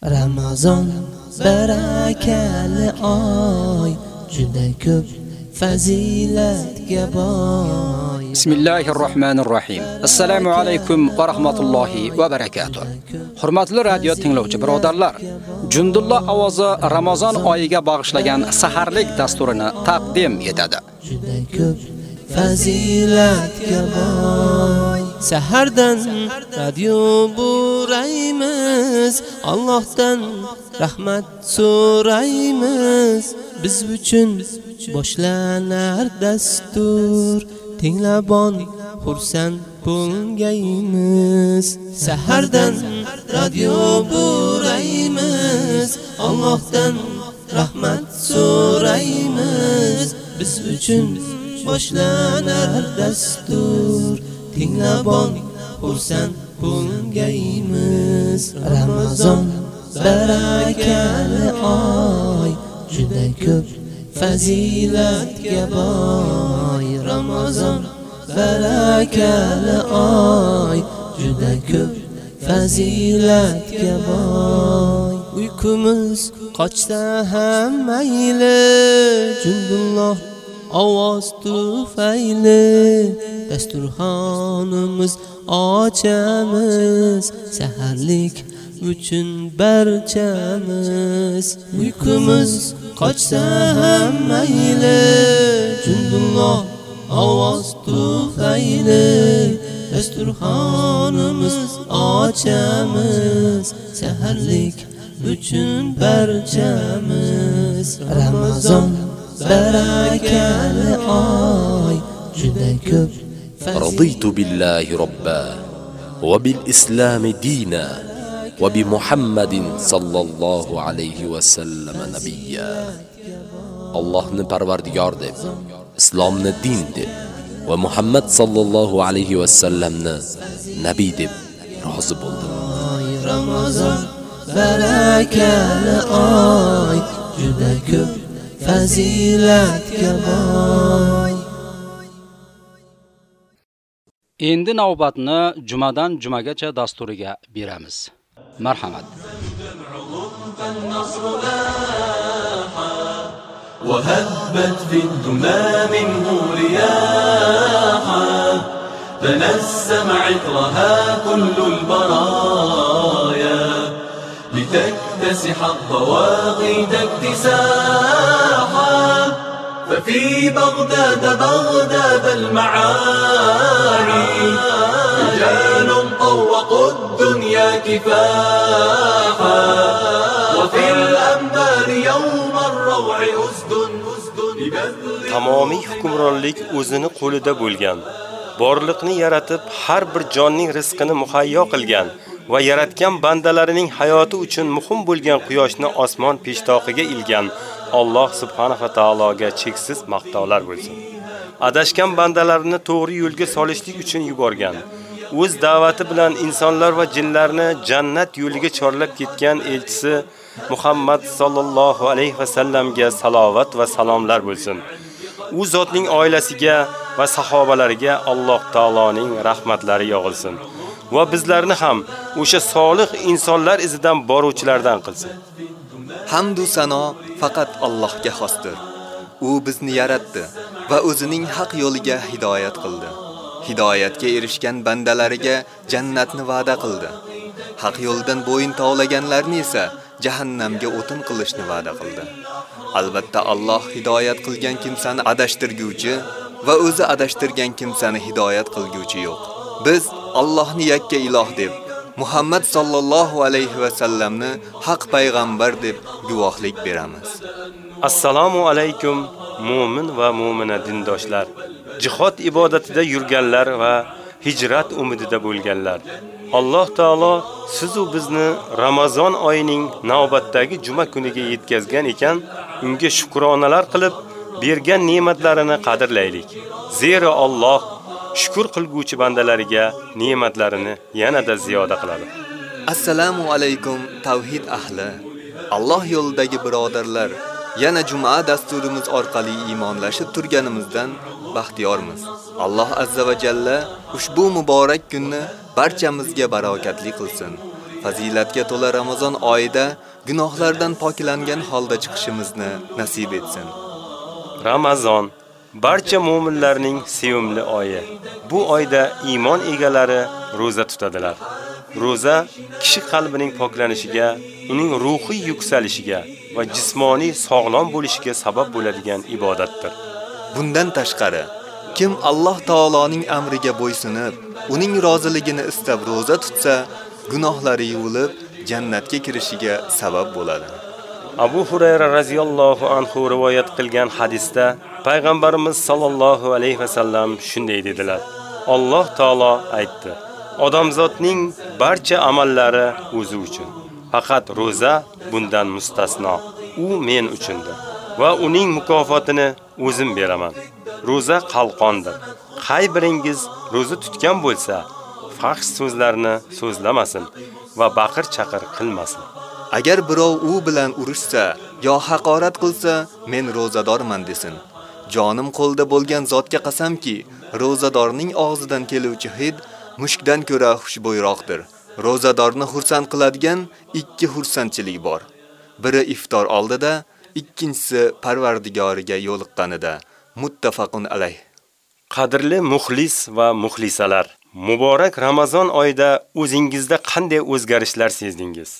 Ramazon barakali oy juda ko'p fazilatga boy Bismillahir Rahmanir Rahim. Assalomu alaykum va rahmatullohi va barakatuh. Hurmatli radio tinglovchi birodarlar, Jundulloh ovozi Ramazon oyiga bag'ishlangan saharlik dasturini taqdim etadi. juda ko'p fazilatga boy sahardan radio buraymiz Allohdan rahmat so'raymiz. Biz uchun boshlanar dastur tinglabon xursand bo'lgaymiz. Sahardan radio buraymiz Allohdan rahmat so'raymiz. Biz uchun boshlanar dastur tinglabon xursand bo'lgaymiz ramazon barakali oy juda ko'p fazilatga boy ramazon barakali oy juda ko'p fazilatga boy uyqumiz qochsa ham mayli jundulloh ovoz tufayli dasturxonimiz ochamiz saharlik uchun barchamiz. Uyqumiz qochsa ham mayli jundulloh ovoz tufayli dasturxonimiz ochamiz saharlik uchun barchamiz. Ramazon barakali oy juda ko'p رضيت بالله ربا وبالإسلام دينا وبمحمد صلى الله عليه وسلم نبيا Allohni parvardigor deb, islomni din deb va Muhammad sallallohu alayhi va sallamni nabiy deb rozi bo'ldim. oy ramazon barakali oy juda ko'p fazilatga boy Endi navbatni jumadan jumagacha dasturiga beramiz. Marhamat. وهبت في الدنا منه رياحا تنسم عطرها كل البرايا لتكتسح الضواغد اكتساحا ففي بغداد بغداد المعاني رجال طوقوا الدنيا كفاحا وفي الأنبار يوم الروع أسد أسد ببذل tamomiy hukmronlik o'zini qo'lida bo'lgan. Borliqni yaratib, har bir jonning rizqini muhayyo qilgan Va yaratgan bandalarining hayoti uchun muhim bo'lgan quyoshni osmon peshtoqiga ilgan Alloh subhanahu va taologa cheksiz maqtovlar bo'lsin. Adashgan bandalarini to'g'ri yo'lga solishlik uchun yuborgan. O'z da'vati bilan insonlar va jinlarni jannat yo'liga chorlab ketgan elchisi Muhammad sallallohu alayhi va sallamga salovat va salomlar bo'lsin. U zotning oilasiga va sahobalariga Alloh taoloning rahmatlari yog'ilsin va bizlarni ham o'sha solih insonlar izidan boruvchilardan qilsin. Hamd va sano faqat Allohga xosdir. U bizni yaratdi va o'zining haq yo'liga hidoyat qildi. Hidoyatga erishgan bandalariga jannatni va'da qildi. Haq yo'ldan bo'yin tovlaganlarni esa jahannamga o'tin qilishni va'da qildi. Albatta Alloh hidoyat qilgan kimsani adashtirguvchi va o'zi adashtirgan kimsani hidoyat qilguvchi yo'q. Biz Allohni yakka iloh deb Muhammad sallallohu alayhi va sallamni haq payg'ambar deb guvohlik beramiz. Assalomu alaykum mu'min va mu'mina dindoshlar. Jihod ibodatida yurganlar va hijrat umidida bo'lganlar. Alloh taolo siz u bizni Ramazon oyining navbatdagi juma kuniga yetkazgan ekan, unga shukronalar qilib, bergan ne'matlarini qadrlaylik. Zero Alloh shukr qilguvchi bandalariga ne'matlarini yanada ziyoda qiladi. Assalomu alaykum tavhid ahli. Alloh yo'lidagi birodarlar, yana juma dasturimiz orqali iymonlashib turganimizdan baxtiyormiz. Alloh azza va jalla ushbu muborak kunni barchamizga barokatli qilsin. fazilatga to'la Ramazon oyida gunohlardan poklangan holda chiqishimizni nasib etsin. Ramazon barcha mu'minlarning sevimli oyi. Bu oyda iymon egalari roza tutadilar. Roza kishi qalbining poklanishiga, uning ruhiy yuksalishiga va jismoniy sog'lom bo'lishiga sabab bo'ladigan ibodatdir. Bundan tashqari, kim Alloh taoloning amriga bo'ysunib, uning roziligini istab roza tutsa, gunohlari yuvilib, jannatga kirishiga sabab bo'ladi. Abu Hurayra radhiyallohu anhu rivoyat qilgan hadisda payg'ambarimiz sollallohu alayhi va sallam shunday dedilar: Alloh taolo aytdi: Odamzodning barcha amallari o'zi uchun. Faqat roza bundan mustasno. U men uchundir va uning mukofotini o'zim beraman. Roza qalqondir. Qay biringiz roza tutgan bo'lsa, faxsh so'zlarni so'zlamasin va baqir-chaqir qilmasin. Agar birov u bilan urushsa yo haqorat qilsa, men rozadorman desin. Jonim qo'lda bo'lgan zotga qasamki, rozadorning og'zidan keluvchi hid mushkdan ko'ra xushbo'yroqdir. Rozadorni xursand qiladigan ikki xursandchilik bor. Biri iftor oldida, ikkinchisi Parvardigoriga yo'liqqanida. Muttafaqun alayh. Qadrli muxlis va muxlisalar, muborak Ramazon oyida o'zingizda qanday o'zgarishlar sezdingiz?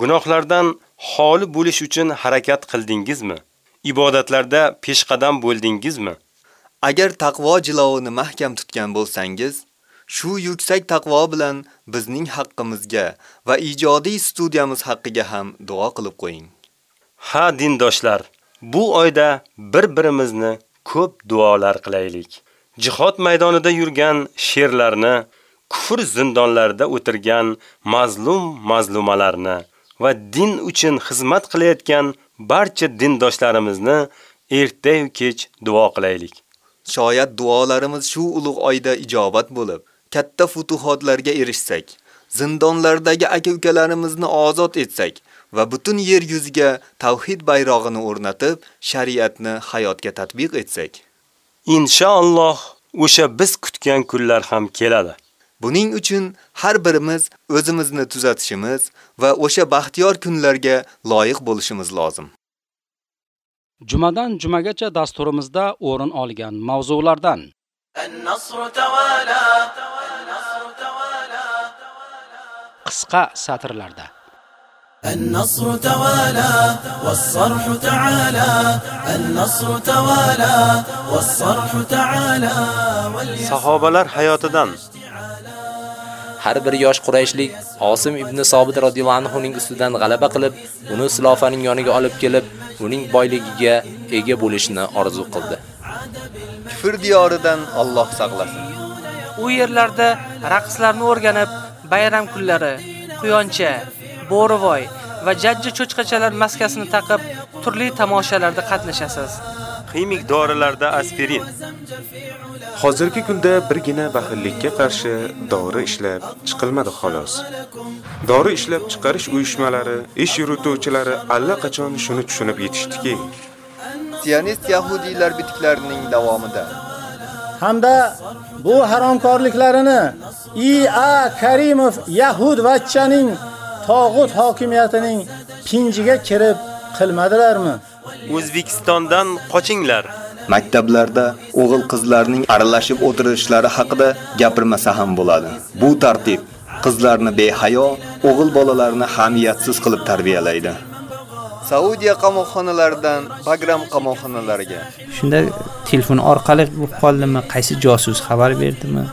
Gunohlardan xoli bo'lish uchun harakat qildingizmi? Ibodatlarda peshqadam bo'ldingizmi? Agar taqvo jilovini mahkam tutgan bo'lsangiz, shu yuksak taqvo bilan bizning haqqimizga va ijodiy studiyamiz haqqiga ham duo qilib qo'ying. Ha dindoshlar, bu oyda bir-birimizni ko'p duolar qilaylik. Jihod maydonida yurgan sherlarni, kufr zindonlarida o'tirgan mazlum mazlumalarni va din uchun xizmat qilayotgan barcha dindoshlarimizni erta kech duo qilaylik. Shoyat duolarimiz shu ulug' oyda ijobat bo'lib, katta futuhotlarga erishsak, zindonlardagi aka-ukalarimizni ozod etsak va butun yer yuziga tavhid bayrog'ini o'rnatib, shariatni hayotga tatbiq etsak. Inshaalloh o'sha biz kutgan kunlar ham keladi. Buning uchun har birimiz o'zimizni tuzatishimiz va o'sha baxtiyor kunlarga loyiq bo'lishimiz lozim. Jumadan jumagacha dasturimizda o'rin olgan mavzulardan qisqa satrlarda النصر توالى والصرح تعالى النصر توالى والصرح تعالى Sahobalar hayotidan Har bir yosh Qurayshlik Osim ibn Sobit radhiyallohu anhu ning ustidan g'alaba qilib, uni xilofaning yoniga olib kelib, uning boyligiga ega bo'lishni orzu qildi. Kufr diyoridan Alloh saqlasin. U yerlarda raqslarni o'rganib, bayram kunlari, quyoncha, bo'rivoy va jajji cho'chqachalar maskasini taqib, turli tomoshalarda qatnashasiz. Ximik dorilarda aspirin, Hozirgi kunda birgina baxillikka qarshi dori ishlab chiqilmadi xolos. Dori ishlab chiqarish uyushmalari, ish yurituvchilari allaqachon shuni tushunib yetishdiki, Sionist yahudiylar bitiklarining davomida hamda bu haromkorliklarini I.A. Karimov Yahud vachchaning tog'ut hokimiyatining pinjiga kirib qilmadilarmi? O'zbekistondan qochinglar. maktablarda o'g'il qizlarning aralashib o'tirishlari haqida gapirmasa ham bo'ladi. Bu tartib qizlarni behayo, o'g'il bolalarni hamiyatsiz qilib tarbiyalaydi. Saudiya qamoqxonalaridan Bagram qamoqxonalariga Shunda telefon orqali bo'lib qoldimi, qaysi josus xabar berdimi?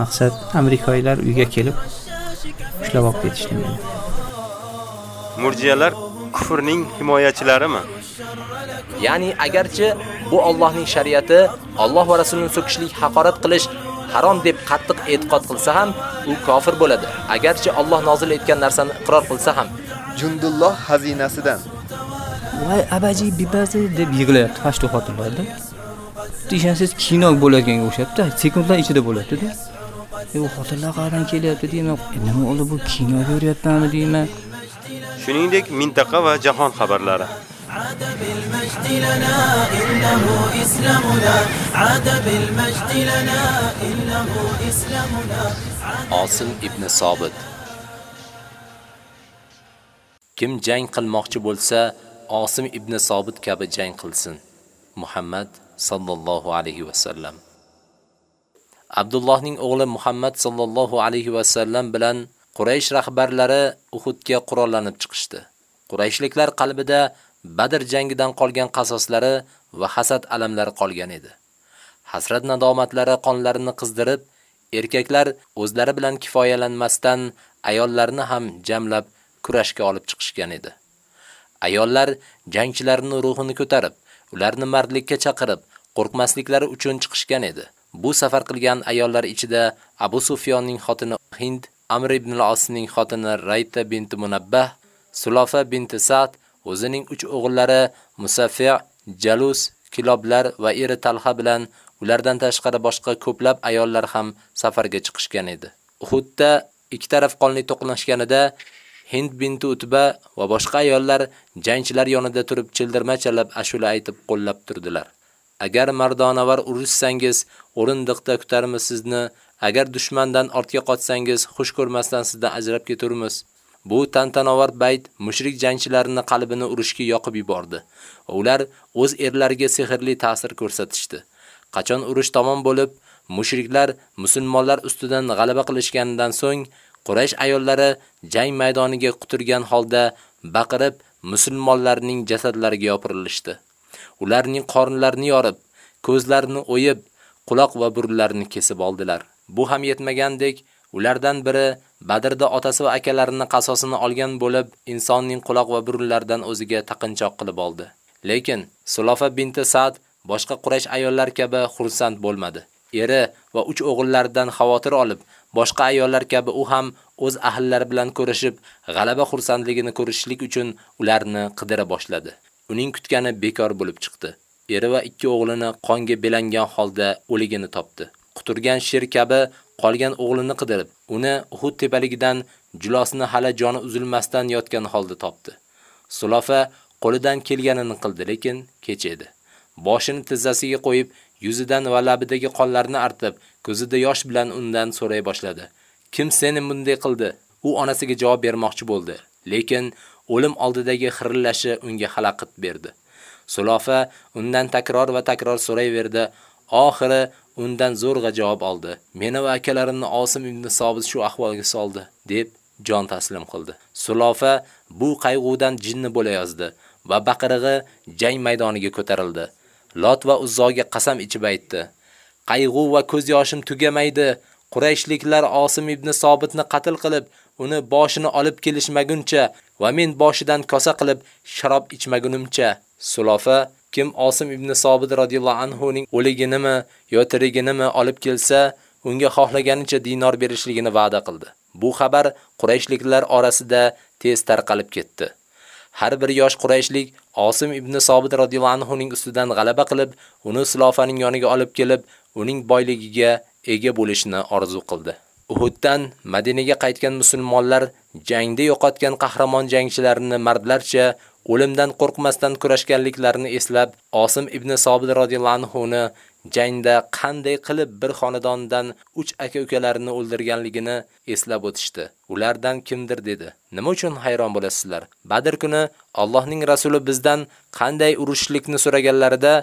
Maqsad Amerikaliklar uyga kelib ushlab olib ketishdi meni. Murjiyalar kufrning himoyachilarimi? Ya'ni agarchi bu Allohning shariati, Alloh va rasulining so'kishlik, haqorat qilish harom deb qattiq e'tiqod qilsa ham, u kofir bo'ladi. Agarchi Alloh nozil etgan narsani iqror qilsa ham. Jundulloh xazinasidan Voy abaji bibazi deb yig'layapti pashto xotinlarda. Ishonsiz kino bo'layotganga o'xshabdi. Sekundlar ichida bo'lyapti-da. E u xotinlar qayerdan kelyapti deyman. E, Nima oldi bu kino ko'ryapmanmi deyman. Shuningdek, mintaqa va jahon xabarlari. عاد بالمجد لنا إنه إسلامنا عاد بالمجد لنا إنه إسلامنا Osim ibn Sobit Kim jang qilmoqchi bo'lsa, Osim ibn Sobit kabi jang qilsin. Muhammad sallallohu alayhi va sallam. Abdullohning o'g'li Muhammad sallallohu alayhi va sallam bilan Quraysh rahbarlari Uhudga qurollanib chiqishdi. Qurayshliklar qalbida Badr jangidan qolgan qasoslari va hasad alamlari qolgan edi. Hasrat nadomatlari qonlarini qizdirib, erkaklar o'zlari bilan kifoyalanmasdan ayollarni ham jamlab kurashga olib chiqishgan edi. Ayollar jangchilarning ruhini ko'tarib, ularni mardlikka chaqirib, qo'rqmasliklari uchun chiqishgan edi. Bu safar qilgan ayollar ichida Abu Sufyonning xotini Hind, Amr ibn al-Asning xotini Rayta bint Munabbah, Sulofa bint Sa'd, o'zining 3 o'g'illari Musaffi', Jalus, Kiloblar va eri Talha bilan ulardan tashqari boshqa ko'plab ayollar ham safarga chiqishgan edi. Uhudda ikki taraf qonli to'qnashganida Hind binti Utba va boshqa ayollar jangchilar yonida turib childirma chalab ashula aytib qo'llab turdilar. Agar mardonavar urushsangiz, o'rindiqda kutarmiz sizni. Agar dushmandan ortga qochsangiz, xush ko'rmasdan sizdan ajrab keturmiz. Bu tantanovar bayt mushrik jangchilarning qalbini urushga yoqib yubordi. Ular o'z erlariga sehrli ta'sir ko'rsatishdi. Qachon urush tamom bo'lib, mushriklar musulmonlar ustidan g'alaba qilishganidan so'ng Quraysh ayollari jang maydoniga quturgan holda baqirib musulmonlarning jasadlariga yopirilishdi. Ularning qornlarini yorib, ko'zlarini o'yib, quloq va burunlarini kesib oldilar. Bu ham yetmagandek, ulardan biri Badrda otasi va akalarini qasosini olgan bo'lib, insonning quloq va burunlaridan o'ziga taqinchoq qilib oldi. Lekin Sulofa binti Sa'd boshqa Quraysh ayollar kabi xursand bo'lmadi. Eri va 3 o'g'illaridan xavotir olib, boshqa ayollar kabi u ham o'z ahllari bilan ko'rishib, g'alaba xursandligini ko'rishlik uchun ularni qidira boshladi. Uning kutgani bekor bo'lib chiqdi. Eri va ikki o'g'lini qonga belangan holda o'ligini topdi. Quturgan sher kabi qolgan o'g'lini qidirib, uni Uhud tepaligidan julosini hali joni uzilmasdan yotgan holda topdi. Sulofa qo'lidan kelganini qildi, lekin kech edi. Boshini tizzasiga qo'yib, yuzidan va labidagi qonlarni artib, ko'zida yosh bilan undan so'ray boshladi. Kim seni bunday qildi? U onasiga javob bermoqchi bo'ldi, lekin o'lim oldidagi xirillashi unga xalaqit berdi. Sulofa undan takror va takror so'rayverdi. Oxiri undan zo'rg'a javob oldi. Meni va akalarimni Osim ibn Sobit shu ahvolga soldi, deb jon taslim qildi. Sulofa bu qayg'udan jinni bo'la yozdi va baqirig'i jang maydoniga ko'tarildi. Lot va Uzzoga qasam ichib aytdi. Qayg'u va ko'z yoshim tugamaydi. Qurayshliklar Osim ibn Sobitni qatl qilib, uni boshini olib kelishmaguncha va men boshidan kosa qilib sharob ichmagunimcha. Sulofa kim Osim ibn Sobit radhiyallohu anhu ning o'liginimi yo tiriginimi olib kelsa, unga xohlaganicha dinor berishligini va'da qildi. Bu xabar Qurayshliklar orasida tez tarqalib ketdi. Har bir yosh Qurayshlik Osim ibn Sobit radhiyallohu anhu ning ustidan g'alaba qilib, uni Sulofaning yoniga olib kelib, uning boyligiga ega bo'lishni orzu qildi. Uhuddan Madinaga qaytgan musulmonlar jangda yo'qotgan qahramon jangchilarini mardlarcha o'limdan qo'rqmasdan kurashganliklarini eslab, Osim ibn Sobit radhiyallohu anhu ni jangda qanday qilib bir xonadondan 3 aka-ukalarini o'ldirganligini eslab o'tishdi. Ulardan kimdir dedi. Nima uchun hayron bo'lasizlar? Badr kuni Allohning rasuli bizdan qanday urushlikni so'raganlarida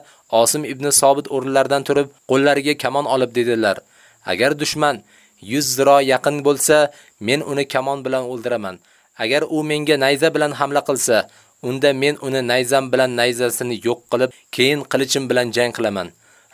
Osim ibn Sobit o'rinlaridan turib, qo'llariga kamon olib dedilar. Agar dushman 100 ziro yaqin bo'lsa, men uni kamon bilan o'ldiraman. Agar u menga nayza bilan hamla qilsa, unda men uni nayzam bilan nayzasini yo'q qilib, keyin qilichim bilan jang qilaman.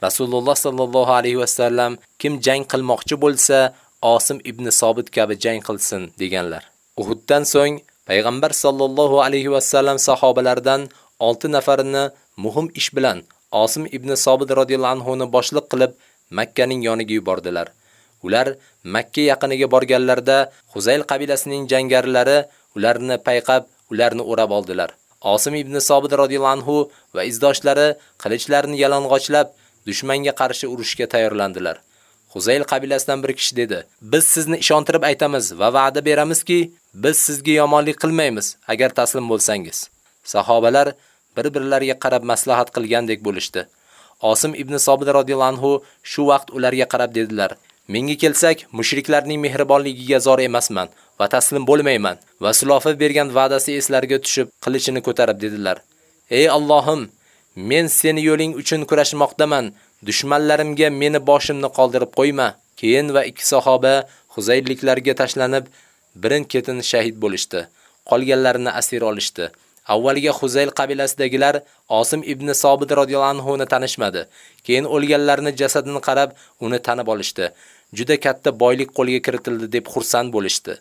Rasululloh sallallohu alayhi va sallam kim jang qilmoqchi bo'lsa, Osim ibn Sobit kabi jang qilsin deganlar. Uhuddan so'ng payg'ambar sallallohu alayhi va sallam sahobalaridan 6 nafarini muhim ish bilan Osim ibn Sobit radhiyallohu anhu ni boshliq qilib Makkaning yoniga yubordilar. Ular Makka yaqiniga borganlarida Huzayl qabilasining jangarlari ularni payqab, ularni o'rab oldilar. Osim ibn Sobit roziyallanhu va izdoshlari qilichlarini yalang'ochlab dushmanga qarshi urushga tayyorlandilar. Huzayl qabilasidan bir kishi dedi: "Biz sizni ishontirib aytamiz va va'da beramizki, biz sizga yomonlik qilmaymiz agar taslim bo'lsangiz." Sahobalar bir-birlariga qarab maslahat qilgandek bo'lishdi. Osim ibn Sobit radhiyallohu shu vaqt ularga qarab dedilar: Menga kelsak, mushriklarning mehribonligiga zor emasman va taslim bo'lmayman. Va Sulofa bergan va'dasi eslariga tushib, qilichini ko'tarib dedilar: "Ey Allohim, men seni yo'ling uchun kurashmoqdaman. Dushmanlarimga meni boshimni qoldirib qo'yma." Keyin va ikki sahoba Huzayliklarga tashlanib, birin-ketin shahid bo'lishdi. Qolganlarini asir olishdi. Avvaliga Huzayl qabilasidagilar Osim ibn Sobit radhiyallohu anhu ni tanishmadi. Keyin o'lganlarning jasadini qarab, uni tanib olishdi. Juda katta boylik qo'lga kiritildi deb xursand bo'lishdi.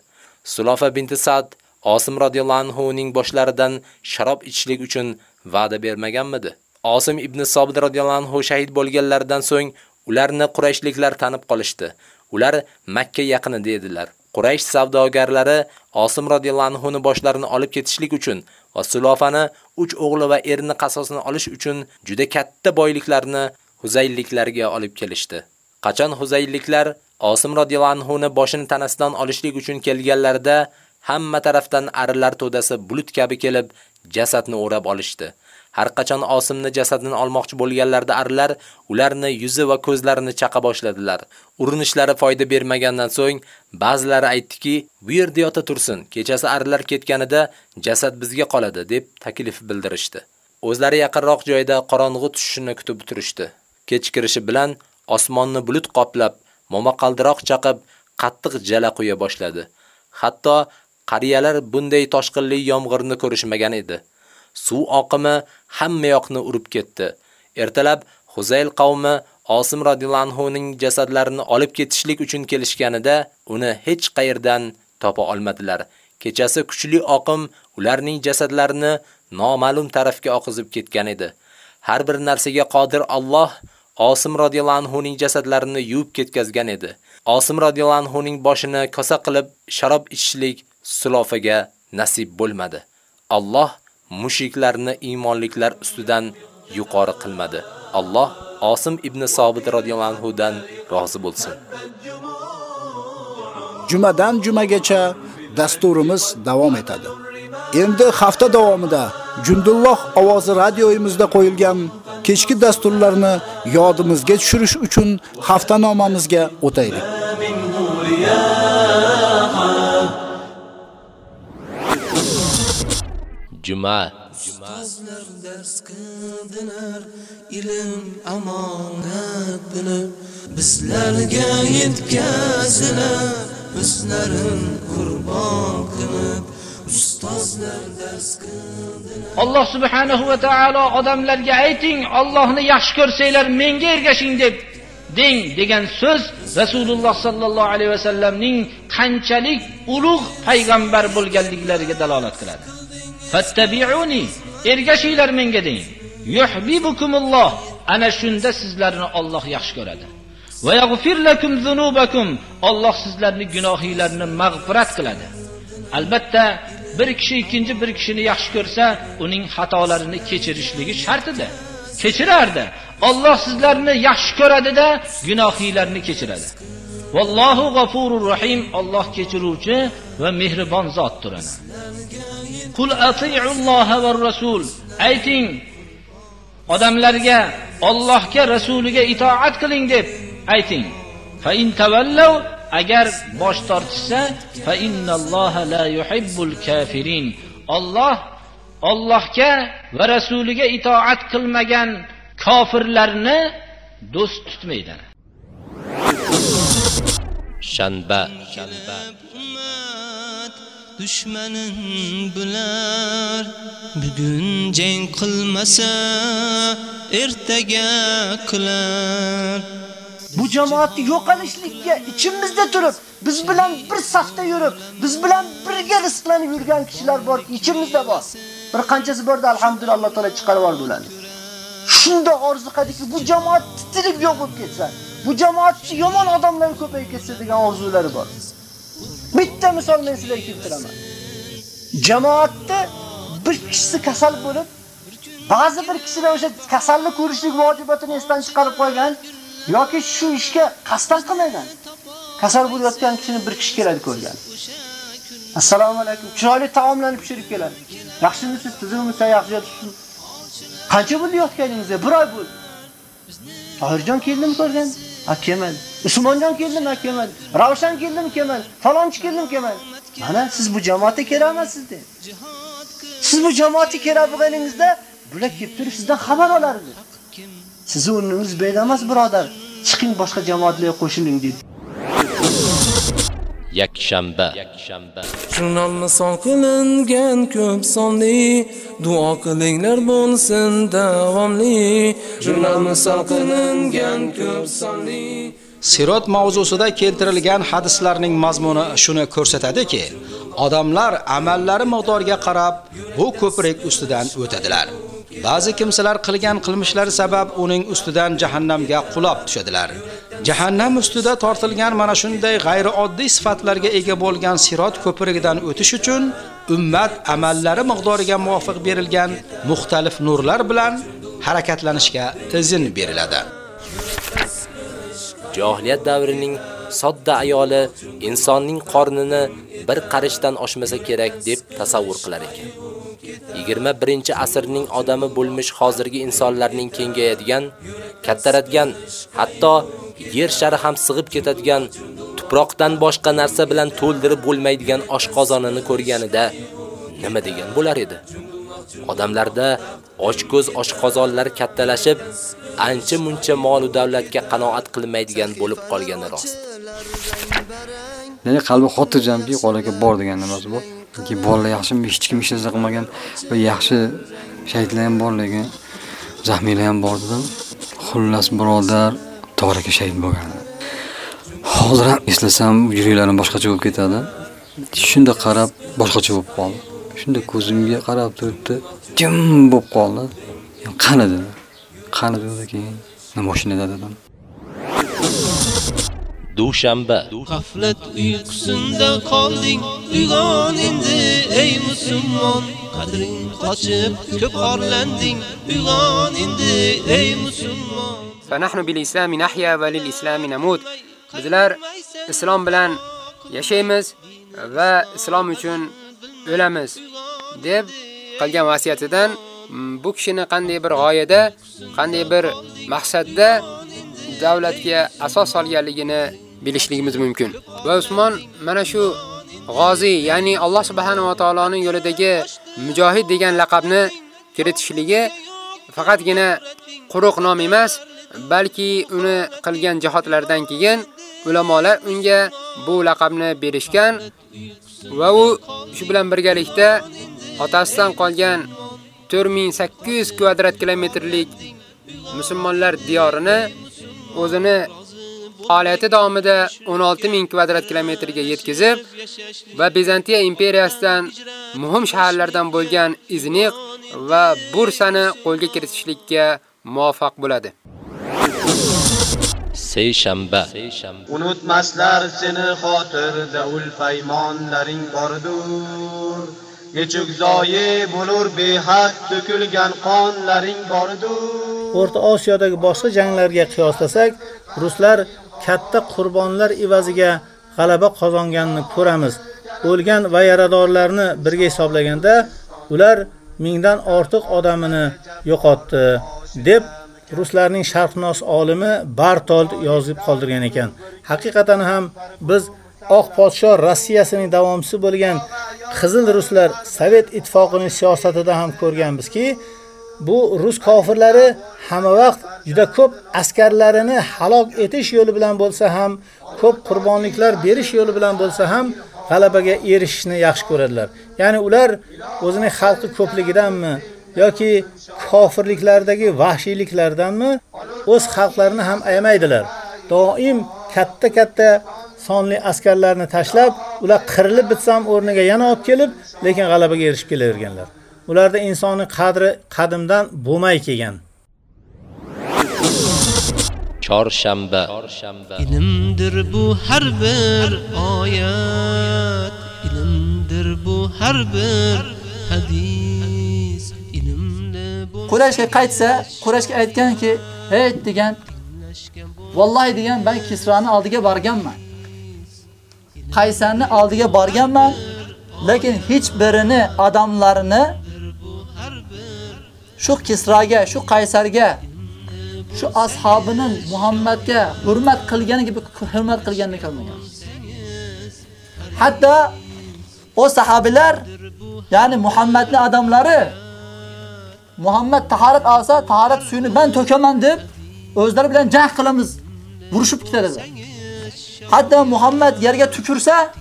Sulofa binti Sa'd Osim radhiyallohu anhu ning boshlaridan sharob ichishlik uchun va'da bermaganmidi? Osim ibn Sobit radhiyallohu anhu shahid bo'lganlaridan so'ng ularni Qurayshliklar tanib qolishdi. Ular Makka yaqinida edilar. Quraysh savdogarlari Osim radhiyallohu anhu ni boshlarini olib ketishlik uchun va Sulofani 3 o'g'li va erini qasosini olish uchun juda katta boyliklarni Huzayliklarga olib kelishdi. Qachon Huzayliklar Osim radhiyallohu anhu ni boshini tanasidan olishlik uchun kelganlarida hamma tarafdan arilar to'dasi bulut kabi kelib jasadni o'rab olishdi. Har qachon Osimni jasadini olmoqchi bo'lganlarda arilar ularni yuzi va ko'zlarini chaqa boshladilar. Urinishlari foyda bermagandan so'ng ba'zilari aytdiki, "Bu yerda yota tursin, kechasi arilar ketganida jasad bizga qoladi" deb taklif bildirishdi. O'zlari yaqinroq joyda кутиб tushishini kutib turishdi. Kech kirishi bilan osmonni bulut qoplab, momaqaldiroq чакып каттык жала куя башлады Hatto qariyalar bunday toshqinli yomg'irni ko'rishmagan edi. Suv oqimi hamma yoqni urib ketdi. Ertalab Huzayl qavmi Osim radhiyallohu anhu ning jasadlarini olib ketishlik uchun kelishganida uni hech qayerdan topa olmadilar. Kechasi kuchli oqim ularning jasadlarini noma'lum tarafga oqizib ketgan edi. Har bir narsaga qodir Alloh Osim radhiyallohu anhu ning jasadlarini yuvib ketkazgan edi. Osim radhiyallohu anhu ning boshini kosa qilib sharob ichishlik Sulofaga nasib bo'lmadi. Alloh mushriklarni iymonliklar ustidan yuqori qilmadi. Alloh Osim ibn Sobit radhiyallohu dan rozi bo'lsin. Jumadan jumagacha dasturimiz davom etadi. Endi hafta davomida Jundulloh ovozi radioyimizda qo'yilgan kechki dasturlarni yodimizga tushirish uchun haftanomamizga o'taylik. Juma Ustozlar dars qildilar, ilm amonat bilib, bizlarga yetkazilar, o'zlarin qurbon qilib. Alloh subhanahu va taolo odamlarga ayting, ollohni yaxshi ko'rsanglar menga ergashing deb deng degan so'z Rasululloh sollallohu alayhi vasallamning qanchalik ulug' payg'ambar bo'lganliklariga dalolat qiladi. Fattabi'uni, ergashinglar menga deng. yuhbibukumulloh ana shunda sizlarni olloh yaxshi ko'radi. Va yaghfir zunubakum, Alloh sizlarning gunohinglarni mag'firat qiladi. Albatta, bir kishi ikkinchi bir kishini yaxshi ko'rsa, uning xatolarini kechirishligi shart edi. Kechirardi. Alloh sizlarni yaxshi ko'radida, gunohinglarni kechiradi. Vallohu g'afurur rahim. Alloh kechiruvchi va mehribon zotdir ana. Qul va rasul. Ayting odamlarga Allohga, rasuliga itoat qiling deb ayting. Agar bosh tortishsa, fa innalloha la yuhibbul kafirin. Alloh Allohga va rasuliga itoat qilmagan kofirlarni do'st tutmaydi. Shanba dushmanin bular bugun jang qilmasa ertaga qilar Bu jamoatni yo'qolishlikka ichimizda turib, biz bilan bir safda yurib, biz bilan birga rizqlanib yurgan kishilar bor, ichimizda bor. Bir qanchasi borda alhamdulillah Alloh taolo chiqarib yubordi ularni. Shunda orzu qildiki, bu jamoat titilib yo'q bo'lib ketsa, bu jamoat yomon odamlar ko'payib ketsa degan orzulari bor. Bitta misol men sizlarga keltiraman. Jamoatda bir kishisi kasal bo'lib, ba'zi bir kishilar o'sha kasalni ko'rishlik vojibatini esdan chiqarib qo'ygan yoki shu ishga qasddan qilmagan. Kasal bo'lib bo'layotgan kishini bir kishi keladi ko'rgan. Assalomu alaykum. Chiroyli taomlanib pishirib keladi. Yaxshimisiz? Tuzukmisiz? Yaxshi yotibsiz? Qancha bo'ldi yotganingizda? Bir oy bo'ldi. Tohirjon keldimi ko'rgan? Ha, kelmadi. Usmonjon keldimi, kelmadi. Ravshan keldimi, kelmadi. Falonchi keldimi, kelmadi. Mana siz bu jamoatga keramasiz de. Siz bu jamoatga kerak bo'lganingizda bular kelib turib sizdan xabar olardi. O'rningiz beda emas, birodar. Chiqing boshqa jamoatlarga qo'shiling dedi. yakshanba Jurnal misol qilingan ko'p sonli duo qilinglar bo'lsin davomli Jurnal misol qilingan ko'p sonli Sirot mavzusida keltirilgan hadislarning mazmuni shuni ko'rsatadiki, odamlar amallari miqdoriga qarab bu ko'prik ustidan o'tadilar. Ba'zi kimsalar qilgan qilmishlari sabab uning ustidan jahannamga qulab tushadilar. Jahannam ustida tortilgan mana shunday g'ayrioddiy sifatlarga ega bo'lgan Sirot ko'prigidan o'tish uchun ummat amallari miqdoriga muvofiq berilgan muxtalif nurlar bilan harakatlanishga izn beriladi. johiliyat davrining sodda ayoli insonning qornini bir qarishdan oshmasa kerak deb tasavvur qilar ekan. 21-asrning odami bo'lmish hozirgi insonlarning kengayadigan, kattaradigan, hatto yer shari ham sig'ib ketadigan tuproqdan boshqa narsa bilan to'ldirib bo'lmaydigan oshqozonini ko'rganida nima degan bo'lar edi? Odamlarda ochko'z oshqozonlar kattalashib, ancha muncha mol va davlatga qanoat qilmaydigan bo'lib qolgani rost. Ya'ni qalbi xotirjamki, qolaga bor degan nimasi bu? Ki bolalar yaxshimi, hech kim hech narsa qilmagan va yaxshi shahidlar ham bor lekin ham bor dedim. Xullas birodar tog'raga shahid bo'lgan. Hozir ham eslasam yuraklarim boshqacha bo'lib ketadi. Shunda qarab boshqacha bo'lib qoldi. Shunda ko'zimga qarab turibdi, jim bo'lib qoldi. Qani dedi. Qani dedi keyin mashinada dedim. dushanba g'aflat uyqusinda qolding uyg'on endi ey musulmon qadring qochib ko'p orlanding uyg'on endi ey musulmon فنحن بالإسلام نحيا وللإسلام نموت bizlar islom bilan yashaymiz va islom uchun o'lamiz deb qilgan vasiyatidan bu kishini qanday bir g'oyada, qanday bir maqsadda davlatga asos solganligini bilishligimiz mumkin. Va Usmon mana shu g'ozi, ya'ni Alloh subhanahu va taoloning yo'lidagi mujohid degan laqabni kiritishligi faqatgina quruq nom emas, balki uni qilgan jihatlardan keyin ulamolar unga bu laqabni berishgan va u shu bilan birgalikda otasidan qolgan 4800 kvadrat kilometrlik musulmonlar diyorini o'zini faoliyati davomida 16000 kvadrat kilometrga yetkazib va Bizantiya imperiyasidan muhim shaharlardan bo'lgan Izniq va Bursani qo'lga kiritishlikka muvaffaq bo'ladi. Seyshanba. Unutmaslar seni xotirda ul paymonlaring bordur. Nechuk zoyi bo'lur behad to'kilgan qonlaring bordur. O'rta Osiyodagi boshqa janglarga qiyoslasak, ruslar katta qurbonlar evaziga g'alaba qozonganini ko'ramiz. O'lgan va yaradorlarni birga hisoblaganda, ular mingdan ortiq odamini yo'qotdi deb ruslarning sharqnos olimi Bartold yozib qoldirgan ekan. Haqiqatan ham biz Oq podsho Rossiyasining davomchisi bo'lgan Qizil ruslar Sovet ittifoqining siyosatida ham ko'rganmizki, bu rus kofirlari hamma vaqt juda ko'p askarlarini halok etish yo'li bilan bo'lsa ham, ko'p qurbonliklar berish yo'li bilan bo'lsa ham g'alabaga erishishni yaxshi ko'radilar. Ya'ni ular o'zining xalqi ko'pligidanmi yoki kofirliklardagi vahshiyliklardanmi o'z xalqlarini ham ayamaydilar. Doim katta-katta sonli askarlarni tashlab, ular qirilib bitsam o'rniga yana olib kelib, lekin g'alabaga erishib kelaverganlar. Ularda insoniy qadri qadimdan bo'lmay kelgan. Chorshanba. Ilmdir bu har bir oyat, ilmdir bu har bir hadis, ilmli bu Qurayshga qaytsa, Qurayshga aytganki, "Hey" degan, "Vallahi" degan, "Ben Kisrani oldiga borganman." Qaysarni oldiga borganman, lekin hech birini odamlarini shu Kisraga, shu Qaysarga shu ashabining Muhammadga hurmat qilgani gibi hurmat qilganini ko'rmagan. Hatto o sahabilar, ya'ni Muhammedli odamlari Muhammad taharet olsa, taharet suyunu ben to'kaman deb o'zlari bilan cah qilamiz, vuruşup ketadilar. Hatto Muhammad yerga tukursa,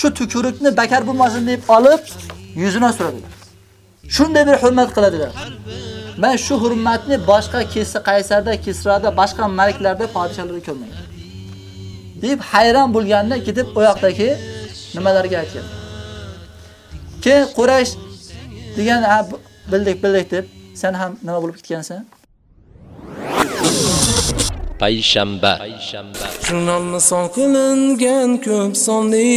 shu tükürükünü bakar bo'lmasin deb olib yüzüne suradilar. Shunday bir hurmat qiladilar. Men shu hurmatni boshqa Kesri Qaysarda, kisrada boshqa maliklarda podshohlarda ko'rmagan. deb hayron bo'lganida ketib oyoqdagi nimalarga aytgan. Keyin Quraysh degan bildik bildik deb sen ham nima bo'lib ketgansan? Payshanba. Jurnalni son qilingan ko'p sonli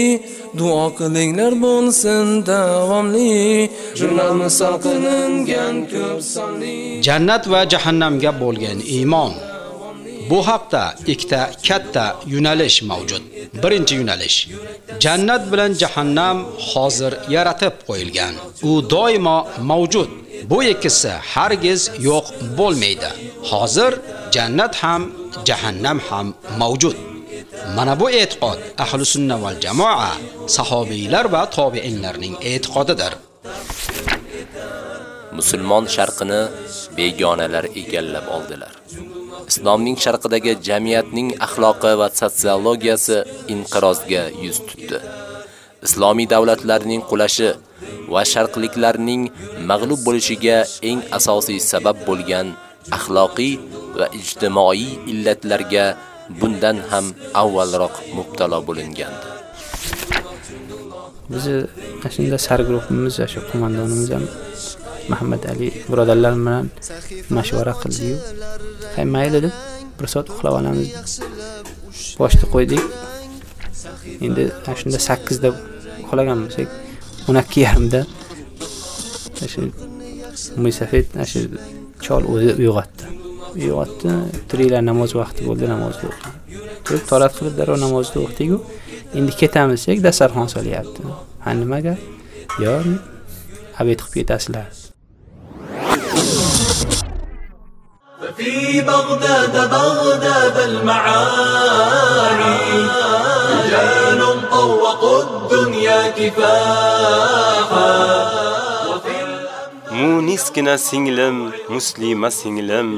duo qilinglar bo'lsin davomli. Jurnalni son qilingan ko'p sonli. Jannat va jahannamga bo'lgan iymon bu haqda ikkita katta yo'nalish mavjud. Birinchi yo'nalish jannat bilan jahannam hozir yaratib qo'yilgan. U doimo mavjud. Bu ikkisi hargiz yo'q bo'lmaydi. Hozir jannat ham jahannam ham mavjud. Mana bu e'tiqod ahli sunna val jamoa sahobiylar va tobiinlarning e'tiqodidir. Musulmon sharqini begonalar egallab oldilar. Islomning sharqidagi jamiyatning axloqi va sotsiologiyasi inqirozga yuz tutdi. Islomiy davlatlarning qulashi va sharqliklarning mag'lub bo'lishiga eng asosiy sabab bo'lgan axloqiy va ijtimoiy illatlarga bundan ham avvalroq mubtalo bo'lingandi. Biz shunda sar guruhimiz shu qo'mondonimiz ham Muhammad Ali birodarlar bilan mashvara qildik. Hay mayli deb bir soat uxlab olamiz. Boshni qo'ydik. Endi shunda 8 da uxlagan bo'lsak, 12:30 da shu Muysafet shu chol o'zi uyg'otdi. Uyg'otdi, turinglar namoz vaqti bo'ldi, namozni o'qing. Turib torat qilib darrov namozni o'qdik-ku. Endi ketamiz dek dasturxon solyapti. Ha nimaga? Yo, abed qilib ketasizlar. في بغداد بغداد المعاني رجال طوقوا الدنيا كفاحا мунискина singlim, муслима singlim,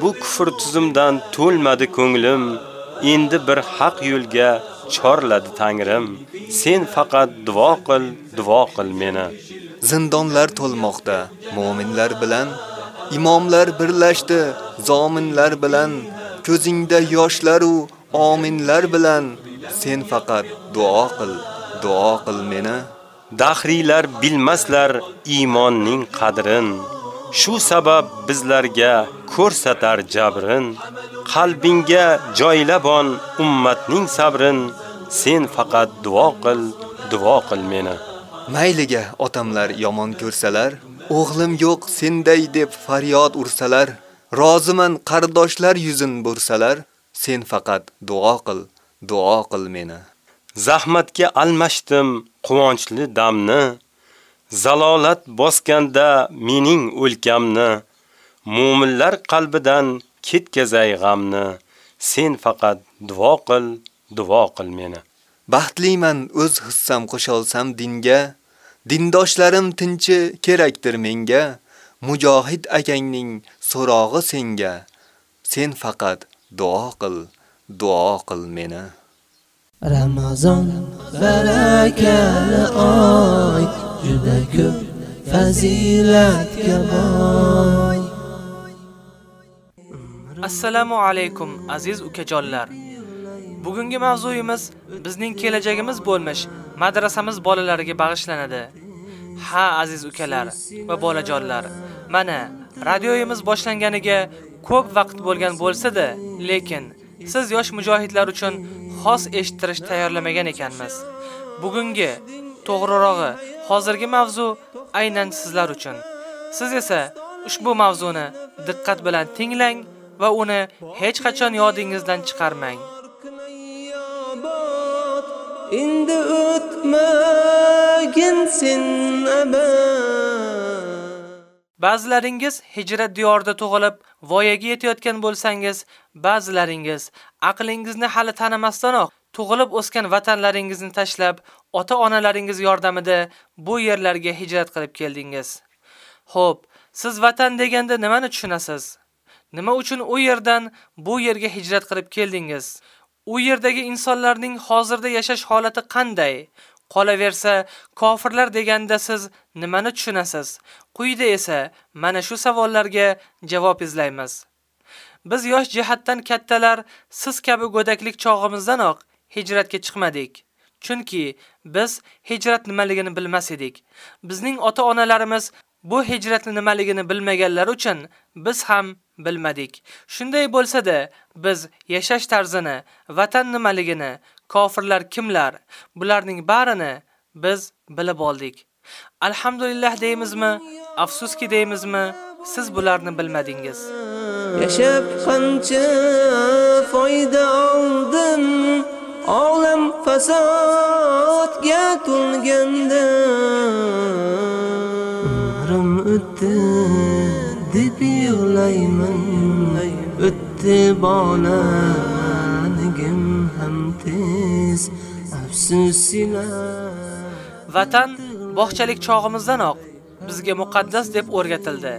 bu kufr тузумдан to'lmadi ko'nglim. Endi bir haq yo'lga chorladi Tangrim. Sen faqat duo qil, duo qil meni. Zindonlar to'lmoqda mu'minlar bilan, imomlar birlashdi zominlar bilan, ko'zingda yoshlar u ominlar bilan. Sen faqat duo qil, duo qil meni. Dahriylar bilmaslar iymonning qadrin. Shu sabab bizlarga ko'rsatar jabrin. Qalbingga joylabon ummatning sabrin. Sen faqat duo qil, duo qil meni. Mayliga otamlar yomon ko'rsalar, o'g'lim yo'q senday deb faryod ursalar, roziman qardoshlar yuzin bursalar, sen faqat duo qil, duo qil meni. Zahmatga almashdim quvonchli damni, zalolat bosganda mening o'lkamni, mu'minlar qalbidan ketkazay g'amni, sen faqat duo qil, duo qil meni. Baxtliman o'z hissam qo'sholsam dinga, dindoshlarim tinchi kerakdir menga, mujohid akangning so'rog'i senga, sen faqat duo qil, duo qil meni. Рамазон barakali ой juda ko'p fazilatga boy Assalomu alaykum aziz ukajonlar. Bugungi mavzuyimiz bizning kelajagimiz bo'lmish madrasamiz bolalariga bag'ishlanadi. Ha aziz ukalar va bolajonlar, mana radioyimiz boshlanganiga ko'p vaqt bo'lgan bo'lsa-da, lekin siz yosh mujohidlar uchun xos эшиттириш tayyorlamagan экенбиз Bugungi, to'g'rirog'i, hozirgi mavzu aynan sizlar uchun. Siz esa ushbu mavzuni diqqat bilan tinglang va uni hech qachon yodingizdan chiqarmang. Endi o'tmagin sen abad Ba'zilaringiz hijrat diyorida tug'ilib, voyaga yetayotgan bo'lsangiz, ba'zilaringiz aqlingizni hali tanimasdanoq tug'ilib o'sgan vatanlaringizni tashlab, ota-onalaringiz yordamida bu yerlarga hijrat qilib keldingiz. Xo'p, siz vatan deganda nimani tushunasiz? Nima uchun u yerdan bu yerga hijrat qilib keldingiz? U yerdagi insonlarning hozirda yashash holati qanday? Qolaversa, kofirlar deganda siz nimani tushunasiz? Quyida esa mana shu savollarga javob izlaymiz. Biz yosh jihatdan kattalar siz kabi go'daklik chog'imizdanoq hijratga chiqmadik. Chunki biz hijrat nimaligini bilmas edik. Bizning ota-onalarimiz bu hijratni nimaligini bilmaganlar uchun biz ham bilmadik. Shunday bo'lsa-da, biz yashash tarzini, vatan nimaligini, kofirlar kimlar, bularning barini biz bilib oldik. Alhamdulillah deymizmi? Afsuski deymizmi? Siz bularni bilmadingiz. Yashab qancha foyda oldim Olam fasodga to'lganda Umrim o'tdi deb yig'layman O'tdi bolaligim ham tez Afsus Vatan bog'chalik chog'imizdanoq bizga muqaddas deb o'rgatildi.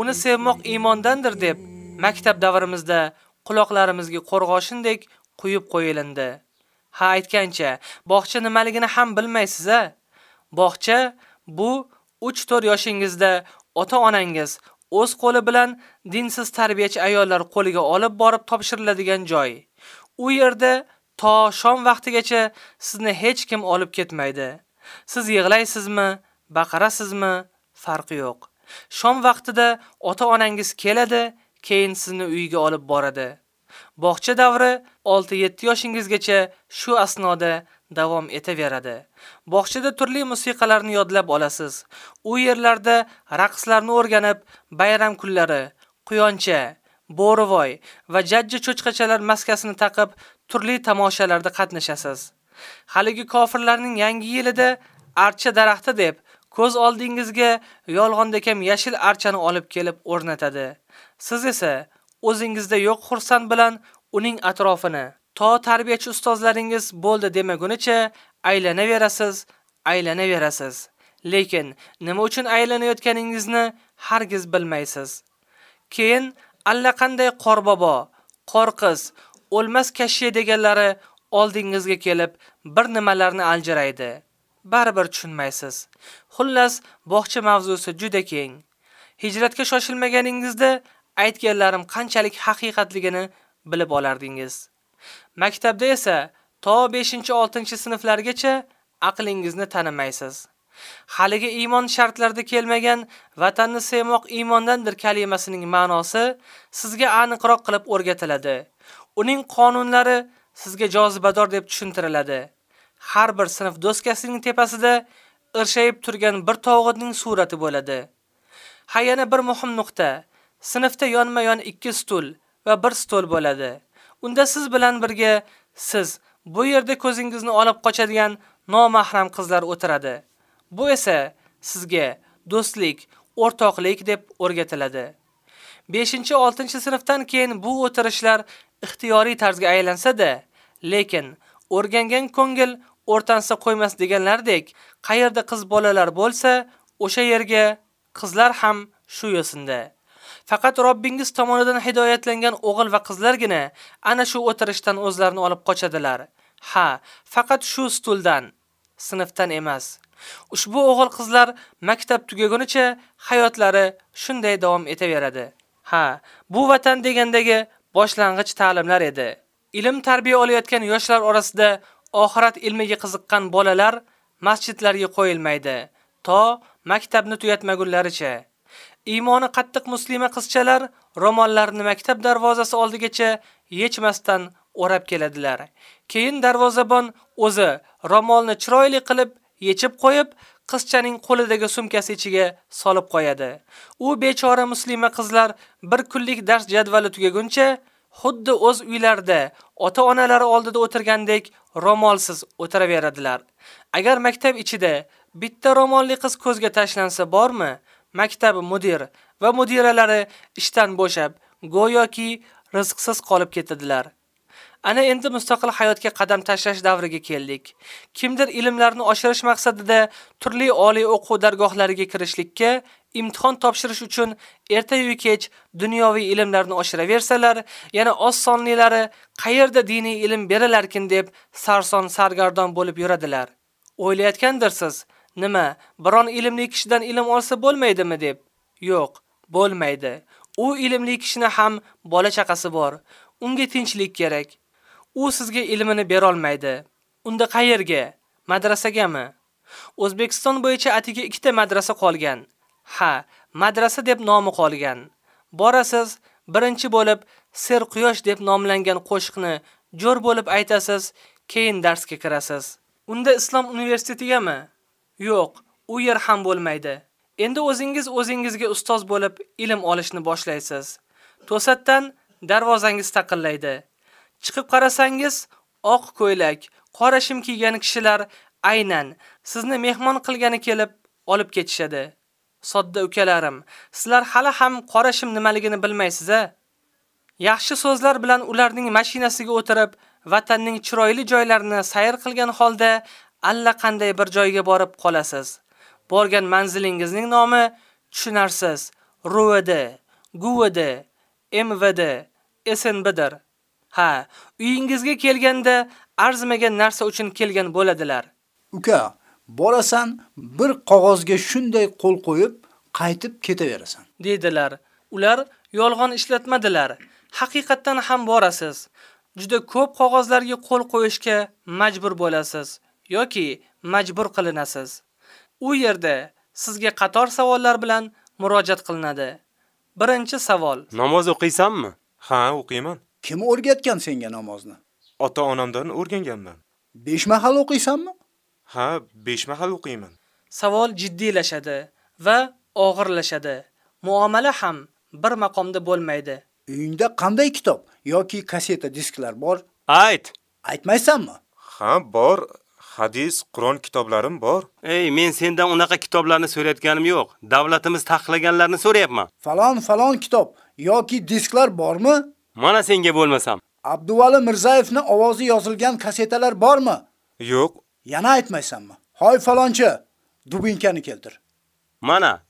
Uni sevmoq iymondandir deb maktab davrimizda quloqlarimizga qo'rg'oshindek quyib qo'yilindi. Ha aytgancha, bog'cha nimaligini ham bilmaysiz-a? Bog'cha bu 3-4 yoshingizda ota-onangiz o'z qo'li bilan dinsiz tarbiyachi ayollar qo'liga olib borib topshiriladigan joy. U yerda to shom vaqtigacha sizni hech kim olib ketmaydi. Siz yig'laysizmi, baqarasizmi, farqi yo'q. Shom vaqtida ota-onangiz keladi, keyin sizni uyiga olib boradi. Bog'cha davri 6-7 yoshingizgacha shu asnoda davom etaveradi. Bog'chada turli musiqalarni yodlab olasiz. U yerlarda raqslarni o'rganib, bayram kunlari, quyoncha, bo'rivoy va jajji cho'chqachalar maskasini taqib turli tomoshalarda qatnashasiz. Haligi kofirlarning yangi yilida archa daraxti deb ko'z oldingizga yolg'ondekam yashil archani olib kelib o'rnatadi. Siz esa o'zingizda yo'q xursand bilan uning atrofini to tarbiyachi ustozlaringiz bo'ldi demagunicha aylanaverasiz, aylanaverasiz. Lekin nima uchun aylanayotganingizni hargiz bilmaysiz. Keyin allaqanday qorbobo, qorqiz, o'lmas kashshe deganlari oldingizga kelib bir nimalarni aljiraydi. Baribir tushunmaysiz. Xullas, bog'cha mavzusi juda keng. Hijratga shoshilmaganingizda aytganlarim qanchalik haqiqatligini bilib olardingiz. Maktabda esa to 5-6 sinflargacha aqlingizni tanimaysiz. Haligi iymon shartlarida kelmagan vatanni sevmoq iymondandir kalimasining ma'nosi sizga aniqroq qilib o'rgatiladi. Uning qonunlari sizga jozibador deb tushuntiriladi. Har bir sinf doskasining tepasida irshayib turgan bir tog'otning surati bo'ladi. Ha yana bir muhim nuqta. Sinfda yonma-yon ikki stul va bir stol bo'ladi. Unda siz bilan birga siz bu yerda ko'zingizni olib qochadigan nomahram qizlar o'tiradi. Bu esa sizga do'stlik, o'rtoqlik deb o'rgatiladi. 5-6 sinfdan keyin bu o'tirishlar ixtiyoriy tarzga aylansa-da, lekin o'rgangan ko'ngil o'rtansa qo'ymas deganlardek, qayerda qiz bolalar bo'lsa, o'sha yerga qizlar ham shu yo'sinda. Faqat Robbingiz tomonidan hidoyatlangan o'g'il va qizlargina ana shu o'tirishdan o'zlarini olib qochadilar. Ha, faqat shu stuldan, sinfdan emas. Ushbu o'g'il qizlar maktab tugagunicha hayotlari shunday davom etaveradi. Ha, bu vatan degandagi boshlang'ich ta'limlar edi. Ilm tarbiya olayotgan yoshlar orasida oxirat ilmiga qiziqqan bolalar masjidlarga qo'yilmaydi, to maktabni tugatmagunlaricha. Iymoni qattiq muslima qizchalar romollarini maktab darvozasi oldigacha yechmasdan o'rab keladilar. Keyin darvozabon o'zi romolni chiroyli qilib yechib qo'yib, qizchaning qo'lidagi sumkasi ichiga solib qo'yadi. U bechora muslima qizlar bir kunlik dars jadvali tugaguncha xuddi o'z uylarida ota-onalari oldida o'tirgandek romolsiz o'tiraveradilar. Agar maktab ichida bitta romolli qiz ko'zga tashlansa bormi, maktab mudir va mudiralari ishdan bo'shab, go'yoki rizqsiz qolib ketadilar. Ana endi mustaqil hayotga qadam tashlash davriga keldik. Kimdir ilmlarni oshirish maqsadida turli oliy o'quv dargohlariga kirishlikka, imtihon topshirish uchun ertayu kech dunyoviy ilmlarni oshiraversalar, yana oz sonlilari qayerda diniy ilm berilarkin deb sarson sargardon bo'lib yuradilar. O'ylayotgandirsiz, nima, biron ilmli kishidan ilm olsa bo'lmaydimi deb? Yo'q, bo'lmaydi. U ilmli kishini ham bola chaqasi bor. Unga tinchlik kerak. U sizga ilmini bera olmaydi. Unda qayerga? Madrasagami? O'zbekiston bo'yicha atiga ikkita madrasa qolgan. Ha, madrasa deb nomi qolgan. Borasiz, birinchi bo'lib Ser quyosh deb nomlangan qo'shiqni jo'r bo'lib aytasiz, keyin darsga kirasiz. Unda islom universitetigami? Yo'q, u yer ham bo'lmaydi. Endi o'zingiz o'zingizga ustoz bo'lib ilm olishni boshlaysiz. To'satdan darvozangiz taqillaydi. Chiqib qarasangiz, oq ko'ylak, qora shim kiygan kishilar aynan sizni mehmon qilgani kelib olib ketishadi. Sodda ukalarim, sizlar hali ham qora shim nimaligini bilmaysiz-a? Yaxshi so'zlar bilan ularning mashinasiga o'tirib, vatanning chiroyli joylarini sayr qilgan holda alla qanday bir joyga borib qolasiz. Borgan manzilingizning nomi tushunarsiz. RUVD, GUVD, MVD, SNBdir. Ha, uyingizga kelganda arzimagan narsa uchun kelgan bo'ladilar. Uka, borasan, bir qog'ozga shunday qo'l qo'yib, qaytib ketaverasan. dedilar. Ular yolg'on ishlatmadilar. Haqiqatdan ham borasiz. Juda ko'p qog'ozlarga qo'l qo'yishga majbur bo'lasiz yoki majbur qilinasiz. U yerda sizga qator savollar bilan murojaat qilinadi. Birinchi savol: Namoz o'qiysanmi? Ha, o'qiyman. Kim o'rgatgan senga namozni? Ota-onamdan o'rganganman. 5 mahal o'qiysanmi? Ha, 5 mahal o'qiyman. Savol jiddiylashadi va og'irlashadi. Muomala ham bir maqomda bo'lmaydi. Uyingda qanday kitob yoki kaseta disklar bor? Ayt. Aytmaysanmi? Ha, bor. Hadis, Qur'on kitoblarim bor. Ey, men sendan unaqa kitoblarni so'rayotganim yo'q. Davlatimiz taqiqlaganlarni so'rayapman. Falon falon kitob yoki disklar bormi? Mana senga bo'lmasam. Abduvali Mirzayevni ovozi yozilgan kasetalar bormi? Yo'q. Yana aytmaysanmi? Hoy falonchi, dubinkani keltir. Mana.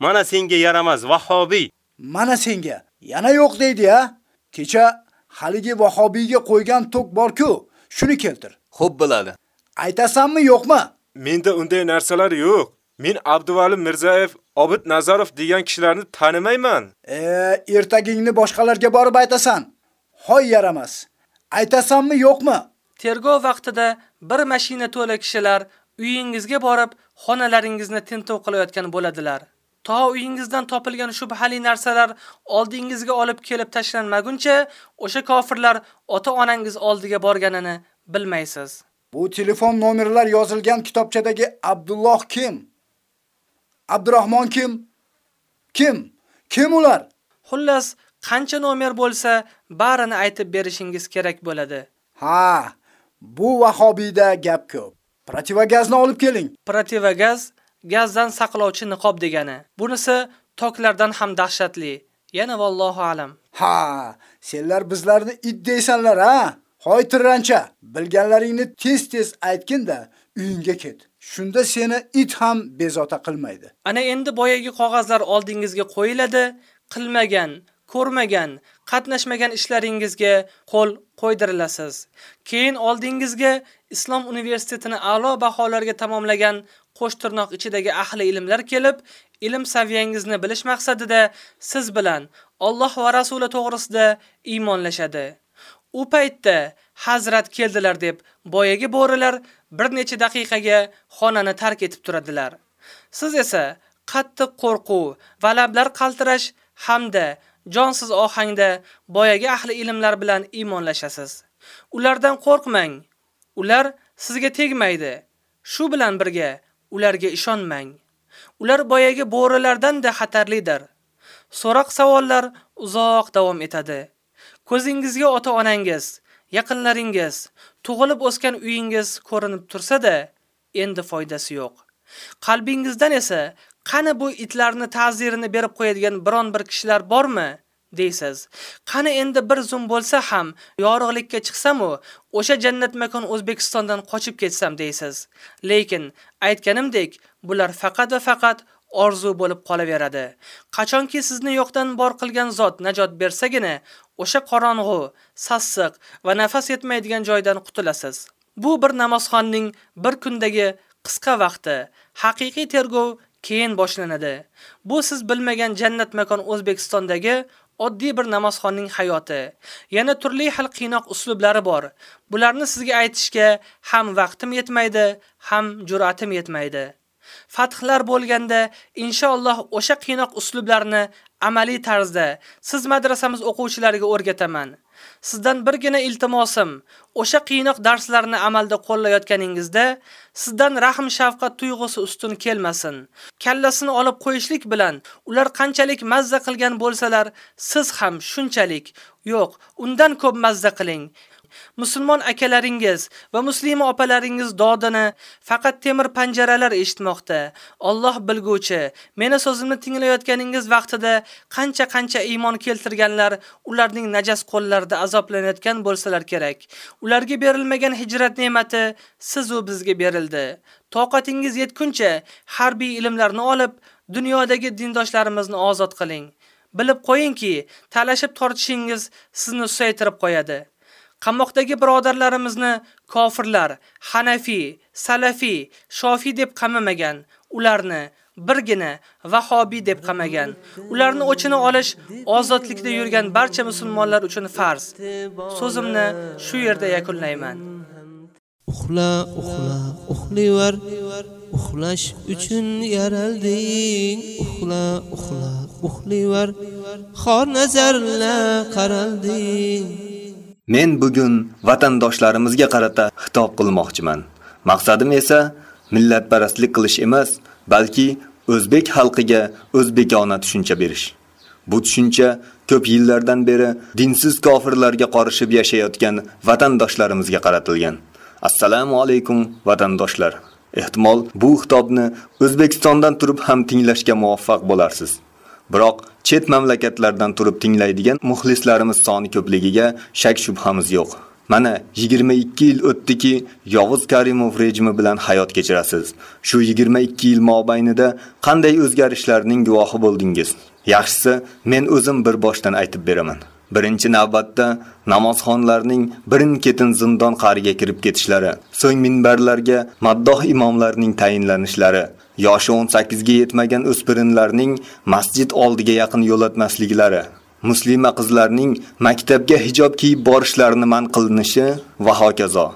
Mana senga yaramas vahobiy. Mana senga. Yana yo'q deydi-ya. Kecha haligi vahobiyga qo'ygan tok bor-ku, shuni keltir. Xo'p bo'ladi. Aytasanmi, yo'qmi? Menda unday narsalar yo'q. Men Abduvali Mirzayev, Obid Nazarov degan kishilarni tanimayman. E, ertagingni boshqalarga borib aytasan. Hoy yaramas. Aytasanmi, yo'qmi? Tergov vaqtida bir mashina to'la kishilar uyingizga borib, xonalaringizni tintuv qilayotgan bo'ladilar. To uyingizdan topilgan shubhali narsalar oldingizga olib kelib tashlanmaguncha, o'sha kofirlar ota-onangiz oldiga borganini bilmaysiz. Bu telefon nomerlar yozilgan kitobchadagi Abdulloh kim? Abdurahmon kim? Kim? Kim ular? Xullas, qancha nomer bo'lsa, barini aytib berishingiz kerak bo'ladi. Ha, bu vahobiyda gap ko'p. Protivogazni olib keling. Protivogaz gazdan saqlovchi niqob degani. Bunisi toklardan ham dahshatli. Yana vallohu alam. Ha, senlar bizlarni it deysanlar, ha? Hoy tirrancha, bilganlaringni tez-tez aytgin-da, uyingga ket. Shunda seni it ham bezota qilmaydi. Ana endi boyagi qog'ozlar oldingizga qo'yiladi, qilmagan, ko'rmagan, qatnashmagan ishlaringizga qo'l qo'ydirilasiz. Keyin oldingizga Islom universitetini a'lo baholarga tamomlagan qo'shtirnoq ichidagi ahli ilmlar kelib, ilm saviyangizni bilish maqsadida siz bilan Alloh va Rasuli to'g'risida iymonlashadi. U paytda Hazrat keldilar deb boyagi bo'rilar bir necha daqiqaga xonani tark etib turadilar. Siz esa qattiq qo'rquv va lablar qaltirash hamda jonsiz ohangda boyagi ahli ilmlar bilan iymonlashasiz. Ulardan qo'rqmang. Ular sizga tegmaydi. Shu bilan birga ularga ishonmang. Ular boyagi bo'rilardan-da xatarlidir. So'roq savollar uzoq davom etadi. Ko'zingizga ota-onangiz, yaqinlaringiz, tug'ilib o'sgan uyingiz ko'rinib tursa-da, endi foydasi yo'q. Qalbingizdan esa Qani bu itlarni ta'zirini berib qo'yadigan biron bir kishilar bormi? deysiz. Qani endi bir zum bo'lsa ham yorug'likka chiqsam u o'sha jannat makon O'zbekistondan qochib ketsam deysiz. Lekin aytganimdek, bular faqat va faqat orzu bo'lib qolaveradi. Qachonki sizni yo'qdan bor qilgan zot najot bersagina, o'sha qorong'u, sassiq va nafas yetmaydigan joydan qutulasiz. Bu bir namozxonning bir kundagi qisqa vaqti, haqiqiy tergov keyin boshlanadi. Bu siz bilmagan jannat makon O'zbekistondagi oddiy bir namozxonning hayoti. Yana turli xil qiynoq uslublari bor. Bularni sizga aytishga ham vaqtim yetmaydi, ham jur'atim yetmaydi. Fathlar bo'lganda inshaalloh o'sha qiynoq uslublarni amaliy tarzda siz madrasamiz o'quvchilariga o'rgataman. Sizdan birgina iltimosim, o'sha qiynoq darslarni amalda qo'llayotganingizda sizdan rahm shafqat tuyg'usi ustun kelmasin. Kallasini olib qo'yishlik bilan ular qanchalik mazza qilgan bo'lsalar, siz ham shunchalik, yo'q, undan ko'p mazza qiling. Musulmon akalaringiz va muslima opalaringiz dodini faqat temir panjaralar eshitmoqda. Alloh bilguvchi. Meni so'zimni tinglayotganingiz vaqtida qancha-qancha iymon keltirganlar ularning najas qo'llarida azoblanayotgan bo'lsalar kerak. Ularga berilmagan hijrat ne'mati siz u bizga berildi. Toqatingiz yetguncha harbiy ilmlarni olib, dunyodagi dindoshlarimizni ozod qiling. Bilib qo'yingki, talashib tortishingiz sizni susaytirib qo'yadi. Qamoqdagi birodarlarimizni kofirlar, Hanafi, салафи Shofi deb qamamagan, ularni birgina Vahobiy deb qamagan. Ularni o'chini olish ozodlikda yurgan barcha musulmonlar uchun farz. So'zimni shu yerda yakunlayman. Uxla, uxla, uxlivar. Uxlash uchun yaralding. Uxla, uxla, uxlivar. Xor nazarla qaralding. Men bugun vatandoshlarimizga qarata xitob qilmoqchiman. Maqsadim esa millatparastlik qilish emas, balki o'zbek xalqiga o'zbekona tushuncha berish. Bu tushuncha ko'p yillardan beri dinsiz kofirlarga qarishib yashayotgan vatandoshlarimizga qaratilgan. Assalomu alaykum vatandoshlar. Ehtimol bu xitobni O'zbekistondan turib ham tinglashga muvaffaq бирок Biroq chet mamlakatlardan turib tinglaydigan muxlislarimiz soni ko'pligiga shak shubhamiz yo'q. Mana 22 yil өттүки Yovuz Karimov rejimi bilan hayot kechirasiz. Shu 22 yil mobaynida qanday o'zgarishlarning guvohi bo'ldingiz? Yaxshisi, men o'zim bir boshdan aytib beraman. Birinchi navbatda namozxonlarning birin-ketin zindon qariga kirib ketishlari, so'ng minbarlarga maddoh imomlarning tayinlanishlari, yoshi 18 ga yetmagan o'spirinlarning masjid oldiga yaqin yo'latmasliklari, muslima qizlarning maktabga hijob kiyib borishlarini man qilinishi va hokazo.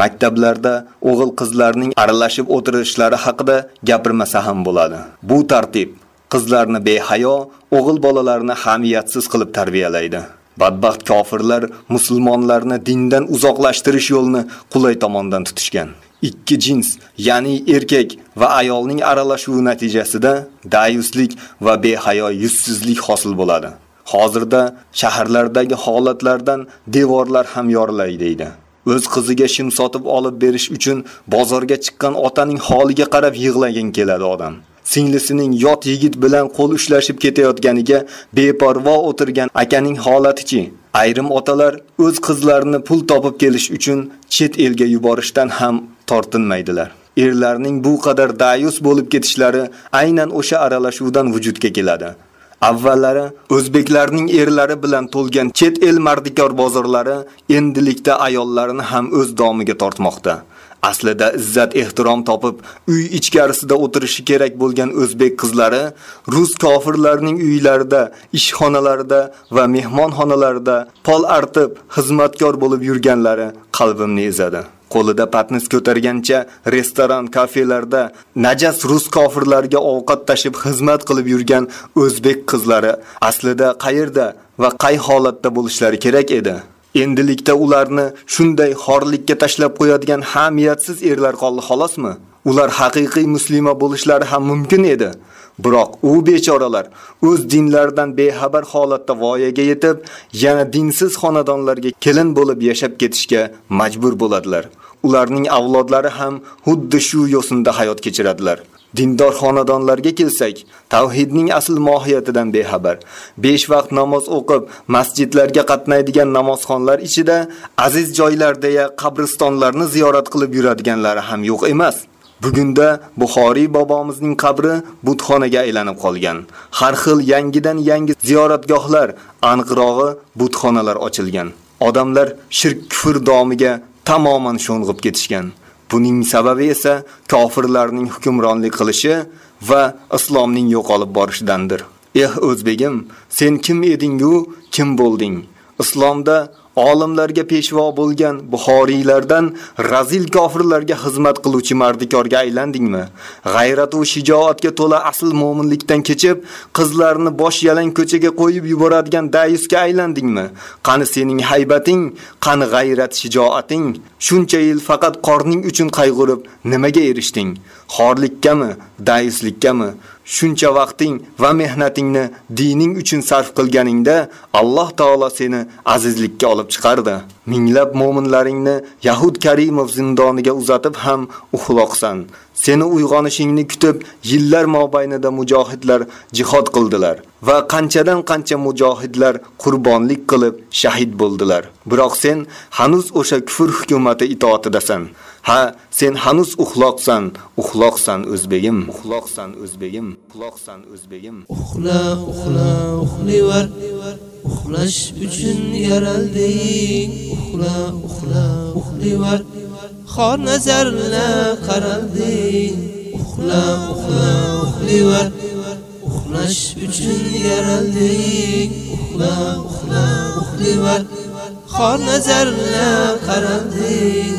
Maktablarda o'g'il qizlarning aralashib o'tirishlari haqida gapirmasa ham bo'ladi. Bu tartib qizlarni behayo, o'g'il bolalarni hamiyatsiz qilib tarbiyalaydi. Badbaxt kofirlar musulmonlarni dindan uzoqlashtirish yo'lini qulay tomondan tutishgan. Ikki jins, ya'ni erkak va ayolning aralashuvi natijasida dayuslik va behayo yuzsizlik hosil bo'ladi. Hozirda shaharlardagi holatlardan devorlar ham yorilay deydi. O'z qiziga shim sotib olib berish uchun bozorga chiqqan otaning holiga qarab yig'lagan keladi odam. singlisining yot yigit bilan qo'l ushlashib ketayotganiga beparvo o'tirgan akaning holatichi? Ayrim otalar o'z qizlarini pul topib kelish uchun chet elga yuborishdan ham tortinmaydilar. Erlarning bu qadar dayus bo'lib ketishlari aynan o'sha aralashuvdan vujudga keladi. Avvallari o'zbeklarning erlari bilan to'lgan chet el mardikor bozorlari endilikda ayollarini ham o'z domiga tortmoqda. Aslida izzat ehtirom topib, uy ichkarisida o'tirishi kerak bo'lgan o'zbek qizlari rus kofirlarning uylarida, ishxonalarida va mehmonxonalarida pol artib, xizmatkor bo'lib yurganlari qalbimni ezadi. Qo'lida patnis ko'targancha restoran, kafelarda najas rus kofirlarga ovqat tashib xizmat qilib yurgan o'zbek qizlari aslida qayerda va qay holatda bo'lishlari kerak edi? Endilikda ularni shunday xorlikka tashlab qo'yadigan hamiyatsiz erlar qoldi xolosmi? Ular haqiqiy muslima bo'lishlari ham mumkin edi. Biroq u bechoralar o'z dinlaridan bexabar holatda voyaga yetib, yana dinsiz xonadonlarga kelin bo'lib yashab ketishga majbur bo'ladilar. Ularning avlodlari ham xuddi shu yo'sinda hayot kechiradilar. Dindor xonadonlarga kelsak, tavhidning asl mohiyatidan bexabar. besh vaqt namoz o'qib, masjidlarga qatnaydigan namozxonlar ichida aziz joylarda ya qabristonlarni ziyorat qilib yuradiganlari ham yo'q emas. Bugunda Buxoriy bobomizning qabri butxonaga aylanib qolgan. Har xil yangidan yangi ziyoratgohlar, aniqrog'i butxonalar ochilgan. Odamlar shirk kufr domiga tamoman sho'ng'ib ketishgan. Buning sababi esa kofirlarning hukmronlik qilishi va islomning yo'qolib borishidandir. Eh o'zbegim, sen kim eding-yu, kim bo'lding? Islomda olimlarga peshvo bo'lgan Buxoriylardan razil kofirlarga xizmat qiluvchi mardikorga aylandingmi? G'ayrat va shijoatga to'la asl mo'minlikdan kechib, qizlarni bosh yalang ko'chaga qo'yib yuboradigan dayusga aylandingmi? Qani sening haybating, qani g'ayrat shijoating? Shuncha yil faqat qorning uchun qayg'urib nimaga erishding? Xorlikkami, dayuslikkami? Shuncha vaqting va mehnatingni dining uchun sarf qilganingda Alloh таала seni azizlikka olib chiqardi. Minglab mo'minlaringni Yahud Karimov zindoniga uzatib ham uxloqsan. Seni uyg'onishingni kutib yillar mobaynida mujohidlar jihod qildilar va qanchadan qancha mujohidlar qurbonlik qilib shahid bo'ldilar. Biroq sen hanuz o'sha kufr hukumati itoatidasan. Ha, sen hanuz uxloqsan, uxloqsan o'zbegim, uxloqsan o'zbegim, uxloqsan o'zbegim. Uxla, uxla, uxlivar. Uxlash uchun yaralding. Uxla, uxla, uxlivar. Xor nazarla qaralding. Uxla, uxla, uxlivar. Uxlash uchun yaralding. Uxla, uxla, uxlivar. Xor nazarla qaralding.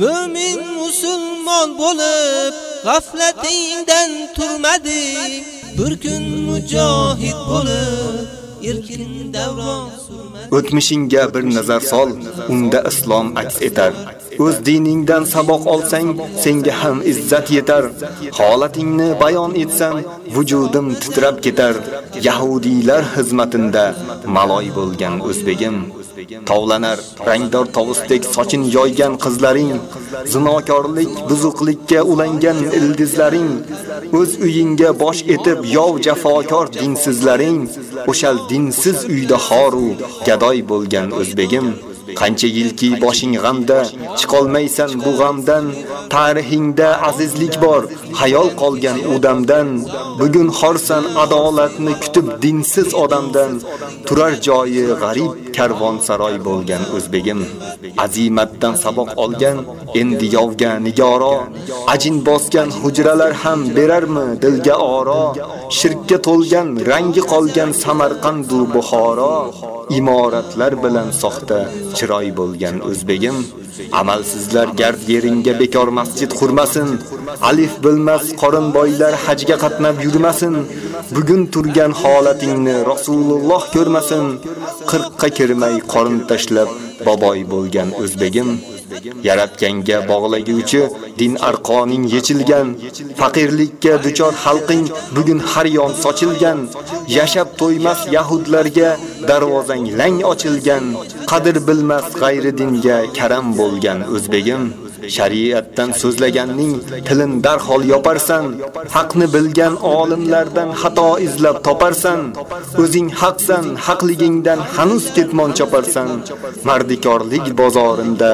Mo'min musulmon bo'lib g'aflatingdan turmading. Bir kun mujohid bo'lib erkin davron O'tmishingga bir nazar sol, unda islom aks etar. O'z diningdan saboq olsang, senga ham izzat yetar. Holatingni bayon etsam, vujudim titrab ketar. Yahudiylar xizmatinda maloy bo'lgan o'zbegim Tovlanar rangdor tovusdek sochin yoygan qizlaring, zinokorlik, buzuqlikka ulangan ildizlaring, o'z uyingga bosh etib yov jafokor dinsizlaring, o'shal dinsiz uyda хару gadoy bo'lgan o'zbegim. Qancha yilki boshing g'amda, chiqolmaysan bu g'amdan, tarixingda azizlik bor, hayol qolgan odamdan, bugun xorsan adolatni kutib dinsiz odamdan, turar joyi g'arib karvonsaroy bo'lgan o'zbegim. Azimatdan saboq olgan, endi yovga nigoro, ajin bosgan hujralar ham berarmi dilga oro, shirkka to'lgan, rangi qolgan Samarqand va Buxoro, imoratlar bilan soxta chiroy bo'lgan o'zbegim. Amalsizlar gard бекор bekor masjid алиф alif bilmas бойлар хажга hajga qatnab yurmasin. Bugun turgan holatingni rasululloh ko'rmasin. Qirqqa kirmay qorin tashlab boboy bo'lgan o'zbegim. Yaratganga bog'laguvchi din arqoning yechilgan faqirlikka duchor xalqing bugun har yon sochilgan yashab to'ymas yahudlarga darvozang lang ochilgan qadr bilmas g'ayri dinga karam bo'lgan o'zbegim. Шариаттан so'zlaganning tilin darhol yoparsan haqni bilgan olimlardan xato izlab toparsan o'zing haqsan haqligingdan ханус ketmon choparsan. Mardikorlik базарында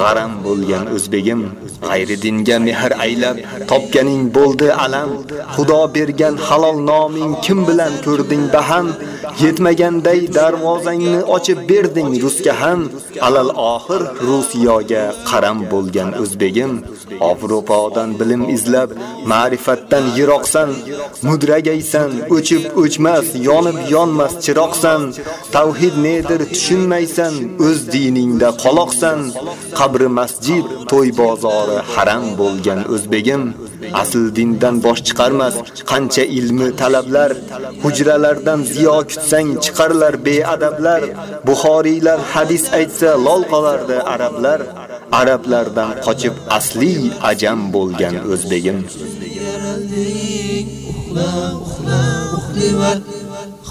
g'aram bo'lgan o'zbegim. G'ayri dinga mehr aylab topganing bo'ldi alam. Xudo bergan halol noming kim bilan ko'rding baham? Yetmaganday darvozangni ochib berding rusga ham. Alal oxir rusiyoga qaram bo'lgan o'zbegim. Avropadan bilim izlab ma'rifatdan yiroqsan. Mudragaysan o'chib o'chmas yonib yonmas chiroqsan. Tavhid nedir tushunmaysan o'z diningda qoloqsan. Qabri masjid to'y bozori haram bo'lgan o'zbegim asl dindan bosh chiqarmas. Qancha ilmi talablar hujralardan ziyo kutsang chiqarlar beadablar. Buxoriylar hadis aytsa lol qolardi arablar arablardan qochib asli ajam bo'lgan o'zbegim.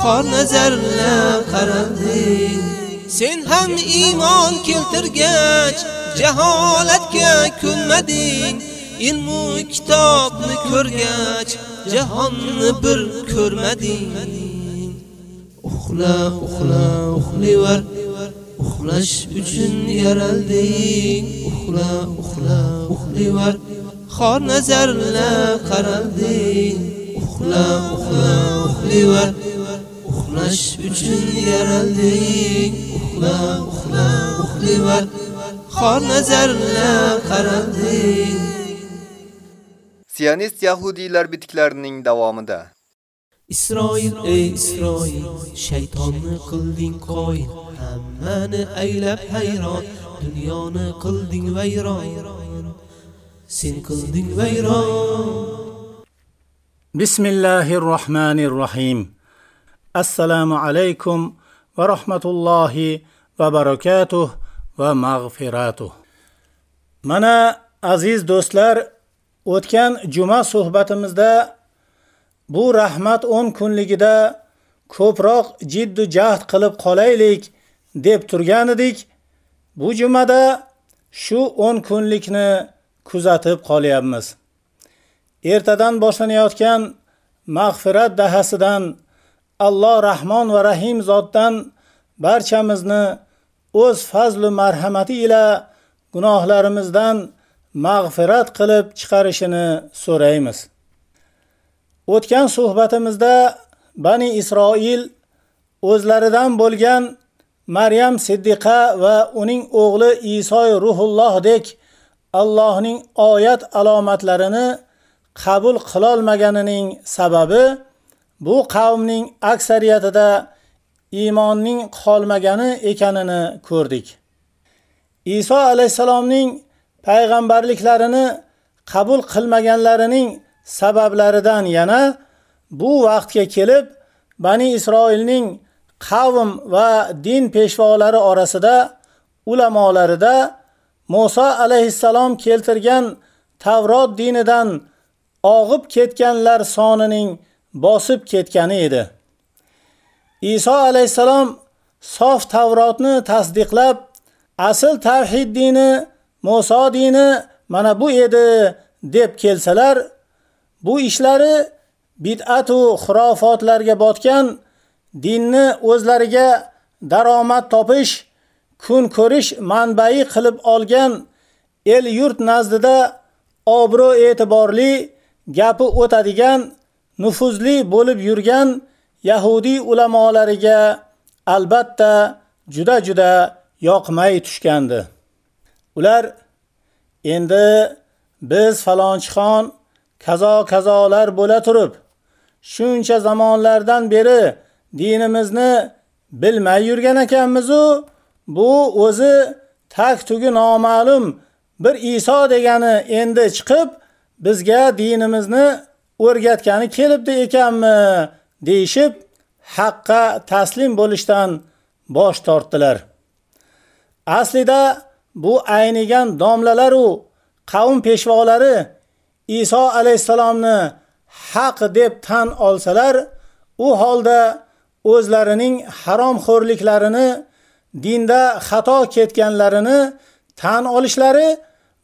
Хор nazarla qaralding sen ham iymon keltirgach jaholatga ko'nmading ilmu kitobni ko'rgach jahonni bir ko'rmading. Uxla uxla uxlayver uxlash uchun yaralding. Uxla uxla uxlayver xor nazarla qaralding. Uxla uxla uxlayver uxlash uchun yaralding. Uxla uxla uxlayver xor nazarla qaralding Siyonist yahudiylar bitiklarining davomida. Isroil ey Isroil shaytonni qilding qo'y hammani aylab hayron dunyoni qilding vayron. Sen qilding vayron. Bismillahir Rahmanir Rahim Assalomu alaykum va rahmatullohi va barakatuh va mag'firatuh Mana aziz do'stlar o'tgan juma suhbatimizda bu rahmat 10 kunligida ko'proq jiddu jahd qilib qolaylik deb turgan edik. Bu jumada shu 10 kunlikni kuzatib qolyapmiz. Ertadan boshlanayotgan mag'firat dahasidan Alloh Rahmon va Rahim zotdan barchamizni o'z fazl marhamati ila gunohlarimizdan mag'firat qilib chiqarishini so'raymiz. O'tgan suhbatimizda Bani Isroil o'zlaridan bo'lgan Maryam Siddiqa va uning o'g'li isoy Ruhullohdek Allohning oyat alomatlarini qabul qilolmaganining sababi bu qavmning aksariyatida iymonning qolmagani ekanini ko'rdik. Iso alayhisalomning payg'ambarliklarini qabul qilmaganlarining sabablaridan yana bu vaqtga kelib Bani Isroilning qavm va din peshvolari orasida ulamolarida Musa alayhissalom keltirgan Tavrot dinidan og'ib ketganlar sonining bosib ketgani edi. Iso alayhissalom sof Tavrotni tasdiqlab, asl tavhid dini Musa dini mana bu edi deb kelsalar, bu ishlari bid'at va xurofotlarga botgan dinni o'zlariga daromad topish, kun ko'rish manbai qilib olgan el yurt nazdida obro e'tiborli gapi o'tadigan nufuzli bo'lib yurgan Yahudi ulamolariga albatta juda juda yoqmay tushgandi. Ular endi biz falonchixon kazo kazolar bo'la turib, shuncha zamonlardan beri dinimizni bilmay yurgan ekanmiz-u, bu o'zi tak tugi noma'lum bir Iso degani endi chiqib bizga dinimizni o'rgatgani kelibdi ekanmi deyishib haqqa taslim bo'lishdan bosh tortdilar. Aslida bu aynigan domlalar u qavm peshvolari Iso alayhisalomni haq deb tan olsalar, u holda o'zlarining haromxo'rliklarini, dinda xato ketganlarini tan olishlari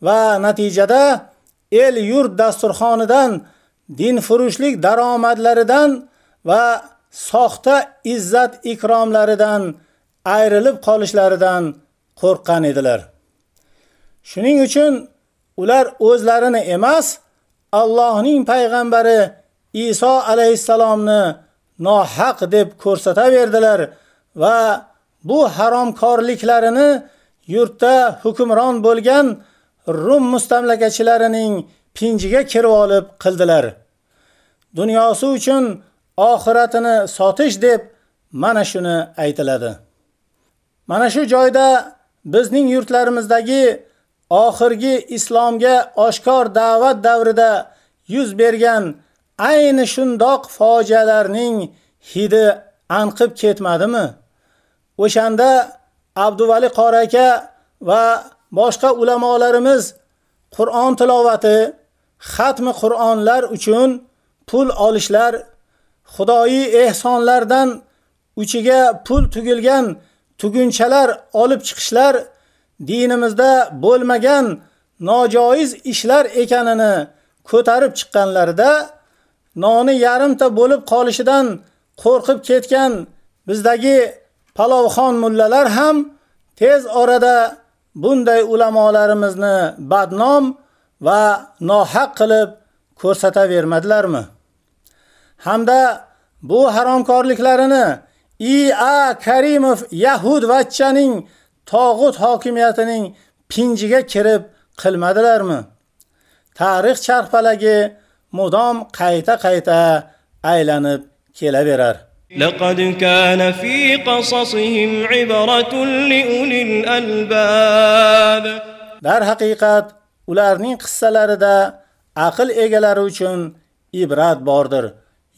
va natijada el yurt dasturxonidan din furushlik daromadlaridan va soxta izzat ikromlaridan ayrilib qolishlaridan qo'rqgan edilar. Shuning uchun ular o'zlarini emas, Allohning payg'ambari Iso alayhisalomni nohaq deb ko'rsataverdilar va bu haromkorliklarini yurtda hukmron bo'lgan Rum mustamlakachilarining pinjiga kirib olib qildilar. Dunyosi uchun oxiratini sotish deb mana shuni aytiladi. Mana shu joyda bizning yurtlarimizdagi oxirgi islomga oshkor da'vat davrida yuz bergan ayni shundoq fojialarning hidi anqib ketmadimi? O'shanda Abduvali Qori aka va boshqa ulamolarimiz Qur'on tilovati, xatmi Qur'onlar uchun pul olishlar, xudoyi ehsonlardan uchiga pul tugilgan tugunchalar olib chiqishlar dinimizda bo'lmagan nojoiz ishlar ekanini ko'tarib chiqqanlarida noni yarimta bo'lib qolishidan qo'rqib ketgan bizdagi palovxon mullalar ham tez orada bunday ulamolarimizni badnom va nohaq qilib ko'rsatavermadilarmi? Hamda bu haromkorliklarini I.A. Karimov Yahud vachchaning tog'ut hokimiyatining pinjiga kirib qilmadilarmi? Tarix charxpalagi mudom qayta-qayta aylanib kelaverar. لقد كان في قصصهم عبرة لأولي الألباب Dar haqiqat ularning qissalarida aql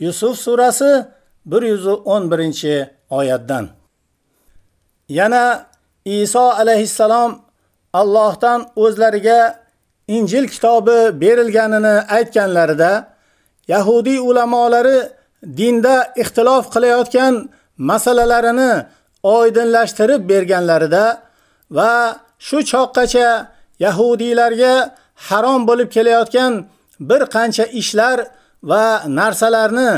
Egalari uchun ibrat bordir. Yusuf surasi 111-oyatdan. Yana Iso alayhissalom Allohdan o'zlariga Injil kitobi berilganini aytganlarida Yahudi ulamolari dinda ixtilof qilayotgan masalalarini oydinlashtirib berganlarida va shu choqqacha yahudiylarga harom bo'lib kelayotgan bir qancha ishlar va narsalarni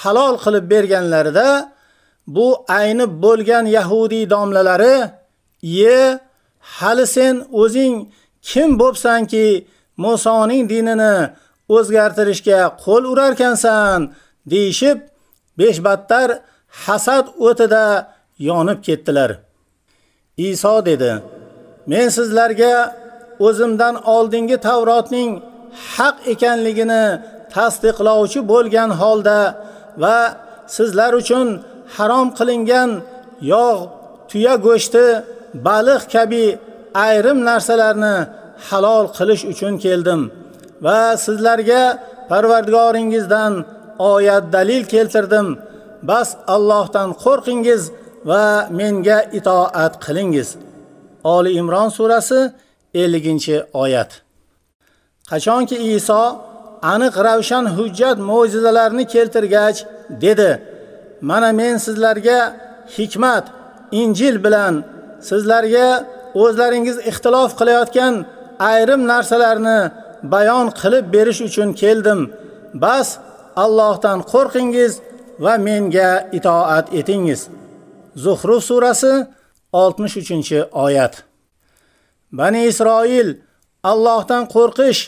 halol qilib berganlarida bu aynib bo'lgan yahudiy domlalari "Ye, hali sen o'zing kim bo'psanki Musoning dinini o'zgartirishga qo'l urarkansan?" deyishib, beshbattar hasad o'tida yonib ketdilar. Iso dedi: "Men sizlarga o'zimdan oldingi Tavrotning haq ekanligini tasdiqlovchi bo'lgan holda va sizlar uchun harom qilingan yog', tuya go'shti, baliq kabi ayrim narsalarni halol qilish uchun keldim va sizlarga Parvardigoringizdan oyat dalil keltirdim. Bas Allohdan qo'rqingiz va menga itoat qilingiz. Oli Imron surasi 50-oyat. Qachonki Iso aniq ravshan hujjat mo'jizalarni keltirgach dedi: "Mana men sizlarga hikmat, Injil bilan sizlarga o'zlaringiz ixtilof qilayotgan ayrim narsalarni bayon qilib berish uchun keldim. Bas Allohdan qo'rqingiz va menga itoat etingiz." Zuhruf surasi 63-oyat. Bani Isroil Allohdan qo'rqish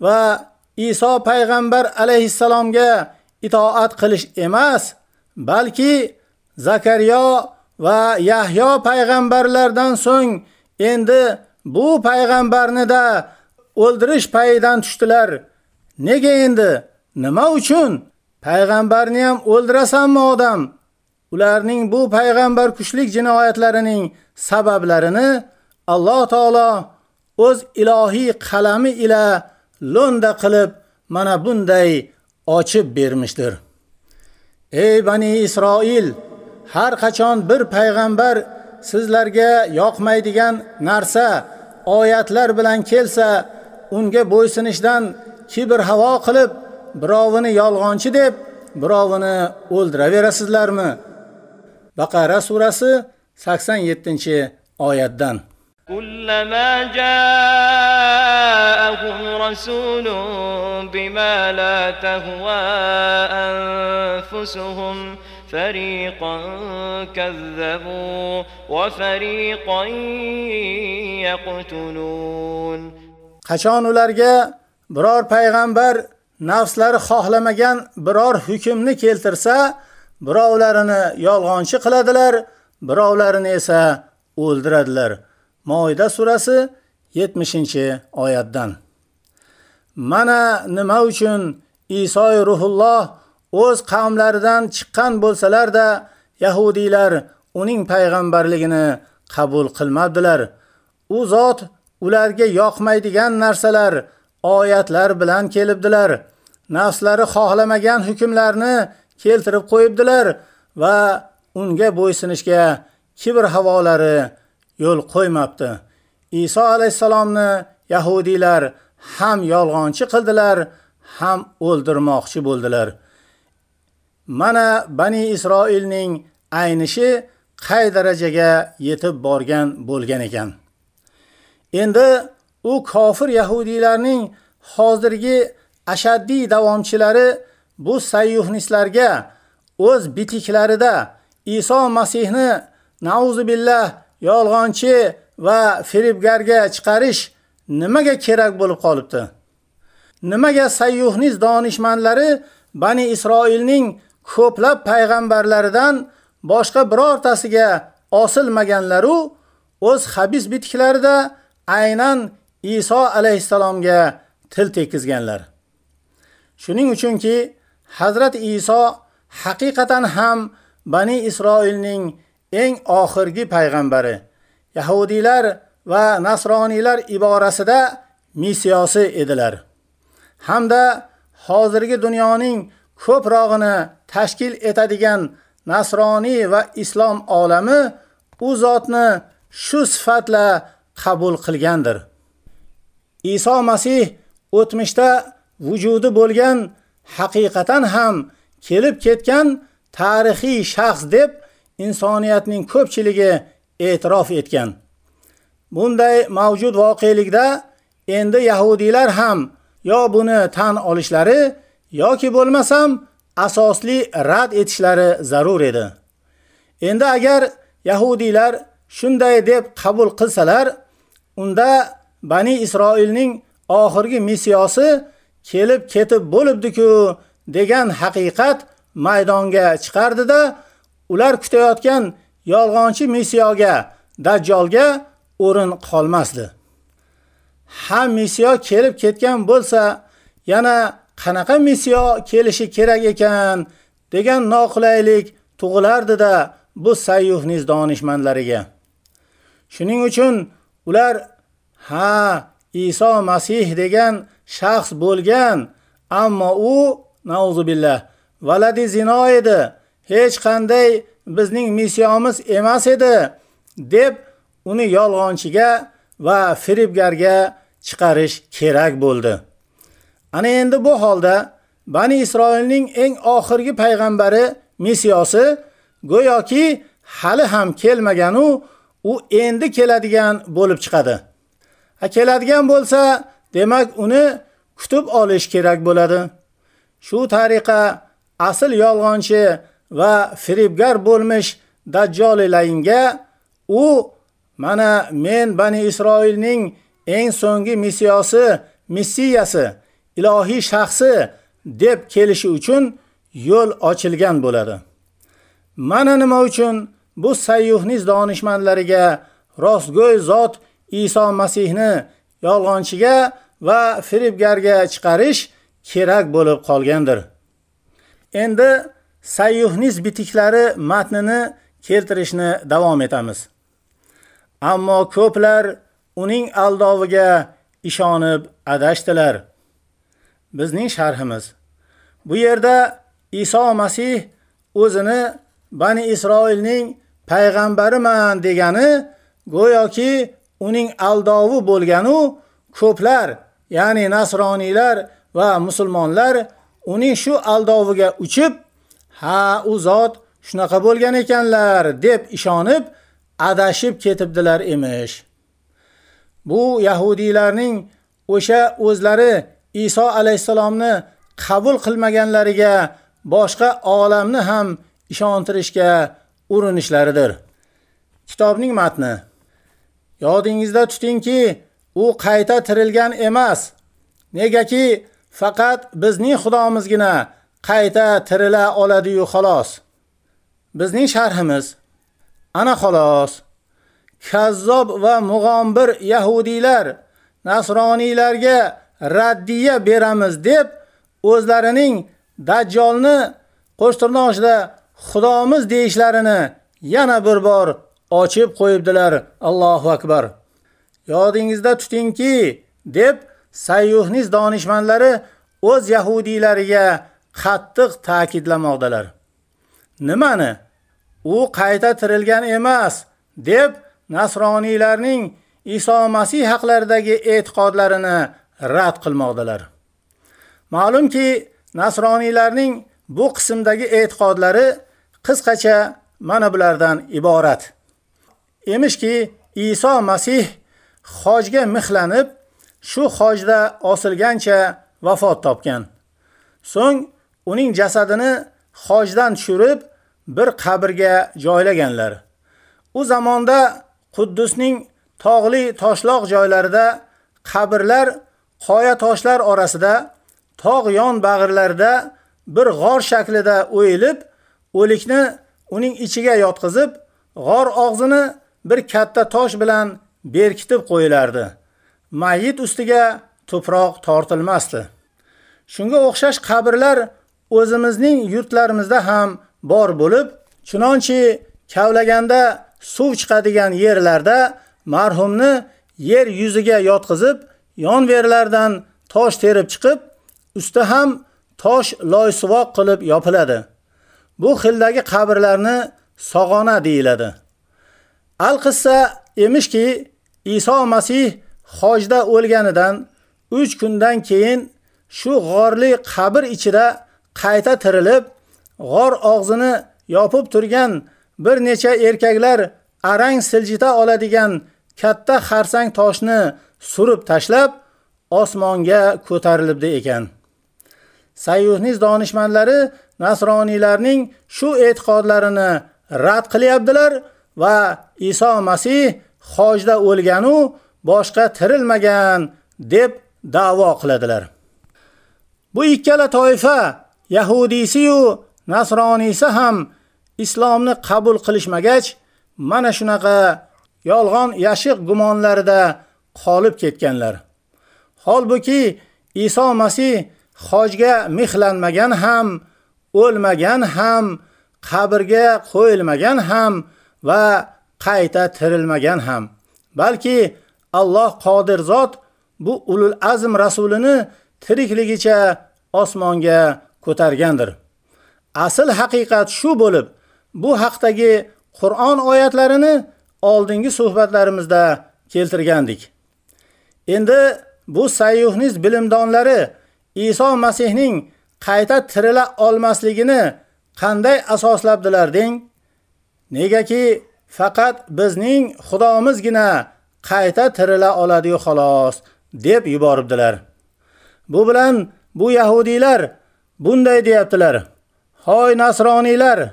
va Iso payg'ambar alayhissalomga itoat qilish emas, balki Zakariya va Yahyo payg'ambarlardan so'ng endi bu payg'ambarni da o'ldirish payidan tushdilar. Nega endi? Nima uchun? Payg'ambarni ham o'ldirasanmi odam? Ularning bu payg'ambar kuchlik jinoyatlarining sabablarini Alloh taolo o'z ilohiy qalami ila лонда qilib mana bunday ochib bermishdir. Ey bani Isroil, har qachon bir payg'ambar sizlarga yoqmaydigan narsa, oyatlar bilan kelsa, unga bo'ysunishdan kibr havo qilib, birovini yolg'onchi deb, birovini o'ldiraverasizlarmi? Baqara surasi 87-oyatdan. كلما جاءهم رسول بما لا تهوى أنفسهم فريقا كذبوا وفريقا يقتلون Qachon ularga biror payg'ambar nafslari xohlamagan biror hukmni keltirsa, birovlarini yolg'onchi qiladilar, birovlarini esa o'ldiradilar. Moida surasi 70-oyatdan. Mana nima uchun Iso ruhulloh o'z qavmlaridan chiqqan bo'lsalar-da, yahudiylar uning payg'ambarligini qabul qilmadilar. U zot ularga yoqmaydigan narsalar, oyatlar bilan kelibdilar. Nafslari xohlamagan hukmlarni keltirib qo'yibdilar va unga bo'ysinishga kibr havolari yo'l qo'ymabdi. Iso alayhisalomni yahudiylar ham yolg'onchi qildilar, ham o'ldirmoqchi bo'ldilar. Mana Bani Isroilning aynishi qay darajaga yetib borgan bo'lgan ekan. Endi u kofir yahudiylarning hozirgi ashaddiy davomchilari bu sayyuhnistlarga o'z bitiklarida Iso Masihni nauzubillah yolg'onchi va firibgarga chiqarish nimaga kerak bo'lib qolibdi? Nimaga sayyuhniz donishmandlari Bani Isroilning ko'plab payg'ambarlaridan boshqa birortasiga osilmaganlaru o'z habis bitiklarida aynan Iso alayhisalomga til tekizganlar. Shuning uchunki Hazrat Iso haqiqatan ham Bani Isroilning eng oxirgi payg'ambari. Yahudiylar va nasroniylar iborasida misiyosi edilar. Hamda hozirgi dunyoning ko'prog'ini tashkil etadigan nasroniy va islom olami u zotni shu sifatla qabul qilgandir. Iso Masih o'tmishda vujudi bo'lgan haqiqatan ham kelib ketgan tarixiy shaxs deb insoniyatning ko'pchiligi e'tirof etgan. Bunday mavjud voqelikda endi yahudiylar ham yo buni tan olishlari yoki bo'lmasam asosli rad etishlari zarur edi. Endi agar yahudiylar shunday deb qabul qilsalar, unda Bani Isroilning oxirgi missiyosi kelib ketib bo'libdi-ku degan haqiqat maydonga chiqardida ular kutayotgan yolg'onchi messiyoga dajjolga o'rin qolmasdi. Ha missiyo kelib ketgan bo'lsa, yana qanaqa missiyo kelishi kerak ekan degan noqulaylik tug'ilardi-da bu sayyuhniz donishmandlariga. Shuning uchun ular ha Iso Masih degan shaxs bo'lgan, ammo u nauzubillah valadi zino edi. Hech qanday bizning missiyamiz emas edi deb uni yolg'onchiga va firibgarga chiqarish kerak bo'ldi. Ana endi bu holda Bani Isroilning eng oxirgi payg'ambari missiyosi go'yoki hali ham kelmagan u, endi keladigan bo'lib chiqadi. a keladigan bo'lsa, demak uni kutib olish kerak bo'ladi. Shu tariqa asl yolg'onchi va firibgar bo'lmish dajjolilayinga u mana men Bani Isroilning eng so'nggi missiyosi, missiyasi, ilohiy shaxsi deb kelishi uchun yo'l ochilgan bo'ladi. Mana nima uchun bu sayyuhniz donishmandlariga rostgo'y zot Iso Masihni yolg'onchiga va firibgarga chiqarish kerak bo'lib qolgandir. Endi sayyuhniz bitiklari matnini keltirishni davom etamiz. Ammo ko'plar uning aldoviga ishonib adashdilar. Bizning sharhimiz. Bu yerda Iso Masih o'zini Bani Isroilning payg'ambariman degani go'yoki uning aldovi bo'lganu ko'plar, ya'ni nasroniylar va musulmonlar uning shu aldoviga uchib, ha u zot shunaqa bo'lgan ekanlar deb ishonib adashib ketibdilar emish. Bu yahudiylarning o'sha o'zlari Iso alayhisalomni qabul qilmaganlariga boshqa olamni ham ishontirishga urinishlaridir. Kitobning matni Yodingizda tutingki, u qayta tirilgan emas. Negaki faqat bizning xudomizgina qayta tirila oladi-yu xolos. Bizning sharhimiz ana xolos. Kazzob va mug'ombir yahudiylar nasroniylarga raddiya beramiz deb o'zlarining dajjolni qo'shtirnoqda xudomiz deyishlarini yana bir bor ochib qo'yibdilar. Allohu akbar. Yodingizda tutingki, deb sayyuhniz donishmandlari o'z yahudiylariga каттык ta'kidlamoqdalar. Nimani? U qayta тирилген emas deb насронийлернин Iso Masih haqlaridagi e'tiqodlarini rad qilmoqdalar. Ma'lumki, насронийлернин bu qismdagi e'tiqodlari qisqacha mana bulardan iborat. Emishki, Iso Masih хожга mixlanib shu хожда osilgancha vafot topgan. So'ng uning jasadini hojdan tushirib bir qabrga joylaganlar. U zamonda Quddusning tog'li toshloq joylarida qabrlar qoya toshlar orasida tog' yon bag'irlarida bir g'or shaklida o'yilib, o'likni uning ichiga yotqizib, g'or og'zini bir katta tosh bilan berkitib qo'yilardi. Mayit ustiga tuproq tortilmasdi. Shunga o'xshash qabrlar o'zimizning yurtlarimizda ham bor bo'lib, chunonchi kavlaganda suv chiqadigan yerlarda marhumni yer yuziga yotqizib, yon verlardan tosh terib chiqib, usti ham tosh loysuvoq qilib yopiladi. Bu xildagi qabrlarni sog'ona deyiladi. Al-qissa emishki, Iso Masih hojda o'lganidan 3 kundan keyin shu g'orli qabr ichida qayta tirilib, g'or og'zini yopib turgan bir necha erkaklar arang siljita oladigan katta xarsang toshni surib tashlab osmonga ko'tarilibdi ekan. Sayyuhniz donishmandlari nasroniylarning shu e'tiqodlarini rad qilyaptilar va Iso Masih hojda o'lgan u boshqa tirilmagan deb da'vo qiladilar. Bu ikkala toifa Yahudiysi yu Nasroniysi ham islomni qabul qilishmagach, mana shunaqa yolg'on yashiq gumonlarida qolib ketganlar. Holbuki Iso Masih hojga mehlanmagan ham, o'lmagan ham, qabrga qo'yilmagan ham va qayta tirilmagan ham. Balki Alloh qodir zot bu ulul azm rasulini tirikligicha osmonga ko'targandir. Asl haqiqat shu bo'lib, bu haqdagi Qur'on oyatlarini oldingi suhbatlarimizda keltirgandik. Endi bu sayyuhniz bilimdonlari Iso Masihning qayta tirila olmasligini qanday asoslabdilar deng? Negaki faqat bizning Xudomizgina qayta tirila oladi-yu xolos deb yuboribdilar. Bu bilan bu yahudiylar bunday deyaptilar: "Hoy nasroniylar,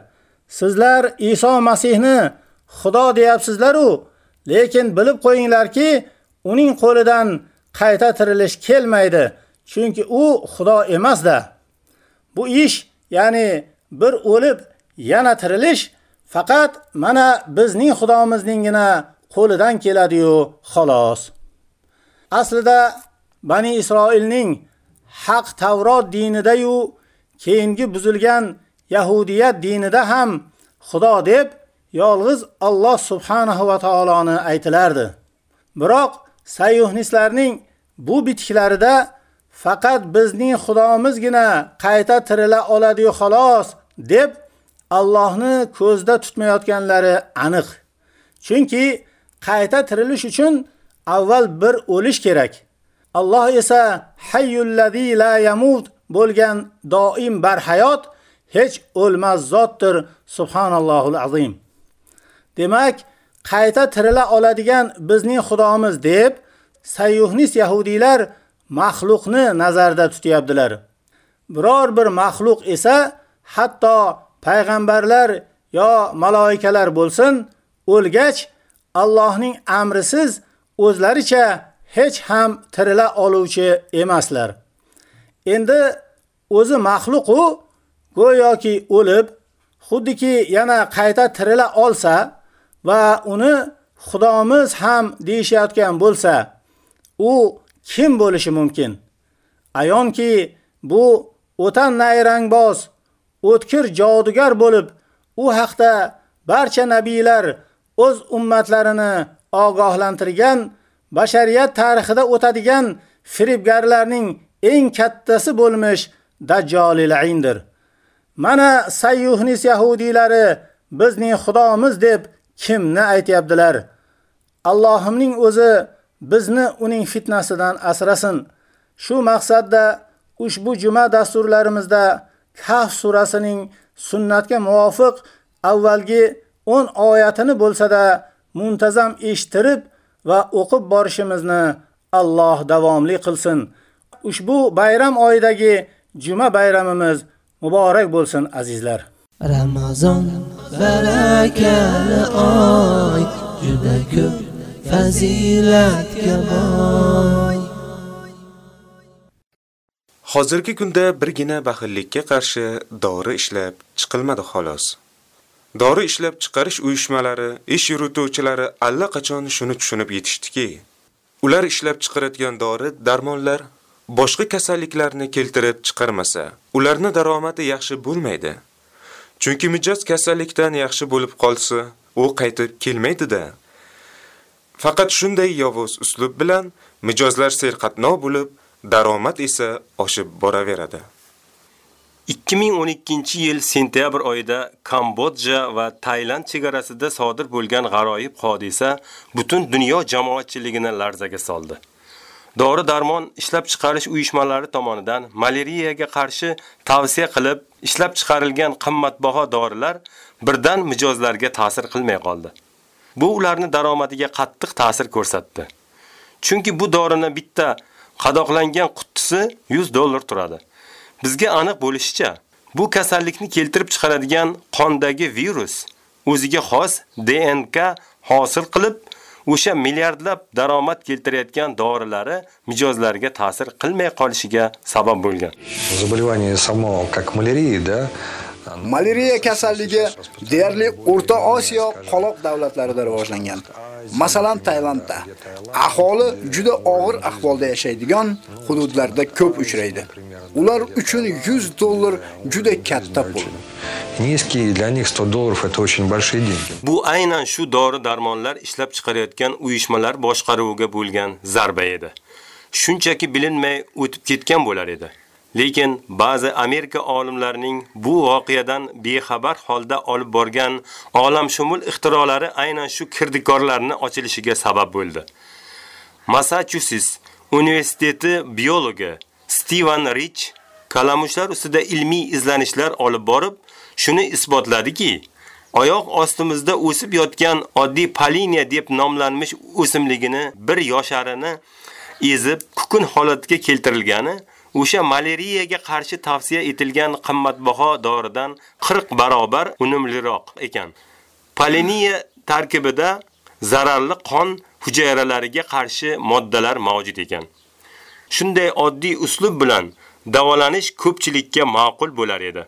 sizlar Iso Masihni Xudo deyapsizlar-u, lekin bilib qo'yinglarki, uning qo'lidan qayta tirilish kelmaydi, chunki u Xudo emasda Bu ish, ya'ni bir o'lib yana tirilish faqat mana bizning Xudomizningina qo'lidan keladi-yu, xolos. Aslida Bani Isroilning haq Tavrot dinida-yu, keyingi buzilgan Yahudiyat dinida ham Xudo deb yolg'iz Alloh subhanahu va taoloni aytilardi. Biroq sayyuhnislarning bu bitiklarida faqat bizning Xudomizgina qayta tirila oladi-yu xolos deb Allohni ko'zda tutmayotganlari aniq. Chunki qayta tirilish uchun avval bir o'lish kerak. Alloh esa hayyul ladzi la yamut bo'lgan doim barhayot, hech o'lmas zotdir. Subhanallohul azim. Demak, qayta tirila oladigan bizning Xudomiz deb sayyuhnis yahudiylar maxluqni nazarda tutyaptilar. Biror bir maxluq esa hatto payg'ambarlar yo maloikalar bo'lsin, o'lgach Allohning amrisiz o'zlaricha hech ham tirila oluvchi emaslar. Endi o'zi mahluq u go'yoki o'lib, xuddiki yana qayta tirila olsa va uni Xudomiz ham deyshayotgan bo'lsa, u kim bo'lishi mumkin? Ayonki bu o'tan nayrangboz, o'tkir jodugar bo'lib, u haqda barcha nabiylar o'z ummatlarini ogohlantirgan, bashariyat tarixida o'tadigan firibgarlarning eng kattasi bo'lmish Dajjolil Aindir. Mana sayyuhnis yahudiylari bizning xudomiz deb kimni aytyaptilar? Allohimning o'zi bizni uning fitnasidan asrasin. Shu maqsadda ushbu juma dasturlarimizda Kahf surasining sunnatga muvofiq avvalgi 10 oyatini bo'lsa-da muntazam eshittirib va o'qib borishimizni Alloh davomli qilsin. Ushbu bayram oyidagi juma bayramimiz muborak bo'lsin azizlar. Ramazon barakali oy juda ko'p fazilatga boy. Hozirgi kunda birgina baxillikka qarshi dori ishlab chiqilmadi xolos. Dori ishlab chiqarish uyushmalari, ish yurituvchilari allaqachon shuni tushunib yetishdiki, ular ishlab chiqaradigan dori darmonlar boshqa kasalliklarni keltirib chiqarmasa, ularni daromadi yaxshi bo'lmaydi. Chunki mijoz kasallikdan yaxshi bo'lib qolsa, u qaytib kelmaydi. Faqat shunday yovuz uslub bilan mijozlar serqatnov bo'lib, daromad esa oshib boraveradi. 2012-yil sentyabr oyida Kambodja va Tailand chegarasida sodir bo'lgan g'aroyib hodisa butun dunyo jamoatchiligini larzaga soldi. Dori-darmon ishlab chiqarish uyushmalari tomonidan malariyaga qarshi tavsiya qilib ishlab chiqarilgan qimmatbaho dorilar birdan mijozlarga ta'sir qilmay qoldi. Bu ularni daromadiga qattiq ta'sir ko'rsatdi. Chunki bu dorini bitta qadoqlangan qutisi 100 dollar turadi. Bizga aniq bo'lishicha, bu kasallikni keltirib chiqaradigan qondagi virus o'ziga xos DNK hosil qilib, o'sha milliardlab daromad keltirayotgan dorilari mijozlarga ta'sir qilmay qolishiga sabab bo'lgan. Заболевание само как малярии да, Malariya kasalligi deyarli O'rta Osiyo qoloq davlatlarida rivojlangan. Masalan, Tailandda aholi juda og'ir ahvolda yashaydigan hududlarda ko'p uchraydi. Ular uchun 100 dollar juda katta pul. Низкие для них 100 долларов это очень большие деньги. Bu aynan shu dori-darmonlar ishlab chiqarayotgan uyushmalar boshqaruviga bo'lgan zarba edi. Shunchaki bilinmay o'tib ketgan bo'lar edi. Lekin ba'zi Amerika olimlarining bu voqeadan bexabar holda olib borgan olamshumul ixtirolari aynan shu kirdikorlarni ochilishiga sabab bo'ldi. Massachusetts universiteti biologi Steven Rich kalamushlar ustida ilmiy izlanishlar olib borib, shuni isbotladiki, oyoq ostimizda o'sib yotgan oddiy poliniya deb nomlanmish o'simligini bir yosharini ezib kukun holatga keltirilgani o'sha malariyaga qarshi tavsiya etilgan qimmatbaho doridan 40 barobar unumliroq ekan. Poliniya tarkibida zararli qon hujayralariga qarshi moddalar mavjud ekan. Shunday oddiy uslub bilan davolanish ko'pchilikka ma'qul bo'lar edi.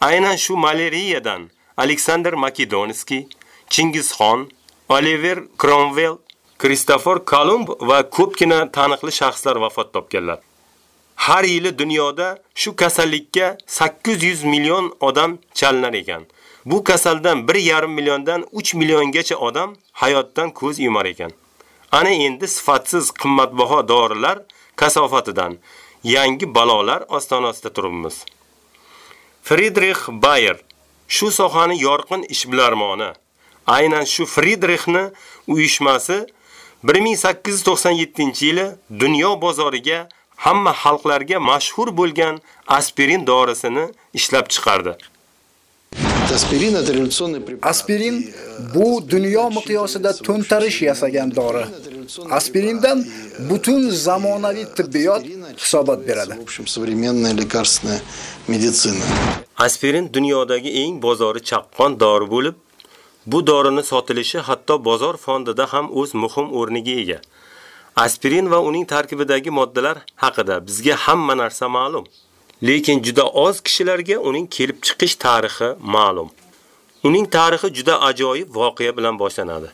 Aynan shu malariyadan Aleksandr Makedonskiy, Chingizxon, Oliver Cromwell, Kristofor Kolumb va ko'pgina taniqli shaxslar vafot topganlar. Har yili dunyoda shu kasallikka 800 million odam chalinar ekan. Bu kasaldan 1,5 milliondan 3 milliongacha odam hayotdan ko'z yumar ekan. Ana endi sifatsiz qimmatbaho dorilar kasofatidan yangi balolar ostonasida turibmiz. Friedrich Bayer shu sohani yorqin ishbilarmoni. Aynan shu Friedrichni uyushmasi 1897-yili dunyo bozoriga hamma xalqlarga mashhur bo'lgan aspirin dorisini ishlab chiqardi. Aspirin bu dunyo miqyosida to'ntarish yasagan dori. Aspirindan butun zamonaviy tibbiyot hisobot beradi. Современная лекарственная медицина. Aspirin dunyodagi eng bozori chaqqon dori bo'lib, bu dorini sotilishi hatto bozor fondida ham o'z muhim o'rniga ega. Aspirin va uning tarkibidagi moddalar haqida bizga hamma narsa ma'lum. Lekin juda oz kishilarga uning kelib chiqish tarixi ma'lum. Uning tarixi juda ajoyib voqea bilan boshlanadi.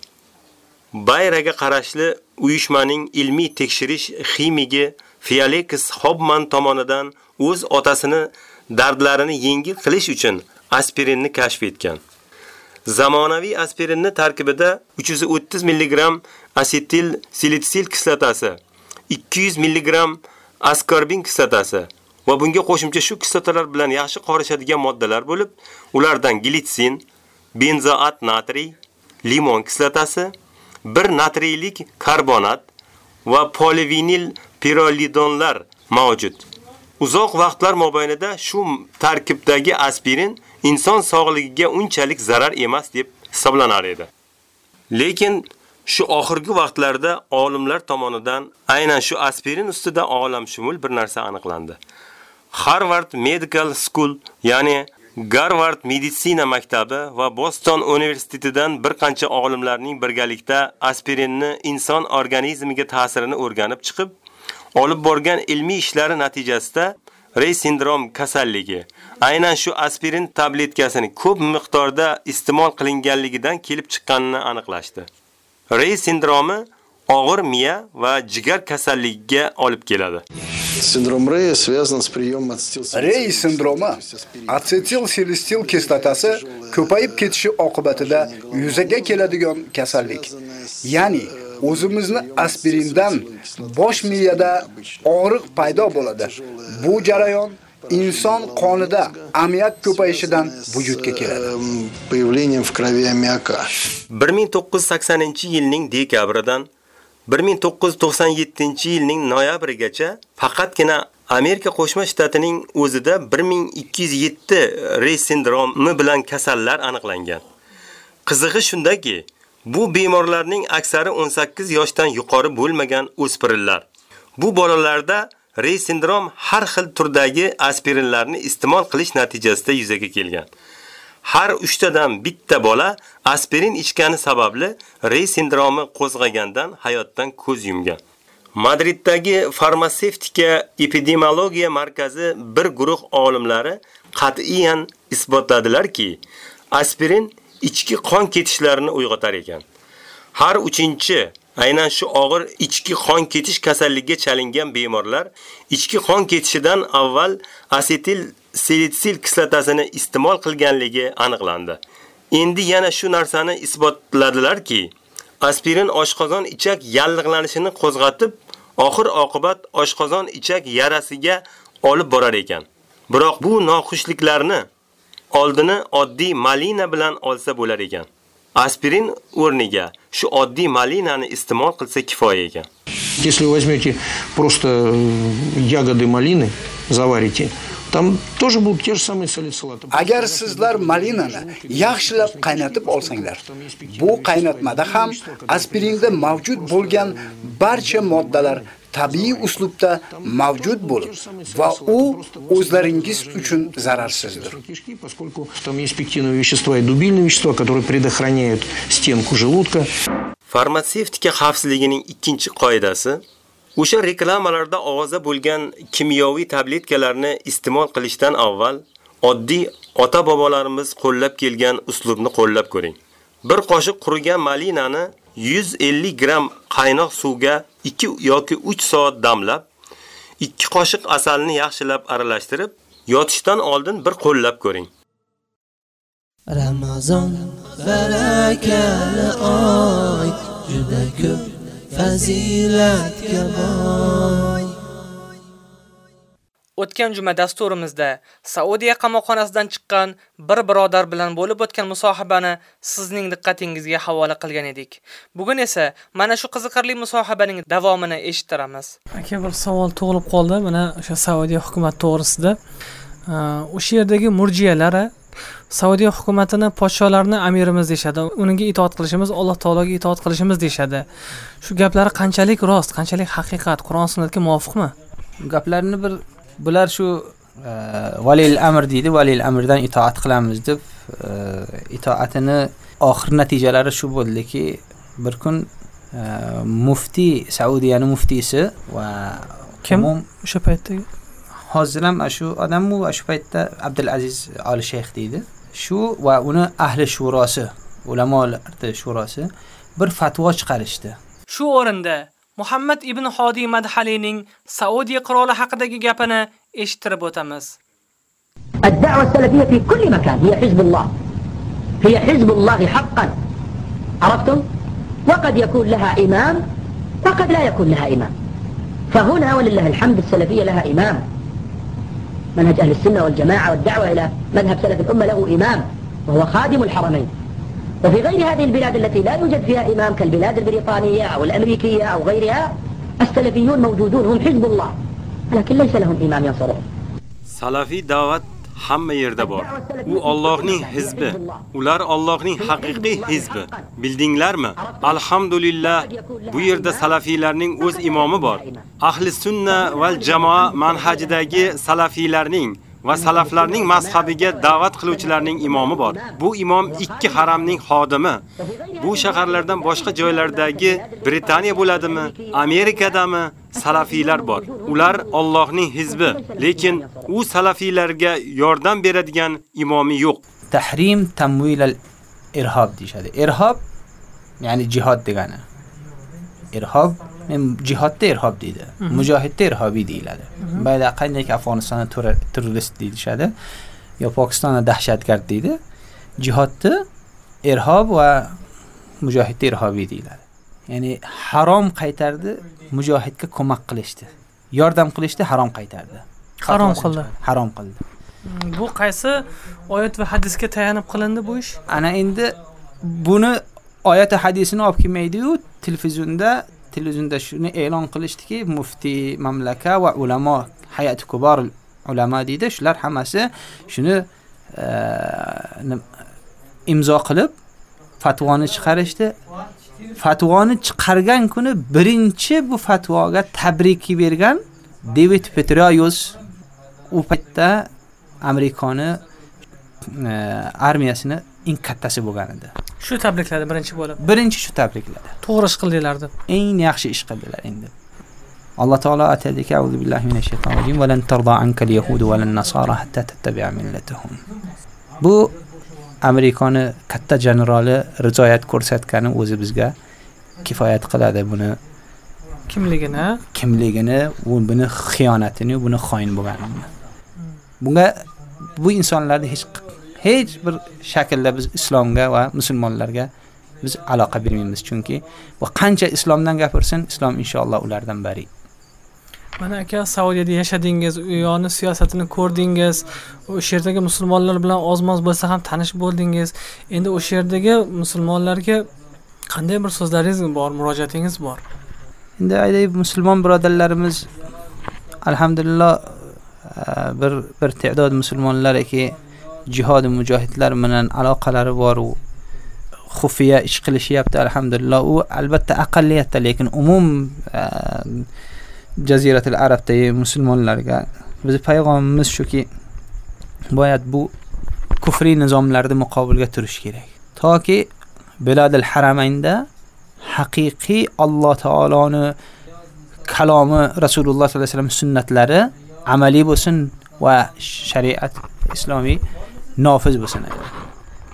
Bayraga qarashli uyushmaning ilmiy tekshirish ximigi fialekis Hobman tomonidan o'z otasini dardlarini yengil qilish uchun aspirinni kashf etgan. Zamonaviy aspirinni tarkibida 330 mg asetil silitsil kislotasi, 200 mg askorbin kislotasi va bunga qo'shimcha shu kislotalar bilan yaxshi qorishadigan moddalar bo'lib, ulardan glitsin, benzoat natriy, limon kislotasi, bir natriylik karbonat va polivinil pirolidonlar mavjud. Uzoq vaqtlar mobaynida shu tarkibdagi aspirin inson sog'ligiga unchalik zarar emas deb hisoblanar edi. Lekin Shu oxirgi vaqtlarda olimlar tomonidan aynan shu aspirin ustida olamshumul bir narsa aniqlandi. Harvard Medical School, ya'ni Garvard meditsina maktabi va Boston universitetidan bir qancha olimlarning birgalikda aspirinni inson organizmiga ta'sirini o'rganib chiqib, olib borgan ilmiy ishlari natijasida Rey sindrom kasalligi aynan shu aspirin tabletkasini ko'p miqdorda iste'mol qilinganligidan kelib chiqqanini aniqlashdi. Rey sindromi og'ir miya va jigar kasalligiga olib keladi. Синдром Рея связан с приемом ацетилсилистил. Rey sindromi asetilsilistil kislotasi ko'payib ketishi oqibatida yuzaga keladigan kasallik. Ya'ni o'zimizni aspirindan bosh miyada og'riq paydo bo'ladi. Bu jarayon inson qonida ammiak ko'payishidan vujudga keladi. Появлением в крови аммиака. 1980-yilning dekabridan 1997-yilning noyabrigacha faqatgina Amerika Qo'shma Shtatining o'zida 1207 Rey sindromi bilan kasallar aniqlangan. Qizig'i shundaki, bu bemorlarning aksari 18 yoshdan yuqori bo'lmagan o'spirinlar. Bu bolalarda Рей синдром har xil turdagi aspirinlarni iste'mol qilish natijasida yuzaga kelgan. Har 3 tadan bitta bola aspirin ichgani sababli Rey sindromi qo'zg'agandan hayotdan ko'z yumgan. Madriddagi farmatsevtika epidemiologiya markazi bir guruh olimlari qat'iyan isbotladilarki, aspirin ichki qon ketishlarini uyg'otar ekan. Har 3-chi aynan shu og'ir ichki qon ketish kasalligiga chalingan bemorlar ichki qon ketishidan avval asetil selitsil kislotasini iste'mol qilganligi aniqlandi. Endi yana shu narsani isbotladilarki, aspirin oshqozon ichak yallig'lanishini qo'zg'atib, oxir oqibat oshqozon ichak yarasiga olib borar ekan. Biroq bu noxushliklarni oldini oddiy malina bilan olsa bo'lar ekan. Aspirin o'rniga shu oddiy malinani iste'mol qilsa kifoya ekan. Если возьмете просто э, ягоды малины, заварите, там тоже будут те же самые салицилаты. Agar sizlar malinani yaxshilab qaynatib olsanglar, bu qaynatmada ham aspirinda mavjud bo'lgan barcha moddalar tabiiy uslubda mavjud bo'lib va u o'zlaringiz uchun zararsizdir. Поскольку там есть пектиновые вещества и дубильные вещества, которые предохраняют стенку желудка. Farmatsevtika xavfsizligining ikkinchi qoidasi o'sha reklamalarda ovoza bo'lgan kimyoviy tabletkalarni iste'mol qilishdan avval oddiy ota-bobolarimiz qo'llab kelgan uslubni qo'llab ko'ring. Bir qoshiq qurigan malinani 150 gram qaynoq suvga 2 yoki 3 soat damlab, 2 qoshiq asalni yaxshilab aralashtirib, yotishdan oldin bir qo'llab ko'ring. Ramazon barakali oy juda ko'p fazilatga boy O'tgan juma dasturimizda Saudiya qamoqxonasidan chiqqan bir birodar bilan bo'lib o'tgan musohabani sizning diqqatingizga havola qilgan edik. Bugun esa mana shu qiziqarli musohabaning davomini eshittiramiz. Aka bir savol tug'ilib qoldi mana o'sha Saudiya hukumati to'g'risida. O'sha yerdagi murjiyalar Saudiya hukumatini podsholarni amirimiz deyshadi. Uningga itoat qilishimiz Alloh taologa itoat qilishimiz deyshadi. Shu gaplari qanchalik rost, qanchalik haqiqat, Qur'on sunnatga muvofiqmi? Gaplarni bir bular shu valil amr deydi, valil amrdan itoat qilamiz deb itoatini oxir natijalari shu bo'ldiki, bir kun muftiy Saudiyani muftiysi va kim o'sha paytda hozir ham shu odam u shu paytda Abdulaziz Ali Shayx deydi. Shu va uni ahli shurosi, ulamolar shurosi bir fatvo chiqarishdi. Shu o'rinda Muhammad ibn Hodi Madhalining Saudiya qiroli haqidagi gapini eshittirib o'tamiz. الدعوة السلفية في كل مكان هي حزب الله هي حزب الله حقا عرفتم؟ وقد يكون لها إمام وقد لا يكون لها إمام فهنا ولله الحمد السلفية لها إمام منهج أهل السنة والجماعة والدعوة إلى مذهب سلف الأمة له إمام وهو خادم الحرمين وفي غير هذه البلاد التي لا يوجد فيها إمام كالبلاد البريطانية أو الأمريكية أو غيرها السلفيون موجودون هم حزب الله لكن ليس لهم إمام ينصرهم Salafiy da'vat hamma yerda bor. U Allohning hizbi. Ular Allohning haqiqiy hizbi. Bildinglarmi? Alhamdulillah, bu yerda salafiylarning o'z imomi bor. Ahli sunna val jamoa manhajidagi salafiylarning va salaflarning mazhabiga da'vat qiluvchilarning imomi bor. Bu imom ikki haramning xodimi. Bu shaharlardan boshqa joylardagi Britaniya bo'ladimi, Amerikadami salafiylar bor. Ular Allohning hizbi, lekin u salafiylarga yordam beradigan imomi yo'q. tahrim tamwil al irhob deyishadi. Irhob ya'ni jihad degani. Irhob jihodda irhob deydi. Mhm. Mujohidda irhobiy deyiladi. Mhm. Bayda qanday Afg'onistonda terror- terrorist deyishadi yo Pokistonda dahshatgard deydi. Jihodda irhob va mujohidda irhobiy deyiladi. Ya'ni harom qaytardi, mujohidga ko'mak qilishdi. Yordam qilishdi, harom qaytardi. Harom qildi. Harom qildi. Mm, Bu qaysi oyat va hadisga tayanib qilindi bu ish? ana endi buni oyat va hadisini olib kelmaydi-yu, televizionda televizionda shuni e'lon qilishdiki, muftiy mamlaka va ulamo hayati kubor ulamo deydi, shular hammasi shuni e, imzo qilib fatvoni chiqarishdi. Fatvoni chiqargan kuni birinchi bu fatvoga tabriki bergan David Petraeus u paytda Amerikani e, armiyasini eng kattasi bo'lgan edi. Shu tabrikladi birinchi bo'lib. Birinchi shu tabrikladi. To'g'ri ish qildinglar deb. Eng yaxshi ish qildilar endi. Alloh taolo aytadiki, "A'udhu billahi minash shaytonir rojim va lan tarda anka al-yahud va lan nasara hatta tattabi'a millatahum." Bu Amerikani katta generali rizoyat ko'rsatgani o'zi bizga kifoyat qiladi buni Kimligini? kimligini, u buni xiyonatini, buni xoin bo'lganini. Bunga bu insonlarni hech hech bir shaklda biz islomga va musulmonlarga biz aloqa bermaymiz chunki bu qancha islomdan gapirsin, islom inshaalloh ulardan bari. Mana aka Saudiyada yashadingiz, u yoqni siyosatini ko'rdingiz, o'sha yerdagi musulmonlar bilan ozmoz bo'lsa ham tanish bo'ldingiz. Endi o'sha yerdagi musulmonlarga qanday bir so'zlaringiz bor, murojaatingiz bor? Endi ayday musulmon birodarlarimiz alhamdulillah bir bir te'dod musulmonlarki jihod mujohidlar bilan aloqalari bor u. Xufiya ish qilishyapti alhamdulillah. U albatta aqalliyatda lekin umum e, jaziratul arabdagi musulmonlarga шуки боят shuki куфрий bu муқобилга туриш muqobilga turish kerak. Toki haramaynda haqiqiy Alloh taoloni kalomi Rasululloh sollallohu alayhi vasallam sunnatlari amaliy bo'lsin va shariat islomiy nofiz bo'lsin.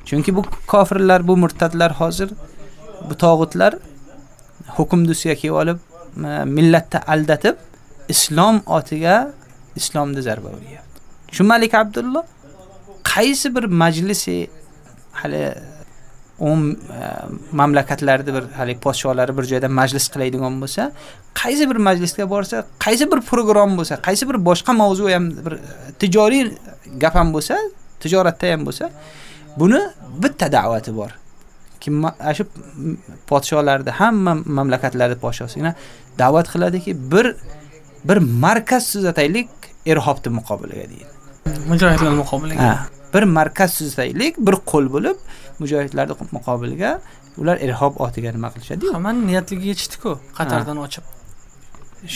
Chunki bu kofirlar, bu murtadlar hozir bu tog'utlar hukm dusiga kelib olib millatni aldatib islom otiga islomni zarba uryapti. Shu Malik Abdulloh qaysi bir majlisi hali um e, mamlakatlarda bir hali podsholari bir joyda majlis qiladigan bo'lsa, qaysi bir majlisga borsa, qaysi bir program bo'lsa, qaysi bir boshqa mavzu ham bir e, tijoriy gap ham bo'lsa, ham bo'lsa, buni bitta da'vati bor. Kim shu podsholarda hamma mamlakatlarda podshosigina da'vat qiladiki, bir bir markaz tuzataylik irhobni muqobiliga deydi. Mujohidlar muqobiliga. Bir markaz tuzataylik, bir qo'l bo'lib mujohidlarni muqobiliga ular irhob otiga nima qilishadi? Hammaning niyatligi yetishdi-ku, Qatardan ochib.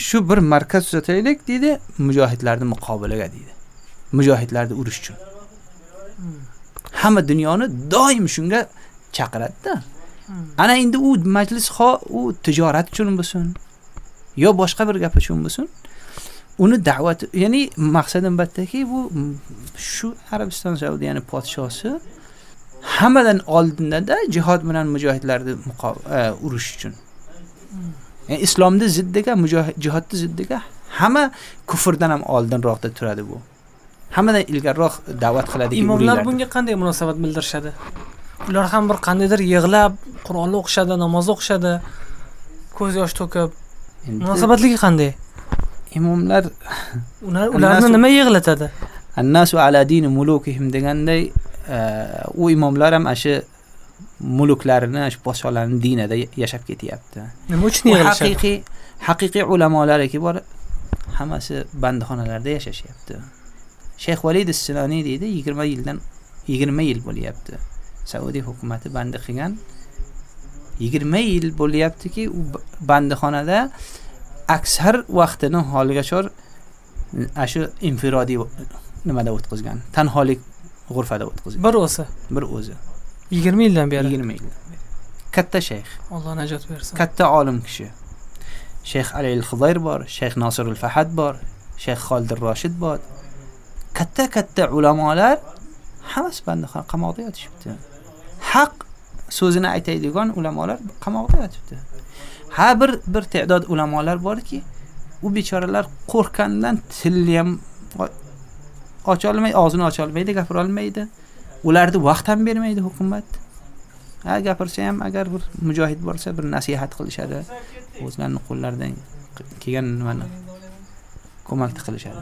Shu bir markaz tuzataylik deydi, mujohidlarni muqobiliga deydi. Mujohidlarni urush uchun. Hamma dunyoni doim shunga chaqiradi-da. Ana endi u majlis xo u tijorat uchun bo'lsin, yo boshqa bir gap uchun bo'lsin, uni da'vat, ya'ni maqsadim bittaki bu shu Arabiston Saudiyani podshosi hammadan oldinda jihod bilan mujohidlarni e, urush uchun. Yani islomni ziddiga, mujohid jihodni ziddiga hamma kufrdan ham oldinroqda turadi bu. Hammadan ilgariroq da'vat qiladi Imomlar bunga qanday munosabat bildirishadi? Ular ham bir qandaydir yig'lab, Qur'onni o'qishadi, namoz o'qishadi, ko'z yosh to'kib. Munosabatligi qanday? Imomlar ular ularni nima yig'latadi? Annasu ala dini mulukihim deganday u imomlar ham ana muluklarini, shu podsholarning dinida yashab ketyapti. Nima uchun? Haqiqiy haqiqiy ulamolarki bor, hammasi bandixonalarda yashashyapti. Deydi yigirma yildan yigirma yil bo'lyapti. Saudiya hukumati bandi qilgan. Yigirma yil bo'lyaptiki u b- bandixonada aksar vaqtini holiga chor ana shu infirodiy nimada o'tkazgan tanholik g'urfada o'tkazgan. Bir o'zi. Bir o'zi. Yigirma yildan beri? Yigirma yil katta shayx. Alloh najot bersin. Katta olim kishi. Shayx ali al hudayr bor shayx nosirul fahad bor shayx xolidir roshid bor katta katta ulamolar hammasi bandixona qamoqda yotishibdi. Haq so'zini aytadigan ulamolar qamoqda yotibdi ha bir bir ta'dod ulamolar borki u bechoralar qo'rqqanidan tilni ham ocholmaydi og'zini ocholmaydi gapirolmaydi. Ularni vaqt ham bermaydi hukumat. Ha gapirsa ham agar bir mujohid bo'lsa bir nasihat qilishadi. O'zlarini qo'llaridan kelgan nimani ko'makni qilishadi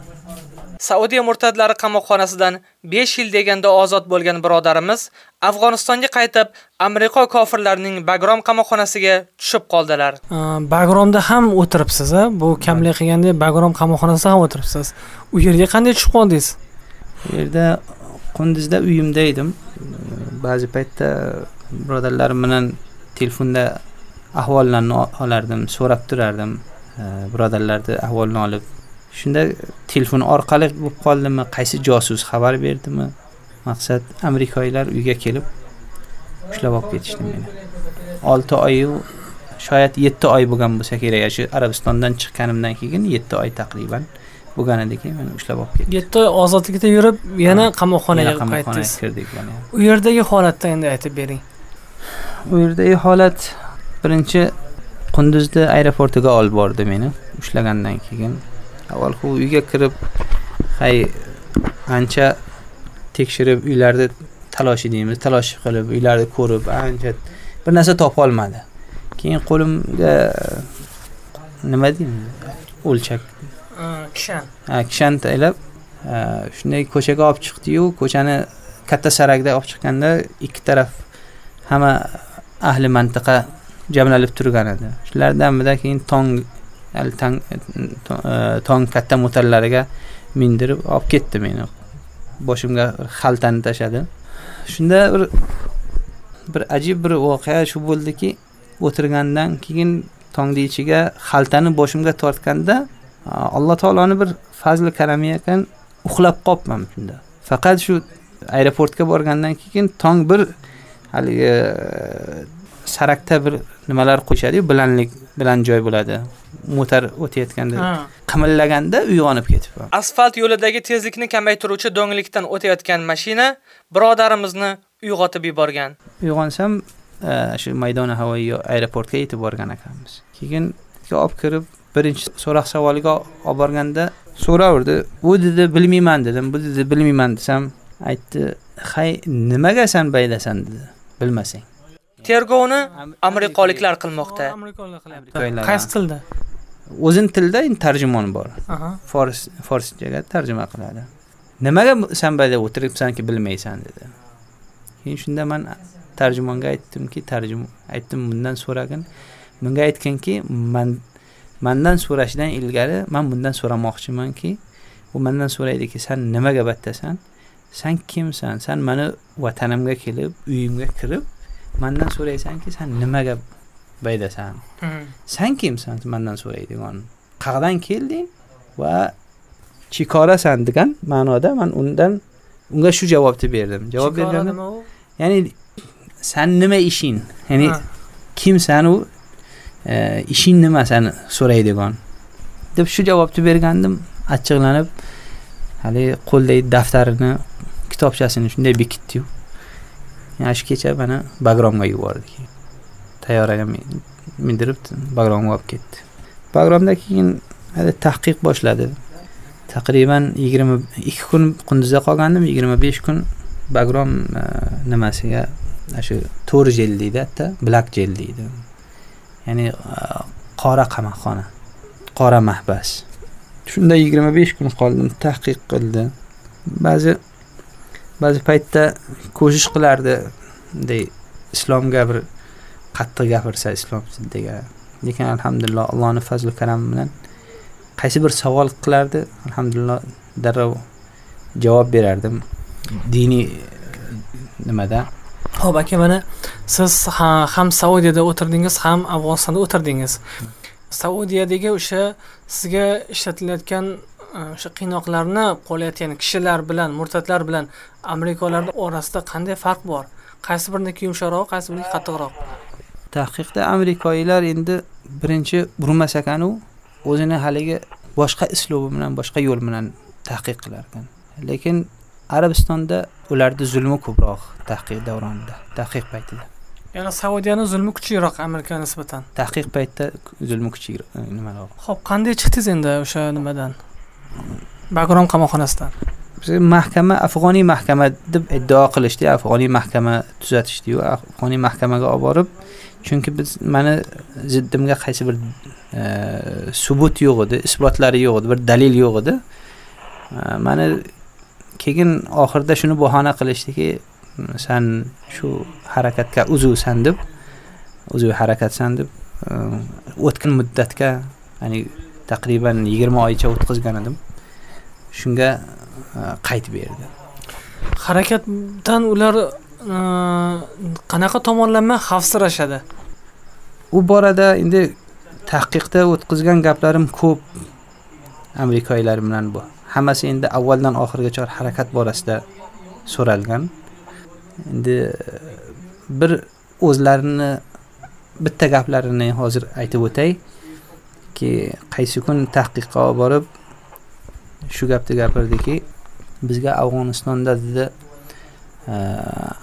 Saudiya murtadlari qamoqxonasidan 5 yil deganda ozod bo'lgan birodarimiz Afg'onistonga qaytib, Amerika kofirlarining Bagram qamoqxonasiga tushib qoldilar. Bagromda ham o'tiribsiz a bu kamlik qilganda Bagrom qamoqxonasida ham o'tiribsiz. U yerga qanday tushib qoldingiz? Bu yerda qunduzda uyimda edim. Ba'zi paytda birodarlarim bilan telefonda ahvollarni olardim so'rab turardim. Birodarlarni ahvolini olib shunda telefon orqali bo'lib qoldimi qaysi josus xabar berdimi? Maqsad amerikaliklar uyga kelib ushlab olib ketishdi meni. Olti oyu shoyat yetti oy bo'lgan bo'lsa kerak shu arabistondan chiqqanimdan keyin yetti oy taqriban bo'lgan ediki meni ushlab olib ketdi 7 oy ozodlikda yurib yana qamoqxonaga qaytdingiz? kirdik u yerdagi holatni endi aytib bering. U yerdagi holat birinchi qunduzda aeroportiga olib bordi meni ushlagandan keyin avval u uyga kirib hay ancha tekshirib uylarni talosh deymiz talosh qilib uylarni ko'rib ancha bir narsa topolmadi. Keyin qo'limga nima deymiz o'lchak. Kishan. Ha kishan taylab ha, shunday ko'chaga olib chiqdiyu ko'chani katta sarakda olib chiqqanda ikki taraf hamma ahli mantiqa jamlanib turgan edi. Shulardan birida keyin tong hali tang to- e, katta motorlarga mindirib olib ketdi meni. Boshimga xaltani tashladi shunda bir bir ajib bir voqea shu bo'ldiki o'tirgandan keyin tongni ichiga xaltani boshimga tortganda alloh taoloni bir fazli karami ekan uxlab qolibman shunda. Faqat shu aeroportga borgandan keyin tong bir haligi e, sarakda bir nimalar qo'yishadiyu bilanlik bilan joy bo'ladi. Motor o'tayotganda Ha. qimillaganda uyg'onib ketibman Asfalt yo'lidagi tezlikni kamaytiruvchi do'nglikdan o'tayotgan mashina birodarimizni uyg'otib yuborgan. uyg'onsam e, shu maydoni havoyi aeroportga yetib borgan ekanmiz keyin olib kirib birinchi so'roq savoliga olib borganda so'raverdi u dedi bilmayman dedim. Bu dedi bilmayman desam aytdi hay nimaga san baylasan dedi. Bilmasang Tergovni amerikaliklar qilmoqda. Qaysi tilda? O'zini tilida endi tarjimon bor. Fors forschaga tarjima qiladi. Nimaga san bayda o'tiribsanki bilmaysan dedi. Keyin shunda man tarjimonga aytdimki tarjim aytdim bundan so'ragin. Bunga aytganki man mandan so'rashidan ilgari man bundan so'ramoqchimanki u mandan so'raydiki san nimaga battasan? San kimsan? San mani vatanimga kelib uyimga kirib baydasan? Hmm. san kimsan mandan so'raydigan qayerdan kelding va chikorasan degan ma'noda man undan unga shu javobni berdim. Javob Chikora berganda nima u? ya'ni san nima ishing? Ya'ni Ha. kimsan u? E, ishing nima sani so'raydigan deb shu javobni bergandim. Achchiqlanib haligi qo'ldagi daftarini kitobchasini shunday bekitdiyu yana shu kecha mana юборду yubordik tayyoraga min- mindirib bagromga olib ketdi. Bagromda keyin hali tahqiq taqriban yigirma ikki kun qunduzda qolgandim yigirma besh kun bagrom e, nimasiga shu to'r jel deydi hatto black jel deydi. Ya'ni e, qora qamoqxona qora mahbas. Shunda yigirma besh kun qoldim tahqiq qildi. Ba'zi ba'zi paytda ko'shish qilardi bunday islomga bir qattiq gapirsa islomchi degan lekin alhamdulillah allohni fazli karami bilan qaysi bir savol qilardi alhamdulillah darrov javob berardim. Diniy nimada? Xo'p, aka mana siz ha- ham Saudiyada o'tirdingiz, ham Afg'onistonda o'tirdingiz. Saudiyadagi o'sha sizga ishlatilayotgan e, o'sha qiynoqlarni qo'llayotgan kishilar bilan, murtadlar bilan Amerikaliklar orasida qanday farq bor? Qaysi biriniki yumshoqroq, qaysi biriniki qattiqroq? tahqiqda amerikaliklar endi birinchi urmas ekanu o'zini haligi boshqa islubi bilan boshqa yo'l bilan tahqiq qilar ekan lekin arabistonda ularni zulmi ko'proq tahqiq davronida tahqiq paytida Ya'ni Saudiyani zulmi kuchliroq Amerikaga nisbatan. tahqiq paytida zulmi kuchliroq nimaroq Xo'p, qanday chiqdingiz endi o'sha nimadan? Bagram qamoqxonasidan. biz mahkama afg'oniy mahkama deb iddao qilishdi. Afg'oniy mahkama tuzatishdiyu. Afg'oniy mahkamaga olib borib chunki biz mani ziddimga qaysi bir e, subut yo'q edi isbotlari yo'q edi bir dalil yo'q edi. E, mani keyin oxirida shuni bahona qilishdiki san shu harakatga uzuvsan deb uzviy harakatsan deb e, o'tgan muddatga ya'ni taqriban yigirma oycha o'tkazgan edim. E, qaytib berdi Harakatdan ular e, qanaqa tomonlama xavfsirashadi? u borada endi tahqiqda o'tkazgan gaplarim ko'p. Amerikaliklar bilan bu. Hammasi endi avvaldan oxirigacha harakat borasida so'ralgan. Endi bir o'zlarini bitta gaplarini hozir aytib o'tayki qaysi kun tahqiqqa olib borib shu gapni gapirdiki bizga afg'onistonda dedi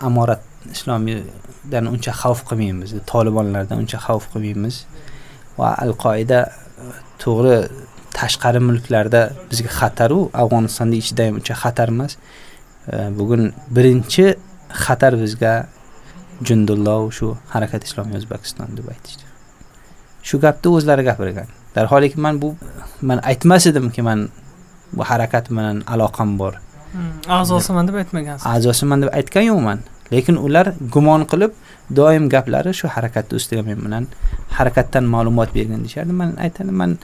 amorat islomiydan uncha xavf qilmaymiz tolibonlardan uncha xavf qilmaymiz va al qoida to'g'ri tashqari mulklarda bizga xataru afg'onistonda ichida ham uncha xatar emas. Bugun birinchi xatar bizga jundullo shu harakat islomiy o'zbekiston deb aytishdi. Shu gapni o'zlari gapirgan. Darholiki man bu man aytmas edimki man bu harakat bilan aloqam bor. A'zosiman deb aytmagansiz. a'zosiman deb aytgan yo'qman lekin ular gumon qilib doim gaplari shu harakatni ustiga men bilan harakatdan ma'lumot bergin deyishardi. Man aytadim man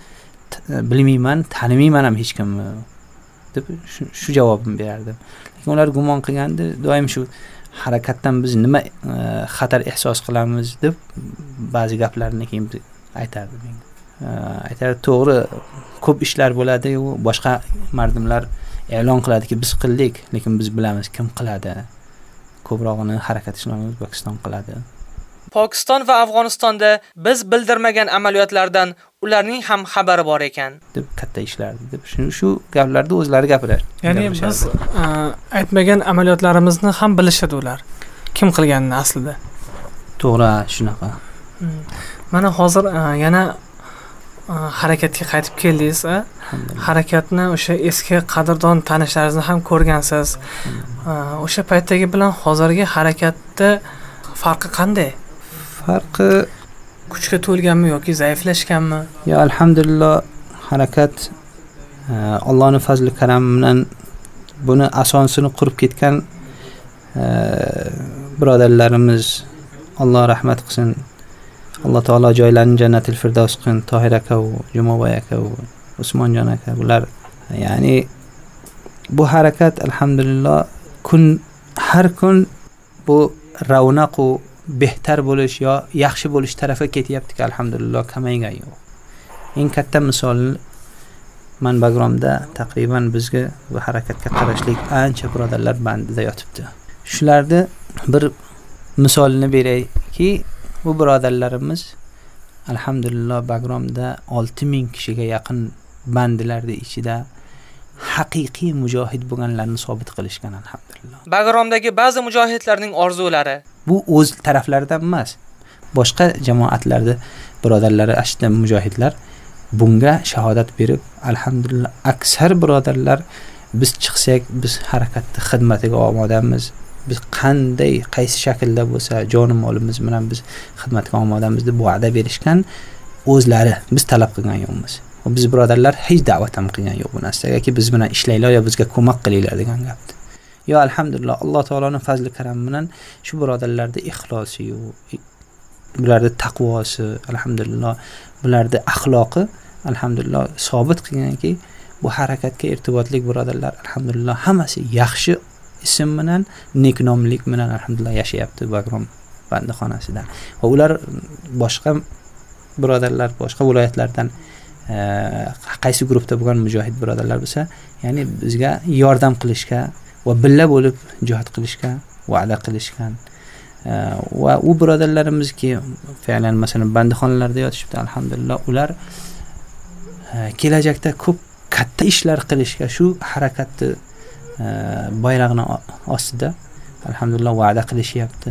t- bilmayman tanimayman ham hech kimni deb shu- javobimni berardim. Lekin ular gumon qilgandi doim shu harakatdan biz nima e, xatar ehsos qilamiz deb ba'zi gaplarni keyin biz- aytardi menga E, aytardi to'g'ri ko'p ishlar bo'ladi u boshqa mardimlar e'lon qiladiki biz qildik lekin biz bilamiz kim qiladi ko'prog'ini harakat islomiy o'zbekiston qiladi Pokiston va Afg'onistonda biz bildirmagan amaliyotlardan ularning ham xabari bor ekan. deb katta ishlardi deb shu shu gaplarni o'zlari gapirar Ya'ni biz e, aytmagan amaliyotlarimizni ham bilishadi ular. Kim qilganini aslida. to'g'ri shunaqa Mana hozir e, yana harakatga qaytib keldingiz. Harakatni o'sha eski qadrdon tanishlaringizni ham ko'rgansiz. O'sha paytdagi bilan hozirgi harakatda farqi qanday? farqi kuchga to'lganmi yoki zaiflashganmi? yo alhamdulillah harakat allohni fazli karami bilan buni asosini qurib ketgan birodarlarimiz alloh rahmat qilsin alloh taolo joylarini jannatil firdavs qilsin tohir aka u jumoboy aka u usmonjon aka bular ya'ni bu harakat alhamdulillah kun har kun bu ravnaqu behtar bo'lish yo yaxshi bo'lish tarafga ketyaptiki alhamdulillah kamaygani yo'q. Eng katta misol man bagromda taqriban bizga bu harakatga qarashlik ancha birodarlar bandida yotibdi. Shularni bir misolini berayki bu birodarlarimiz alhamdulillah bagromda olti ming kishiga yaqin bandilarni ichida haqiqiy mujohid bo'lganlarini sobit qilishgan alhamdulillah. Bagromdagi ba'zi mujohidlarning orzulari. Bu o'z taraflaridan emas boshqa jamoatlarda birodarlari ashta mujohidlar bunga shahodat berib alhamdulillah aksar birodarlar biz chiqsak biz harakatni xizmatiga omadamiz biz qanday qaysi shaklda bo'lsa joni molimiz bilan biz xizmatga omadamiz deb va'da berishgan o'zlari biz talab qilgan yo'qmiz biz birodarlar hech da'vat ham qilgan yo'q bu narsagaki biz bilan ishlanglar yo bizga ko'mak qilinglar degan gapdi yo alhamdulillah alloh taoloni fazli karami bilan shu birodarlarni ixlosiyu bularni taqvosi alhamdulillah bularni axloqi alhamdulillah sobit qilganki bu harakatga irtibotlik birodarlar alhamdulillah hammasi yaxshi ism bilan neknomlik bilan alhamdulillah yashayapti bagrom bandixonasida va ular boshqa birodarlar boshqa viloyatlardan qaysi guruhda bo'lgan mujohid birodarlar bo'lsa ya'ni bizga yordam qilishga va billa bo'lib jihod qilishga va'da qilishgan va u birodarlarimizki fe'lan masalan bandixonalarda yotishibdi alhamdulillah ular kelajakda ko'p katta ishlar qilishga shu harakatni o- ostida. Alhamdulillah va'da qilishyapti.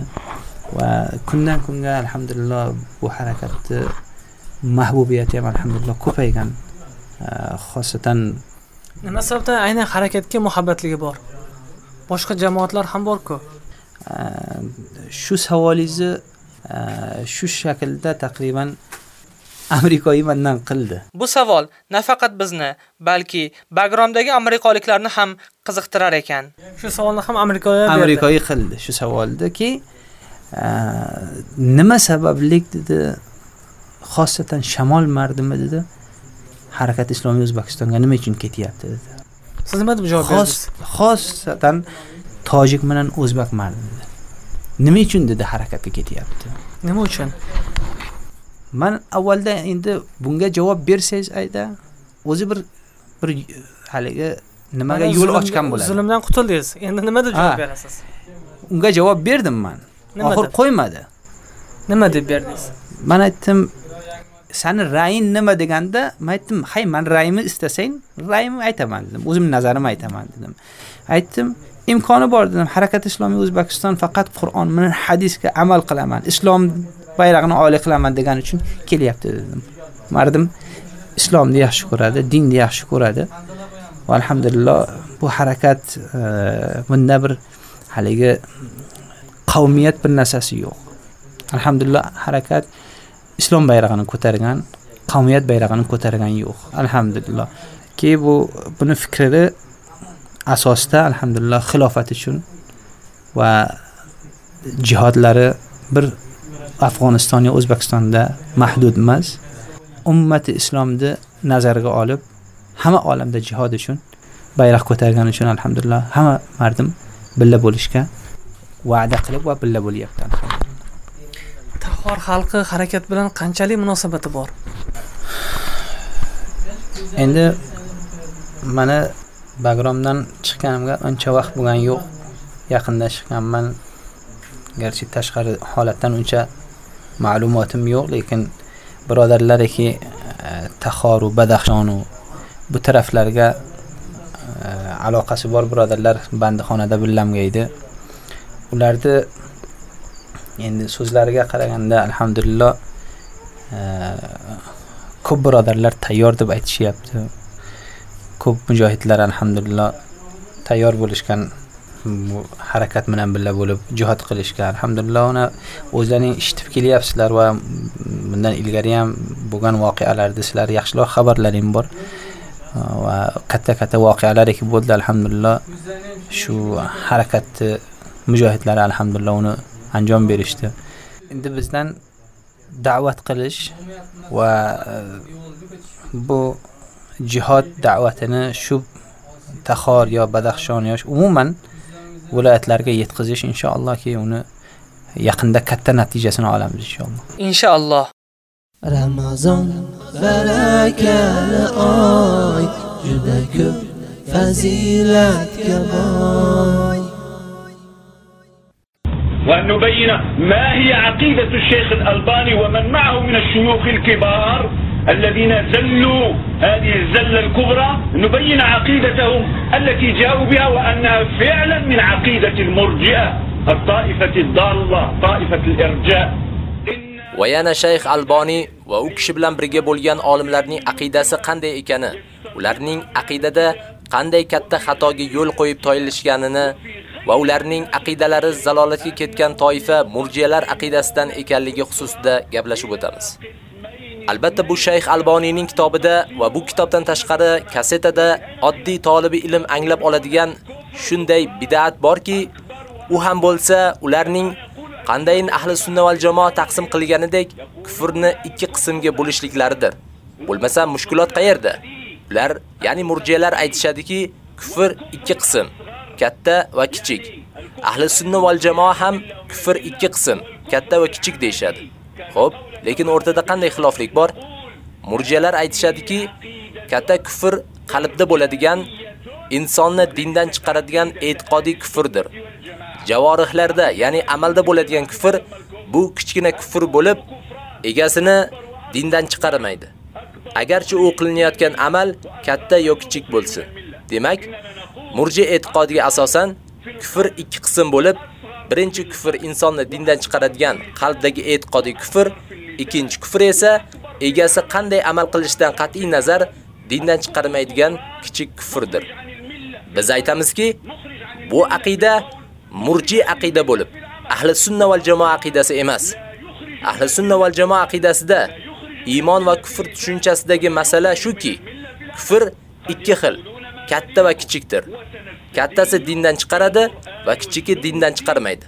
Va kundan kunga alhamdulillah bu harakatni mahbubiyati ham alhamdulillah ko'paygan. Xosatan nima sababdan aynan harakatga muhabbatligi bor? Boshqa jamoatlar ham borku. Shu savolingizni shu shaklda taqriban qildi. Bu savol nafaqat bizni, balki Bagromdagi amerikaliklarni ham qiziqtirar ekan. shu savolni ham amerikaliklar berdi. Amerikoyi qildi shu savaldaki e, nima sabablik dedi xosatan shamol mardimi dedi harakat islomiy o'zbekistonga nima uchun ketyapti dedi. Siz nima deb javob Xos- berdingiz? xosatan tojik bilan o'zbek mardi dedi. Nima uchun dedi harakatga ketyapti? Nima uchun man avvalda endi bunga javob bersangiz ayda o'zi bir bir haligi nimaga yo'l ochgan bo'ladi? zulmdan qutuldingiz endi nima deb javob berasiz? Unga javob berdim man. Nima oxir deb? qo'ymadi. Nima deb berdingiz? Man aytdim sani ra'ying nima deganda? Man aytdim hay man ra'yimni istasang ra'yimni aytaman. dedim. O'zimni nazarimni aytaman dedim. Aytdim imkoni bor. dedim. Harakat islomiy o'zbekiston faqat qur'on bilan hadisga amal qilaman. Islom bayrog'ini oliy qilaman degani uchun kelyapti dedim. Mardim islomni yaxshi ko'radi dinni yaxshi ko'radi. Va alhamdulillah bu harakat e, bir haligi qavmiyat bir narsasi yo'q. Alhamdulillah harakat islom bayrog'ini ko'targan qavmiyat bayrog'ini ko'targan yo'q. Alhamdulillah. Ki bu buni fikri asosida alhamdulillah xilofat uchun va jihodlari bir afg'oniston yo o'zbekistonda mahdud emas ummati islomni nazarga olib hamma olamda jihod uchun bayroq ko'targani uchun alhamdulillah hamma mardim birga bo'lishga va'da qilib va birga bo'lyapti. Tahor xalqi harakat bilan qanchalik munosabati bor? Endi mana bagromdan chiqqanimga uncha vaqt bo'lgani yo'q. Yaqinda chiqqanman garchi tashqari holatdan uncha ma'lumotim yo'q lekin birodarlariki e, tahoru badaxshonu bu taraflarga e, aloqasi bor birodarlar bandixonada birlamga edi. Ularni endi so'zlariga qaraganda alhamdulillah e, ko'p birodarlar tayyor deb aytishyapti. Ko'p mujohidlar alhamdulillah tayyor bo'lishgan harakat bilan бирге bo'lib jihod qilishga. Alhamdulillah uni o'zlaring иштеп kelyapsizlar va bundan ilgari ham bo'lgan voqealarni sizlar yaxshiroq xabarlaring bor. Va katta katta voqealar bo'ldi alhamdulillah. Shu harakatni mujohidlari alhamdulillah uni anjom berishdi. Endi bizdan da'vat qilish va e, bu jihod da'vatini shu tahor ё badaxshon yosh umuman viloyatlarga yetkazish inshaallohki uni yaqinda katta natijasini olamiz inshaalloh Inshaalloh. Ramazon barakali oy juda ko'p fazilatga boy وأن نبين ما هي عقيدة الشيخ الألباني ومن معه من الشيوخ الكبار الذين زلوا هذه الزلة الكبرى نبين عقيدتهم التي جاءوا بها وأنها فعلا من عقيدة المرجئة الطائفة الضالة طائفة الإرجاء va yana shayx alboniy va u kishi bilan birga bo'lgan olimlarning aqidasi qanday ekani ularning aqidada qanday katta xatoga yo'l qo'yib toyilishganini va ularning aqidalari zalolatga ketgan toifa murjiyalar aqidasidan ekanligi xususida gaplashib o'tamiz Albatta bu shayx alboniyning kitobida va bu kitobdan tashqari kassetada oddiy tolibi ilm anglab oladigan shunday bid'at borki u ham bo'lsa ularning qandayin ahli sunna val jamoa taqsim qilganidek kufrni ikki qismga bo'lishliklaridir. Bo'lmasa mushkulot qayerda? Ular, ya'ni murjiyalar aytishadiki, kufr ikki qism, katta va kichik. Ahli sunna val jamoa ham kufr ikki qism, katta va kichik deyshadi. Xo'p, lekin o'rtada qanday xiloflik bor? Murjiyalar aytishadiki, katta kufr qalbda bo'ladigan, insonni dindan chiqaradigan e'tiqodiy kufrdir. Javorihlarda, ya'ni amalda bo'ladigan kufr bu kichkina kufr bo'lib, egasini dindan chiqarmaydi. Agarchi u qilinayotgan amal katta yoki kichik bo'lsa. Demak, murji e'tiqodiga asosan kufr ikki qism bo'lib, birinchi kufr insonni dindan chiqaradigan qalbdagi e'tiqodiy kufr, ikkinchi kufr esa egasi qanday amal qilishidan qat'iy nazar dindan chiqarmaydigan kichik kufrdir. Biz aytamizki, bu aqida murji aqida bo'lib, ahli sunna вал jamoa aqidasi emas. Ahli sunna вал jamoa aqidasida iymon va kufr tushunchasidagi masala shuki, kufr ikki xil, katta va kichikdir. Kattasi dindan chiqaradi va kichigi dindan chiqarmaydi.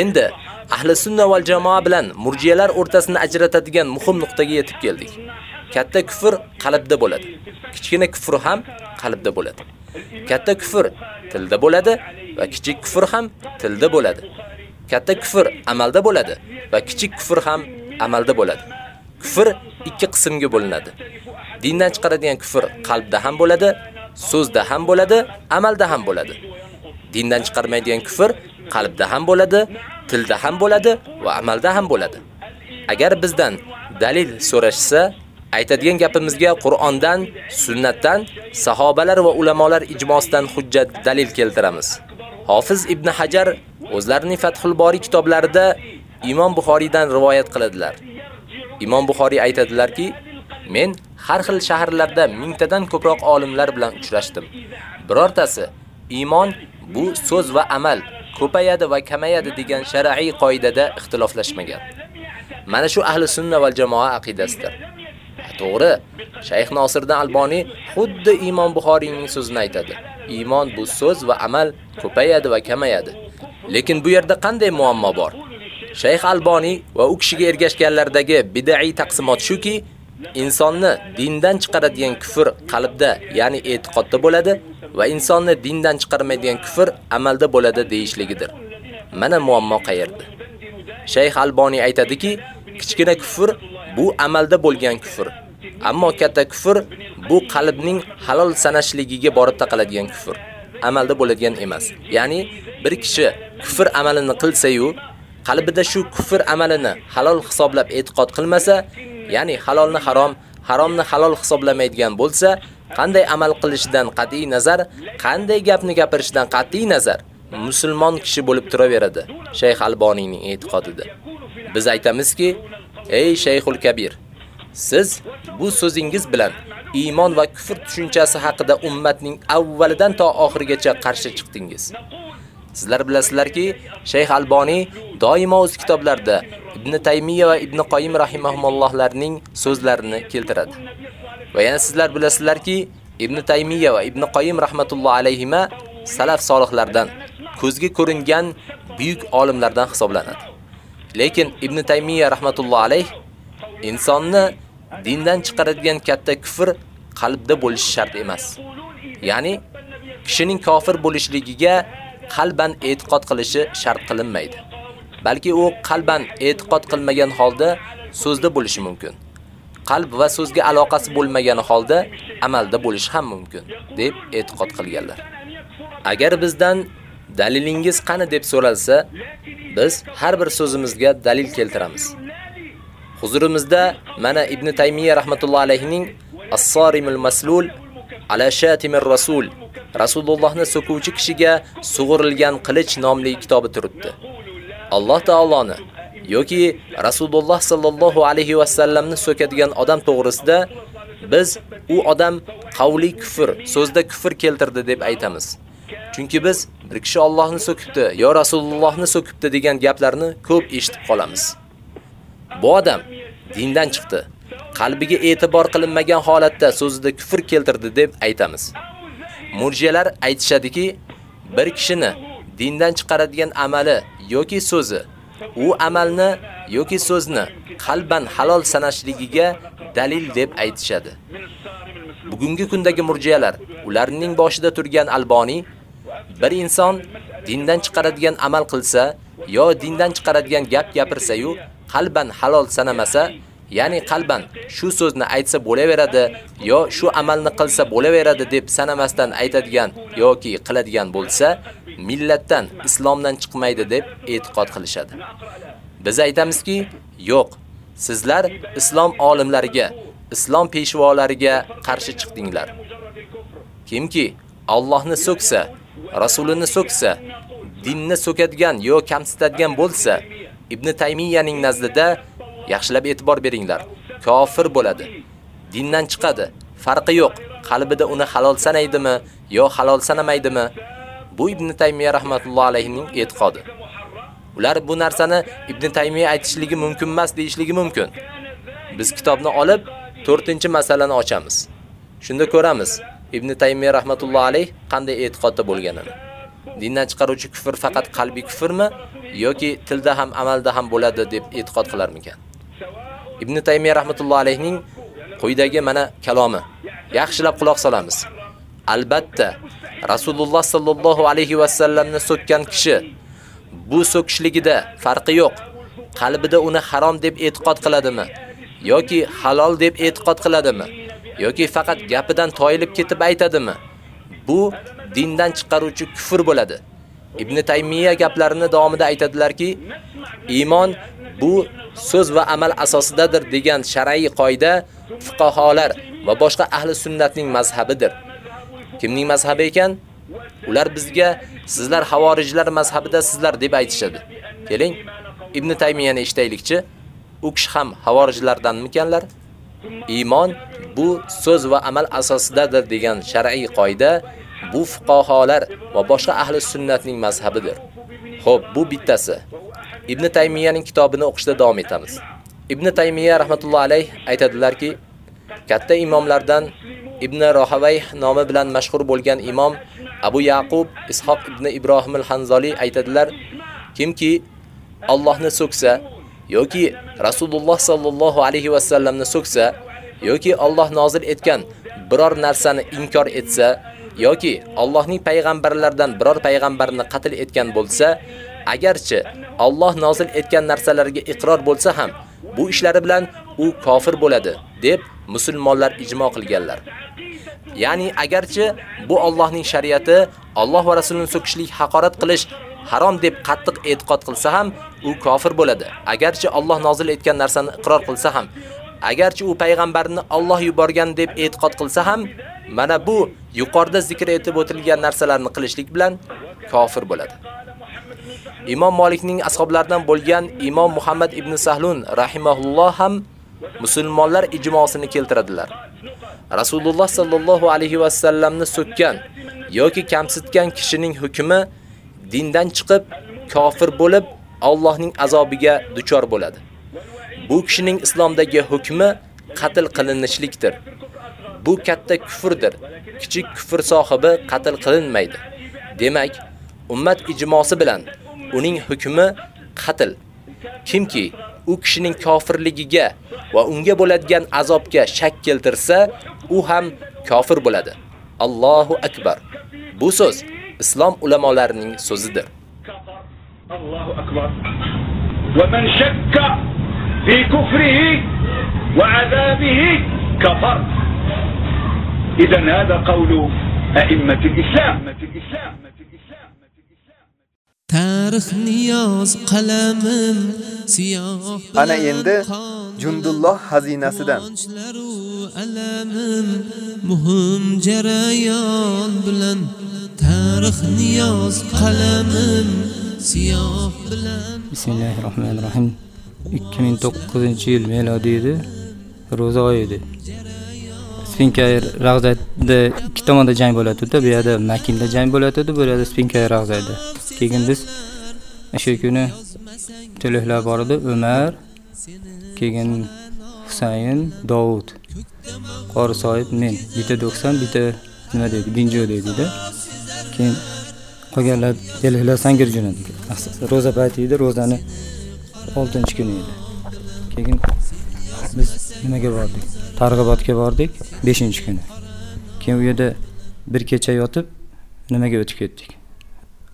Endi ahli sunna val jamoa bilan murjiyalar o'rtasini ajratadigan muhim nuqtaga yetib keldik. Katta kufr qalbda bo'ladi. Kichkina kufr ham qalbda bo'ladi. Katta kufr tilda bo'ladi va kichik kufr ham tilda bo'ladi. Katta kufr amalda bo'ladi va kichik kufr ham amalda bo'ladi. Kufr ikki qismga bo'linadi. Dindan chiqaradigan kufr qalbda ham bo'ladi, so'zda ham bo'ladi, amalda ham bo'ladi. Dindan chiqarmaydigan kufr qalbda ham bo'ladi, tilda ham bo'ladi va amalda ham bo'ladi. Agar bizdan dalil so'rashsa, aytadigan gapimizga Qur'ondan, sunnatdan, sahobalar va ulamolar ijmosidan hujjat dalil keltiramiz. Hofiz Ibn Hajar o'zlarining Fathul Bori kitoblarida Imom Buxoriydan rivoyat qiladilar. Imom Buxoriy aytadilarki, men har xil shaharlarda mingtadan ko'proq olimlar bilan uchrashdim. Birortasi iymon bu so'z va amal ko'payadi va kamayadi degan shar'iy qoidada ixtiloflashmagan. Mana shu ahli sunna va jamoa aqidasidir. To'g'ri, Shayx Nosirdan Alboniy xuddi Imom Buxoriyning so'zini aytadi. Iymon bu so'z va amal ko'payadi va kamayadi. Lekin bu yerda qanday muammo bor? Shayx Alboniy va u kishiga ergashganlardagi bid'iy taqsimot shuki, insonni dindan chiqaradigan kufr qalbda, ya'ni e'tiqodda bo'ladi va insonni dindan chiqarmaydigan kufr amalda bo'ladi deyishligidir. Mana muammo qayerda? Shayx Alboniy aytadiki, kichkina kufr bu amalda bo'lgan kufr. Ammo katta kufr bu qalbning halol sanashligiga borib taqaladigan kufr. Amalda bo'ladigan emas. Ya'ni bir kishi kufr amalini qilsa-yu, qalbida shu kufr amalini halol hisoblab e'tiqod qilmasa, ya'ni halolni harom, haromni halol hisoblamaydigan bo'lsa, qanday amal qilishidan qat'iy nazar, qanday gapni gapirishidan qat'iy nazar musulmon kishi bo'lib turaveradi. Shayx Alboniyning e'tiqodida. Biz aytamizki, ey Shayxul Kabir, siz bu so'zingiz bilan iymon va kufr tushunchasi haqida ummatning avvalidan to oxirigacha qarshi chiqdingiz. Sizlar bilasizlarki, Shayx Alboniy doimo o'z kitoblarida Ibn Taymiya va Ibn Qoyim rahimahumullohlarning so'zlarini keltiradi. Va yana sizlar bilasizlarki, Ibn Taymiya va Ibn Qoyim rahmatulloh alayhima salaf solihlardan, ko'zga ko'ringan buyuk olimlardan hisoblanadi. Lekin Ibn Taymiya rahmatulloh alayh insonni dindan chiqaradigan katta kufr qalbda bo'lishi shart emas. Ya'ni kishining kofir bo'lishligiga qalban e'tiqod qilishi shart qilinmaydi. Balki u qalban e'tiqod qilmagan holda so'zda bo'lishi mumkin. Qalb va so'zga aloqasi bo'lmagan holda amalda bo'lishi ham mumkin deb e'tiqod qilganlar. Agar bizdan dalilingiz qani deb so'ralsa, biz har bir so'zimizga dalil keltiramiz. Huzurimizda mana Ibn Taymiya rahmatullohi alayhining As-Sarimul Maslul ala Shatimir Rasul Rasulullohni so'kuvchi kishiga sug'urilgan qilich nomli kitobi turibdi. Alloh тааланы yoki Rasululloh sallallohu alayhi va sallamni so'kadigan odam to'g'risida biz u odam qavli kufr, so'zda kufr keltirdi deb aytamiz. Chunki biz bir kishi Allohni so'kibdi, yo Rasulullohni so'kibdi degan gaplarni ko'p eshitib qolamiz. Bu odam dindan chiqdi. Qalbiga e'tibor qilinmagan holatda so'zida kufr keltirdi deb aytamiz. Murjiyalar aytishadiki, bir kishini dindan chiqaradigan amali yoki so'zi u amalni yoki so'zni qalban halol sanashligiga dalil deb aytishadi. bugungi kundagi murjiyalar, ularning boshida turgan Alboniy bir inson dindan chiqaradigan amal qilsa yo dindan chiqaradigan gap gapirsa-yu, qalban halol sanamasa, ya'ni qalban shu so'zni aytsa bo'laveradi yo shu amalni qilsa bo'laveradi deb sanamasdan aytadigan yoki qiladigan bo'lsa, millatdan, islomdan chiqmaydi deb e'tiqod qilishadi. Biz aytamizki, yo'q. Sizlar islom olimlariga, islom peshvolariga qarshi chiqdinglar. Kimki Allohni so'ksa, Rasulini so'ksa, dinni so'kadigan yo kamsitadigan bo'lsa, Ibn Taymiyaning nazdida yaxshilab e'tibor beringlar. Kofir bo'ladi. Dindan chiqadi. Farqi yo'q. Qalbida uni halol sanaydimi yo halol sanamaydimi? Bu Ibn Taymiya rahmatullohi alayhining e'tiqodi. Ular bu narsani Ibn Taymiya aytishligi mumkin emas deyishligi mumkin. Biz kitobni olib 4-masalani ochamiz. Shunda ko'ramiz Ibn Taymiya rahmatullohi alayh qanday e'tiqodda bo'lganini. Dindan chiqaruvchi kufr faqat qalbiy kufrmi yoki tilda ham amalda ham bo'ladi deb e'tiqod qilarmikan? Ibn таймия rahmatullohi alayhning quyidagi mana kalomi. Yaxshilab quloq solamiz. Albatta, Rasululloh sallallohu alayhi va sallamni so'kkan kishi bu so'kishligida farqi yo'q. Qalbida uni harom deb e'tiqod qiladimi yoki halol deb e'tiqod qiladimi yoki faqat gapidan toyilib ketib aytadimi? Bu dindan chiqaruvchi kufr bo'ladi. Ibn Taymiya gaplarini davomida aytadilarki, iymon bu so'z va amal asosidadir degan shar'iy qoida fuqaholar va boshqa ahli sunnatning mazhabidir. Kimning mazhabi ekan? Ular bizga sizlar havorijlar mazhabida sizlar deb aytishadi. Keling, Ibn Taymiyani eshitaylikchi. U kishi ham havorijlardanmikanlar? Iymon bu so'z va amal asosidadir degan shar'iy qoida bu fuqaholar va boshqa ahli sunnatning mazhabidir. Xo'p, bu bittasi. Ibn Taymiyaning kitobini o'qishda davom etamiz. Ibn Taymiya rahmatullohi alayh aytadilarki, katta imomlardan Ibn Rohavay nomi bilan mashhur bo'lgan imom Abu Yaqub Ishoq ibn Ibrohim al-Hanzali aytadilar, kimki Allohni so'ksa yoki Rasululloh sallallohu alayhi va sallamni so'ksa yoki Alloh nozil etgan biror narsani inkor etsa yoki Allohning payg'ambarlaridan biror payg'ambarni qatl etgan bo'lsa, agarchi Alloh nozil etgan narsalarga iqror bo'lsa ham, bu ishlari bilan u kofir bo'ladi deb musulmonlar ijmo qilganlar. Ya'ni agarchi bu Allohning shariati, Alloh va rasulining so'kishlik, haqorat qilish harom deb qattiq e'tiqod qilsa ham, u kofir bo'ladi. Agarchi Alloh nozil etgan narsani iqror qilsa ham, agarchi u payg'ambarni Alloh yuborgan deb e'tiqod qilsa ham, mana bu yuqorida zikr etib o'tilgan narsalarni qilishlik bilan kofir bo'ladi. Imom Malikning ashablaridan bo'lgan Imom Muhammad ibn Sahlun rahimahulloh ham musulmonlar ijmosini keltiradilar. Rasululloh sallallohu alayhi va sallamni so'kkan yoki kamsitgan kishining hukmi dindan chiqib kofir bo'lib Allohning azobiga duchor bo'ladi. Bu kishining islomdagi hukmi qatl qilinishlikdir. Bu katta kufrdir. Kichik kufr sohibi qatl qilinmaydi. Demak, ummat ijmosi bilan uning hukmi qatl. Kimki u kishining kofirligiga va unga bo'ladigan azobga shak keltirsa, u ham kofir bo'ladi. Allohu akbar. Bu so'z islom ulamolarining so'zidir. Allohu akbar. Va man shakka fi kufrihi va azabihi kafar. Idan hada qawlu a'immat al-islam. Tarixni yoz qalamim siyoh Ana endi Jundulloh xazinasidan alamim muhim jarayon bilan tarixni yoz qalamim siyoh bilan Bismillahirrohmanirrohim. 2009-yil melodiydi. Ro'za oyi edi. Spinkay Rag'zatda ikki tomonda jang bo'latdi. Bu yerda Makinda jang bo'latdi, bu yerda Spinkay Rag'zatda. Keyin biz o'sha kuni to'liqlar bor edi. Umar, keyin Husayn, Davud, Qori Soyib, men. Bitta 90, bitta nima deydi? Binjo deydi-da. Keyin qolganlar to'liqlar sangir jo'nadi. Ro'za payti edi, ro'zani 6-kuni edi. Keyin biz nimaga bordik 5-kuni. бешинчи күнү кийин bir kecha yotib nimaga o'tib ketdik?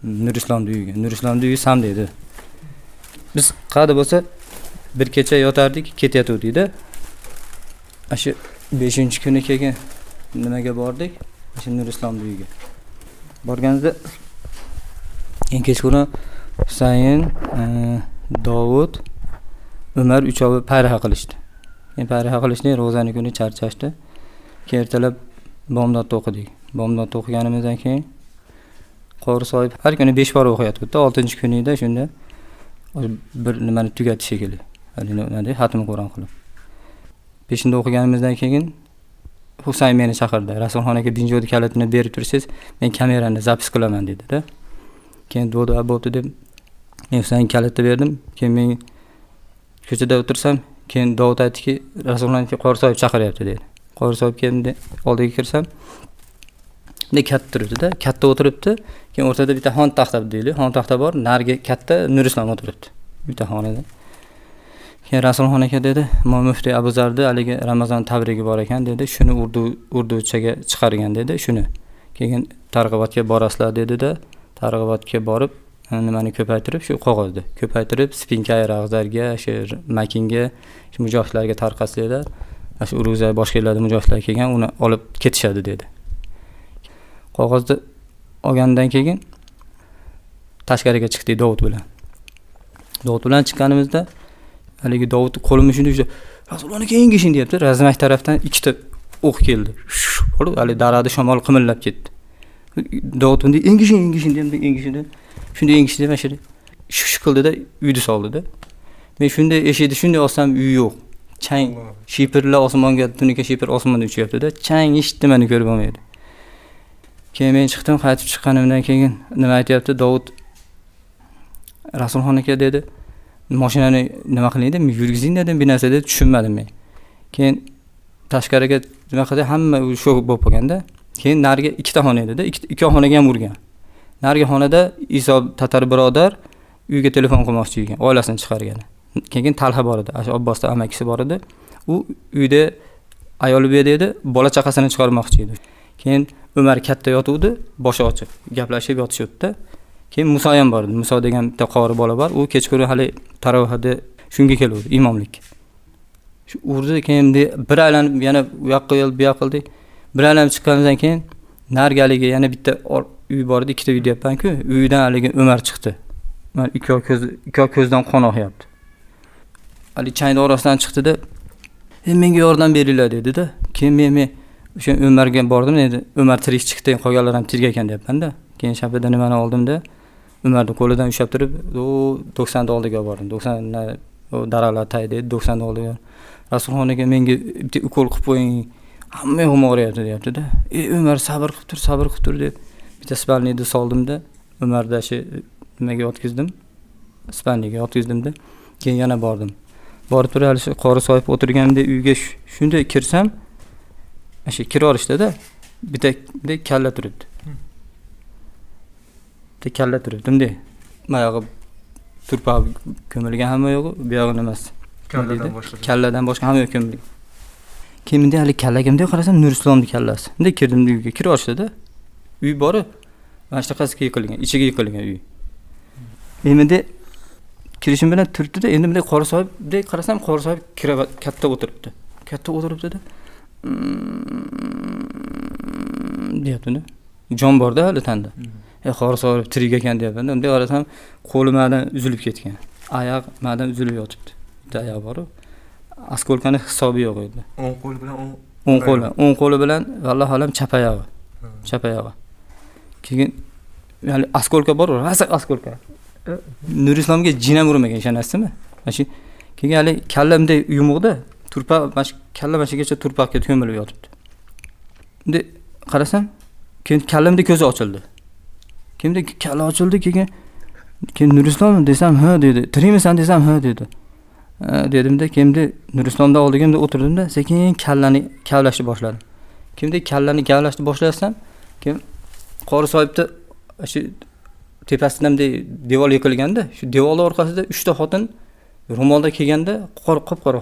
Өтүп uyiga. Нурисламдын uyi нурисламдын үйү biz деди bo'lsa bir kecha yotardik кече ana shu да kuni keyin nimaga bordik? Немеге бардык uyiga. Нурисламдын eng барганыбызда эң e, dovud umar uchovi payraha qilishdi. Payraha qilishdi ro'zani kuni charchashdi. Keyin ertalab bomdodni o'qidik. Bomdodni o'qiganimizdan keyin qori sohib har kuni besh bor o'qiyotdi bitta oltinchi kunida shunda bir nimani tugatish shekilli. Haligi xatmi qur'on qilib. Peshinda o'qiganimizdan keyin husayn meni chaqirdi. Rasulxonaga dinjodi kalitini berib tursangiz men kamerani zapis qilaman dedida keyin bo'ldi bo'pti deb men husayn kalitni berdim. Keyin men ko'chada o'tirsam keyin dovud aytdiki rasulxonaki qorisoyev chaqiryapti dedi. Qorisoyev keldi oldiga kirsam bunday турупту да katta o'tiribdi. Кийин o'rtada bitta хон taxta дейли хон taxta bor narigi katta nurislom o'tiribdi. Bitta xonada keyin rasulxon aka dedi imom muftiy abu zarni haligi ramazon tabrigi bor ekan dedi. Shuni urdu чыгарган chiqargan dedi. Shuni. Keyin барасыздар деди да таргыбатка borib e, nimani ko'paytirib shu qog'ozni ko'paytirib spinka rag'zarga shu makinga shu mujohidlarga tarqatsanglar shu urug'za boshqa yerlarda mujohidlar kelgan uni olib ketishadi dedi. Qog'ozni olgandan keyin tashqariga chiqdik dovud bilan. Dovud bilan chiqqanimizda haligi dovud qo'limni shunday ushlab rasulullohni keyin engishing deyapti. Razmak tarafdan ikkita o'q keldi. Bo'lib haligi daraxtni shamol qimillab ketdi. Dovud деп engishing engishing deb engishdi shunday engishdi mana shu shu qildida uyni soldida men shunday eshikni shunday olsam uy yo'q chang shiypirlar osmonga tunuka shiypir osmonda uchyaptida chang hech nimani ko'rib bo'lmaydi keyin men chiqdim qaytib chiqqanimdan keyin nima aytyapti dovud rasulxon aka dedi mashinani nima qiling dedim yurgizing dedim bir narsa deb tushunmadim men keyin tashqariga nima qildi hamma shu bo'lib qolganda keyin narigi ikkita xona edida ikki xonaga ham urgan narigi xonada iso tatar birodar uyga telefon qilmoqchi ekan oilasini chiqargan keyin talha bor edi abbosni amakisi bor edi. U uyda ayoli bu yerda edi bola chaqasini chiqarmoqchi edi. Keyin umar katta yotuvdi boshi ochiq gaplashib yotishibdida keyin muso ham bor edi muso degan bitta qori bola bor. U kechqurun hali tarovihda shunga keluvdi imomlikka shu urdi keyin bir aylanib yana u yoqqa bu yoqqa qildi bir aylanib chiqqanimizdan keyin narigi haligi yana bitta uy bor edi ikkita uy deyapmanku uydan haligi umar chiqdi. Mana ikkovi ko'z ikkovi ko'zdan qon oqyapti haligi changni orasidan chiqdida e menga yordam beringlar dedida. Keyin men men o'sha umarga bordim endi umar tirik chiqdi qolganlar ham tirik ekan deyapmanda. Keyin shapada nimani oldimda? Umarni qo'lidan ushlab turib u to'qsonni oldiga olib bordim to'qson daraxtlar tagida edi to'qsonni oldiga rasulxon aka menga bitta ukol qilib qo'ying hamma yog'im og'riyapti deyaptida. E umar sabr qilib tur sabr qilib tur deb bitta spalniyni soldimda umarda shu nimaga yotqizdim spalniga yotqizdimda keyin yana bordim. Borib turib hali shu qori soyib o'tirganda uyga shunday kirsam shu kira olishdida bitta bunday kalla turibdi. Bitta kalla turibdi bunday mayog'i turpa ko'milgan hamma yo'g'i bu yog'i nimasi? Kalladan boshqa. Kalladan boshqa hamma yo'q ko'milgan. Keyin bunday haligi kallaga bunday qarasam nurislomni kallasi. Bunday kirdim uyga olishdida boru. Mana shunaqasiga yiqilgan ichiga yiqilgan uy. Men bunday kirishim bilan turibdida endi bunday qora soyib bunday qarasam qora soyib kira katta o'tiribdi. Katta o'tiribdida. Deyaptida. Jon borda hali tanda. E qori soyib tirik ekan deyapmanda bunday qarasam qo'li madan uzilib ketgan. Oyoq madan uzilib yotibdi. Bitta oyog'i boru. Askolkani hisobi yo'q edi. O'ng qo'li bilan o'ng qo'li o'ng qo'li bilan vallohu alam chap кийин chap oyog'i keyin hali askolka bor rosa askolka nurislomga jinam urmagan ishonasizmi? Mana shu keyin hali kalla bunday yumuqda turpa mana shu kalla mana shugacha turpaqqa yotibdi. Bunday qarasam keyin kallamda ko'zi ochildi. Keyin bunday ochildi keyin keyin nurislom desam ha dedi tirikmisan desam ha dedi. Dedimda keyin bunday nurislomni oldiga bunday o'tirdimda sekin kallani kavlashni boshladim. Keyin kallani kavlashni boshlasam keyin qori soyibni shu tepasidan bunday devor yiqilganda shu devorni orqasida uchta xotin ro'molda kelganda qop qora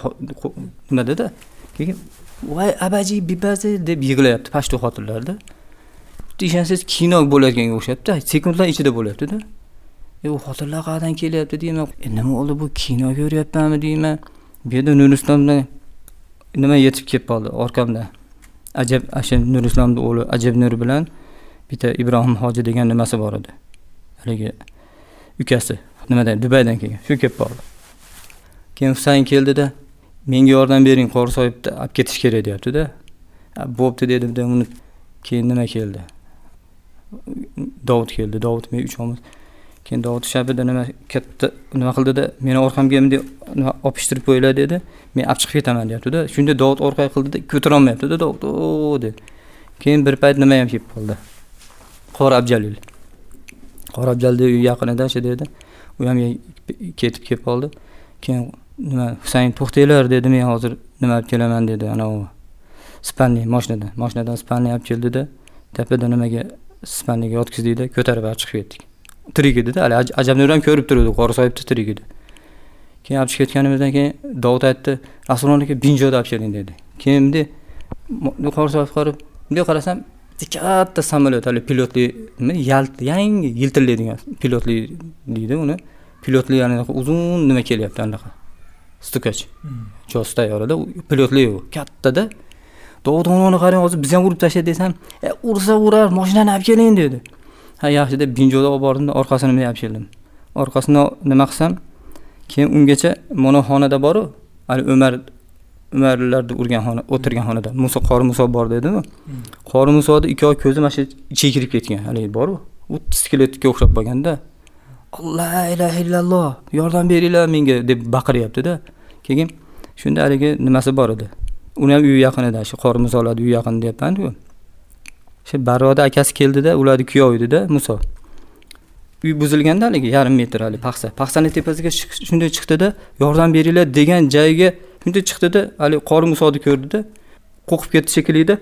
nimadada keyin voy abaji bibazi deb yig'layapti pashto xotinlarda. Ishonsangiz kino bo'layotganga o'xshayapti sekundlar ichida bo'lyaptida. E u xotinlar qayerdan kelyapti? deyman. E nima bo'ldi bu kino ko'ryapmanmi? deyman. Bu yerda nuriston nima yetib kelib qoldi orqamda. Ajab o'sha nurislomni o'g'li ajab nur bilan bitta ibrohim немеден degan келген bor edi? Haligi ukasi. Nimadan dubaydan kelgan. Shu kelib бериң keyin алып keldida menga yordam bering qo'risoyevni olib ketish kerak deyaptida. Bo'pti келди uni keyin nima keldi? Үчөөбүз keldi. Dovud men uchovimiz keyin dovud shabida nima katta nima qildida? Meni orqamga bunday opishtirib qo'yinglar dedi. Men olib chiqib ketaman deyaptida. Shunda dovud orqaga qildida ko'tarolmayaptida dovud. O dedi. Keyin bir payt nima ham kelib qoldi. Qori abjalil. Qori abjalilni uyi yaqinida shu dedi u ham ketib kelib qoldi. Keyin nima husayn to'xtanglar dedi. Men hozir nima olib kelaman dedi anavi. Spanni moshinadan moshinadan spanni olib keldida tepada nimaga spanniga yotqizdikda ko'tarib olib chiqib ketdik tirik edida hali ajabnur ham ko'rib turuvdi. Qorisoyevni tirik edi keyin olib chiqib ketganimizdan keyin dovud aytdi rasululloh aka binjodi olib keling dedi. Keyin bunday qorisoyev qarab bunday qarasam карасам samolyot hali pilotli nima yalt yangi yiltillaydigan pilotli deydi uni. Pilotli anaqa uzun nima kelyapti anaqa? Stukach joz tayyorada pilotli u. Kattada onani qarang hozir biz ham urib tashlaydi desam e ursa urar mashinani olib keling dedi. Ha yaxshi deb binjoda olib bordimda orqasini bunday olib keldim? Orqasini nima qilsam keyin ungacha mana xonada boru hali umar umarlarni urgan xona o'tirgan xonada. Muso qori muso bor dedimu qori musoni ikkovi ko'zi mana shu ichiga kirib ketgan. Haligi boru u skeletga o'xshab qolganda la ilaha illalloh yordam beringlar menga deb baqiryaptida keyin shunda haligi nimasi bor edi? Uni ham uyi yaqinida shu qori musolarni uyi yaqin deyapmanku shu barroda akasi keldida ularni kuyov edida muso. Uy buzilganda haligi yarim metr haligi paxsa. Paxsani tepasiga shunday chiqdida yordam beringlar degan joyiga shunday chiqdida haligi qori musoni ko'rdida qo'rqib ketdi shekillida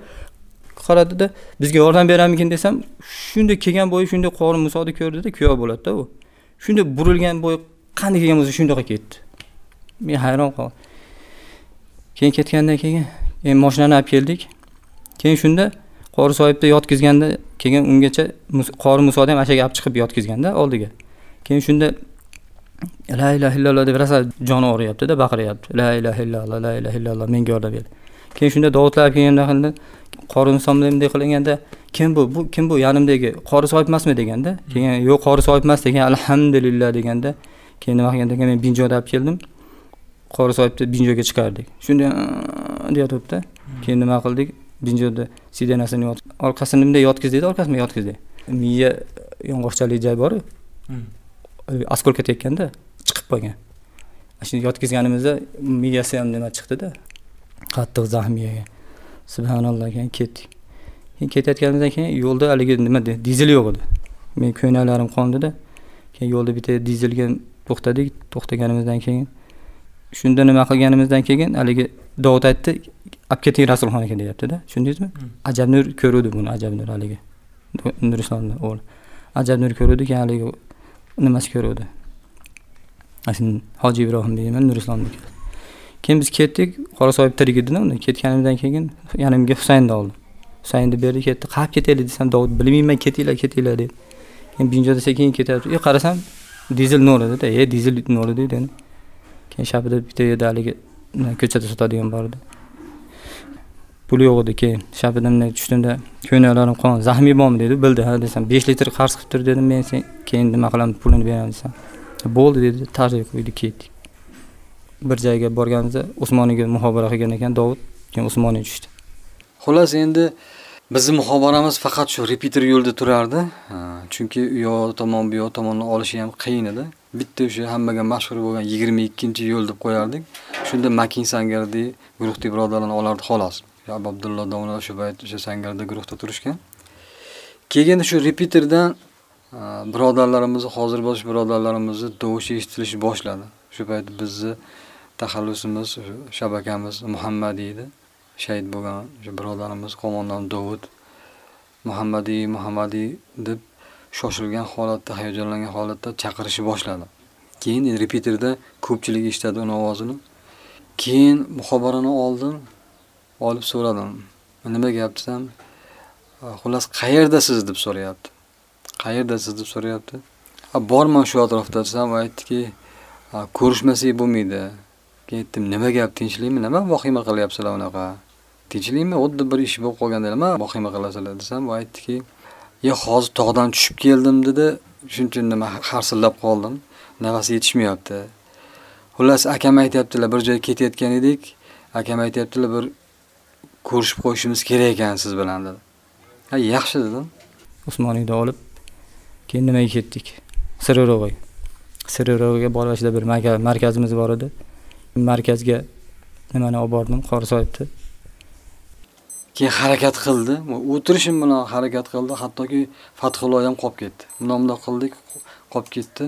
qaradida bizga yordam beramikin? desam shunday kelgan bo'yi shunday qori musoni ko'rdida kuyov bo'ladida u. Shunday burilgan bo'yi qanday kelgan bo'lsa shundoq ketdi. Men hayron qoldim. Keyin ketgandan keyin endi mashinani olib keldik. Keyin shunda qori soyibda yotqizganda keyin ungacha чыгып musoni ham ashaga кийин chiqib yotqizganda oldiga keyin shunda la ilaha illalloh deb rosa joni og'riyaptida baqiryapti la ilaha illalloh la ilaha illalloh menga yordam ber. Keyin shunda dovudlar olib kelganda qildi qori muso bunday qilganda kim bu bu kim bu yonimdagi qori sohib emasmi deganda keyin yo'q qori sohib emas degan alhamdulillah deganda keyin nima qilganda men binjoni olib keldim. Qori sohibni binjoga chiqardik. Shunda deyotibdi. Keyin nima qildik? Binjoda sidenasini orqasini bunday yotqizdikda orqasiga yotqizdik miya yong'oqchalik joy boru askolka tekkanda chiqib qolgan shu yotqizganimizda miyasi ham nima chiqdida qattiq zaxm yegan subhanalloh keyin ketdik. Keyin ketayotganimizdan keyin yo'lda haligi nima dizel yo'q edi. Meni ko'ynaklarim qondida keyin yo'lda bitta dizelga to'xtadik. To'xtaganimizdan keyin shunda nima qilganimizdan keyin haligi dovud aytdi olib keting rasulxonaga deyaptida tushundingizmi ajabnur ko'ruvdi buni ajabnur haligi. Nurislomni o'g'li. Ajabnur ko'ruvdi keyin haligi nimasi ko'ruvdi. Hoji ibrohim deyman nurislomniki keyin biz ketdik qorasoyib tirik edida unda ketganimizdan keyin yanimga husaynni oldim husaynni berdi ketdi. Qayerga ketaylik? desam dovud bilmayman ketinglar ketinglar dedi. Keyin binjoda sekin ketyapti. E qarasam dizel nol edida e dizel nol edi e, dedim keyin shabida bitta yerda haligi ko'chada sotadigan bor edi pul yo'q edi keyin shabida bunday tushdimda ko'ynaklarim qon zahmiy bormi? dedi. Bildi ha desam besh litr qarz qilib tur dedim men sen keyin nima qilamiz pulini beraman desam bo'ldi dedi. Tarjima qo'ydi ketdik. Bir joyga borganimizda usmoniyga muhobara qilgan ekan dovud keyin usmoniy tushdi. Xullas endi bizni muhobaramiz faqat shu repeater yo'lda turardi chunki u yoq tomon bu yoq tomonni olishi ham qiyin edi. Bitta o'sha hammaga mashhur bo'lgan yigirma ikkinchi yo'l deb qo'yardik. Shunda makin sangardi guruhdagi birodarlarni olardi xolos. Abu abdulloh domla shu payt o'sha sangarda guruhda turishgan keyin shu repeaterdan e, birodarlarimizni hozir bo'lish birodarlarimizni tovushi eshitilishi boshladi. Shu payt bizni taxallusimiz shabakamiz muhammadiy edi shahid bo'lgan o'sha birodarimiz qo'mondon dovud muhammadiy muhammadiy deb shoshilgan holatda hayajonlangan holatda chaqirishni boshladi. Keyin repiterda ko'pchilik eshitadi uni ovozini. Keyin muhobarani oldim. Olib so'radim. Nima gap desam xullas qayerdasiz? deb so'rayapti. Qayerdasiz? deb so'rayapti. Borman shu atrofda desam u aytdiki ko'rishmasak bo'lmaydi. Keyin aytdim nima gap tinchlikmi? Nima vahima qilyapsizlar unaqa? Tinchlikmi? Xuddi bir ish bo'lib qolganda nima vahima qilasizlar? desam u aytdiki yo hozir tog'dan tushib keldim dedi. Shuning uchun nima harsillab qoldim. Nafasi yetishmayapti. Xullas akam aytyaptilar bir joyga ketayotgan edik. Akam aytyaptilar bir ko'rishib qo'yishimiz kerak ekan siz bilan dedi. Ha yaxshi dedim usmoniyni olib keyin nimaga ketdik? Siriro'g'aga siriro'g'aga bolashda bir markazimiz bor edi. Markazga nimani olib bordim? Qorisoyevni keyin harakat qildi. O'tirishim bilan harakat qildi. Hattoki fathulla ham qolib ketdi. Bundoq bundoq qildik qolib ketdi.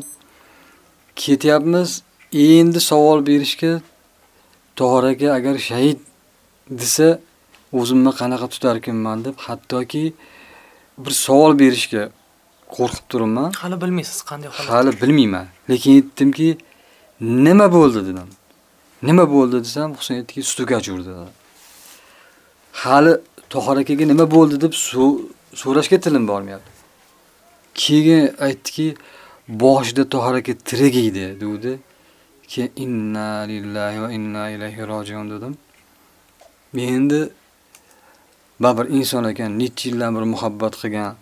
Ketyapmiz. Endi savol berishga tohir aka agar shahid desa o'zimni qanaqa tutarkinman deb hattoki bir savol berishga qo'rqib turibman hali bilmaysiz qanday holat hali bilmayman lekin aytdimki nima bo'ldi dedim. Nima bo'ldi desam husan aytdiki stukach urdi dedi. Hali tohir akaga nima bo'ldi deb so'rashga tilim bormayapti. Keyin aytdiki boshida tohir aka tirik edi degdi keyin inna lillahi va inna ilayhi rojiun dedim. Endi baribir inson ekan necha yildan bir muhabbat qilgan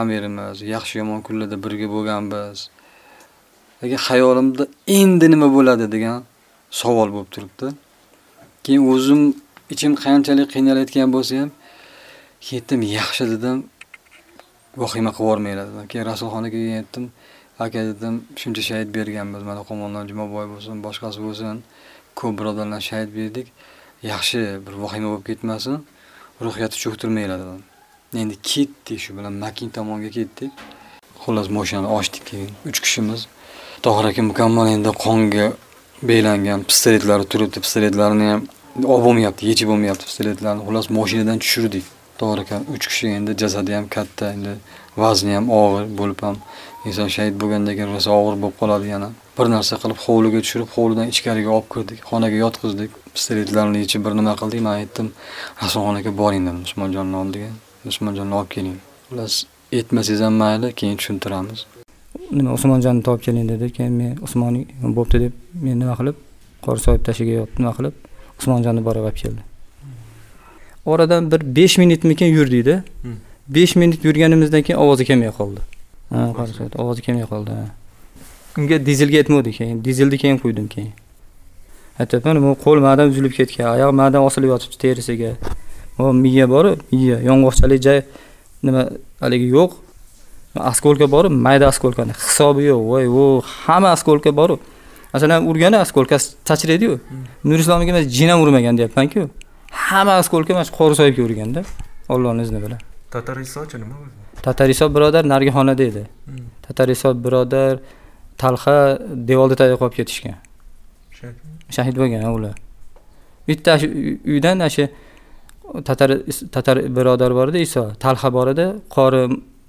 amirimiz yaxshi yomon kunlarda birga bo'lganmiz. Lekin xayolimda endi nima bo'ladi degan savol bo'lib turibdi. Keyin o'zim ichim qanchalik qiynalayotgan bo'lsa ham ketdim yaxshi dedim vahima qilib yubormanglar dedim. Keyin rasulxon akaga aytdim aka dedim shuncha shahid berganmiz mana qo'mondon jumaboy bo'lsin boshqasi bo'lsin ko'p birodarlar shahid berdik yaxshi bir vahima bo'lib ketmasin. Ruhiyatni cho'ktirmanglar эле endi ketdik shu bilan makin tomonga ketdik xullas mashinani ochdik keyin uch kishimiz. Tohir aka mukammal endi qonga belangan pistoletlari turibdi pistoletlarni ham olib bo'lmayapti yechib bo'lmayapti pistoletlarni. Xullas mashinadan tushirdik. Tohir aka uch kishi endi jasadi ham katta endi vazni ham og'ir bo'lib ham inson shahid bo'lgandan keyin rosa og'ir bo'lib qoladi yana bir narsa qilib hovliga tushirib hovlidan ichkariga olib kirdik xonaga yotqizdik. Pistoletlarni yechib bir nima qildik man aytdim rasulxon aka boring dedim usmonjonni oldiga usmojonni olib keling xullas aytmasangiz ham mayli keyin tushuntiramiz. Nima usmonjonni topib keling dedi. Keyin men usmoniy bo'pti deb men nima qilib qorisoyev tashiga yotib nima qilib usmonjonni borib olib keldi. Oradan bir besh minutmikin yurdikda besh minut yurganimizdan keyin ovozi kelmay qoldi ha qorisoyev ovozi kelmay qoldi unga dizelga aytmadik keyin. Dizelni keyin quydim keyin. Aytyapman bu qo'l ma'dan uzilib ketgan oyoq ma'dan osilib yotibdi terisiga. Miya boru miya yong'oqchalik joy nima haligi yo'q. Askolka boru mayda askolkani hisobi yo'q. Voy u hamma askolka boru masalan urgani askolkasi sachraydiyu nurislomga emas jin ham urmagan deyapmanku. Hamma askolka mana shu qorisoyevga urganda. Ollohni izni bilan. Tatarisochi nima o'zi tatariso birodar narigi xonada edi tatariso birodar talha devorni tagiga qolib ketishgan. Shahid bo'lgan. Ular. Bitta uydan shu tatar tatar birodar bor edi iso talha bor edi qori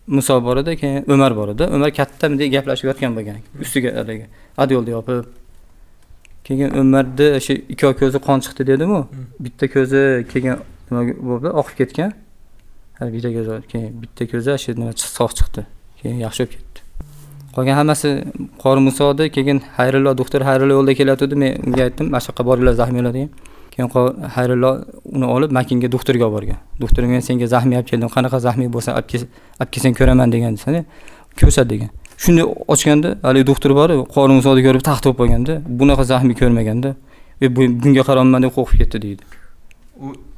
muso bor edi keyin umar bor edi umar katta bunday gaplashib yotgan bo'lgan ustiga haligi adyolni yopib. Keyin umarni shu ikki ko'zi qon chiqdi dedimu? Bitta ko'zi keyin nima bo'ldi? Oqib ketgan bitta ko'zi keyin bitta ko'zi shu nima sog' chiqdi. Keyin yaxshi bo'lib ketdi. Qolgan hammasi qori musoni keyin xayrullo doktor xayrullo yo'lda kelayotgandi men unga aytdim mana shu yoqqa boringlar zaxmiylar degan. Keyin xayrullo uni olib makinga doktorga olib borgan. Doktor men senga zaxmiy olib keldim qanaqa zaxmiy bo'lsa olib kelsang ko'raman degan desada ko'rsat degan. Shunday ochganda haligi doktor bor qori musoni ko'rib taxt bo'lib qolganda bunaqa zaxmiy ko'rmaganda e, bunga qarabman deb qo'rqib ketdi deydi.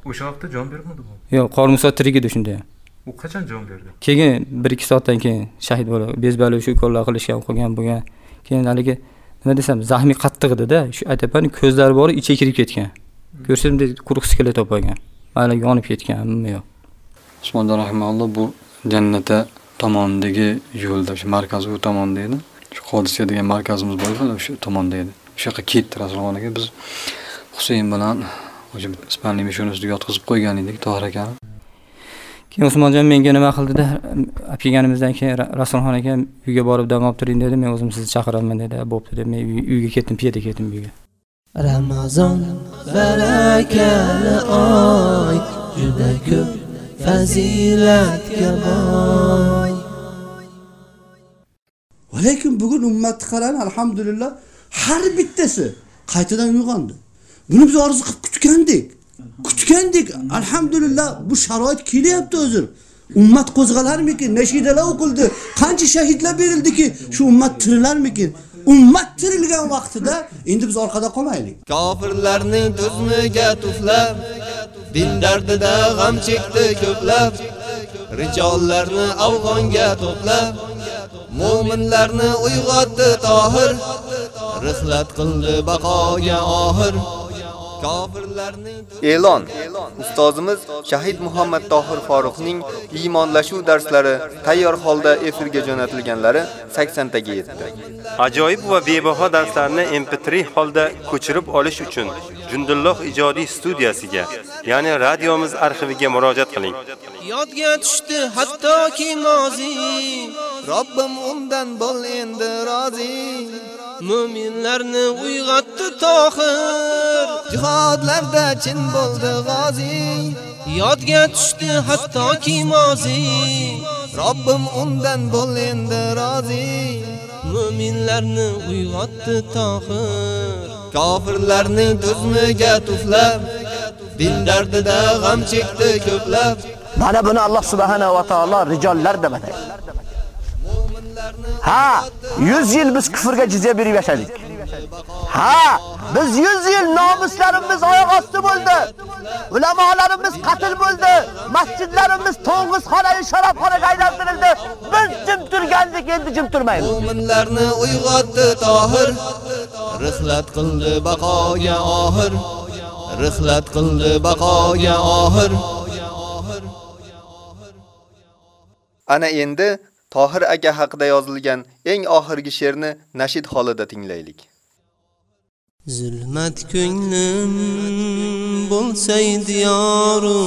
U o'sha vaqtda jon bermadi bu. Yo'q qori muso tirik edi shunda ham u qachon jon berdi? Keyin bir ikki soatdan keyin shahid bo'lib bezbali shu ukollar qilishgan qilgan bo'lgan. Keyin haligi nima desam zaxmiy qattiq edida shu aytyapman ko'zlari bor ichiga kirib ketgan. Ko'rsanday quruq skelet olib qolgan mayli yonib ketgan nima yo'q. Usmonjon rahimalloh bu jannata tomondagi yo'lda shu markazi u tomonda edi. Shu hodisa degan markazimiz bor o'sha tomonda edi. O'sha yoqqa ketdi rasulxon aka. Biz husayn bilan o'sha spalniy mishoni ustiga yotqizib qo'ygan edik tohir akani keyin usmonjon menga nima qildida olib kelganimizdan keyin rasulxon aka uyga borib dam olib turing dedi men o'zim sizni chaqiraman dedi bo'pti deb men uyga ketdim piyoda ketdim uyga. Ramazon barakali oy juda ko'p fazilatga boy. Va lekin bugun ummatni qarang, alhamdulillah, har bittasi qaytadan uyg'ondi. Буну biz orzu qilib kutgandik. Kutgandik, alhamdulillah bu sharoit kelyapti азыр Ummat qo'zg'alarmikin? Nashidalar o'qildi. Qancha shahidlar berildiki, shu ummat tirilarmikin? Ummat tirilgan vaqtida endi biz orqada qolmaylik. kofirlarni do'zmiga tuflab, din dardida g'am chekdi ko'plab, rijollarni afg'onga to'plab, mo'minlarni uyg'otdi tohir, rihlat qildi baqoga oxir. E'lon ustozimiz Shahid Muhammad Tohir Faruqning iymonlashuv darslari tayyor holda efirga jo'natilganlari 80 taga yetdi. Ajoyib va bebaho darslarni MP3 holda ko'chirib olish uchun Jundulloh ijodiy studiyasiga, ya'ni radiomiz arxiviga murojaat qiling. Yodga tushdi hattoki mozi Robbim undan bo'l endi rozi. Mu'minlarni uyg'otdi tohir Jihodlarda chin bo'ldi g'ozi. Yodga tushdi hattoki mozi Robbim undan bo'l endi rozi. Mu'minlarni uyg'otdi tohir Kofirlarning tuzmiga tuflab, din dardida g'am chekdi ko'plab. Mana buni Alloh subhanahu va taolo rijollar deb ataydi. Ha, 100 yil biz kufrga jizya berib yashadik. Ha, biz 100 yil nomuslarimiz oyoq osti bo'ldi. Ulamolarimiz qatl bo'ldi. Masjidlarimiz to'ng'iz xonai sharobxonaga aylantirildi. Biz jim turgandik, endi jim turmaymiz. Mo'minlarni uyg'otdi tohir, rihlat qildi baqoga oxir. Rihlat qildi baqoga oxir. Ana endi Tohir aka haqida yozilgan eng oxirgi she'rni nashid holida tinglaylik. Zulmat ko'nglim bo'lsaydi yoru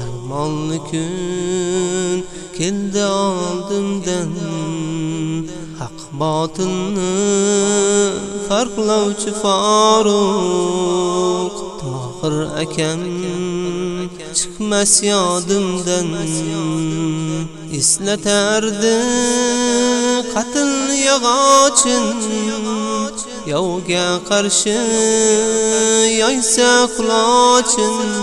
armonli kun keldi oldimdan haq botilni farqlovchi Faruq Tohir akam Çıkmaz yadımdan İsleterdi Katıl yog'ochin Yavga qarshi Yaysa kulaçın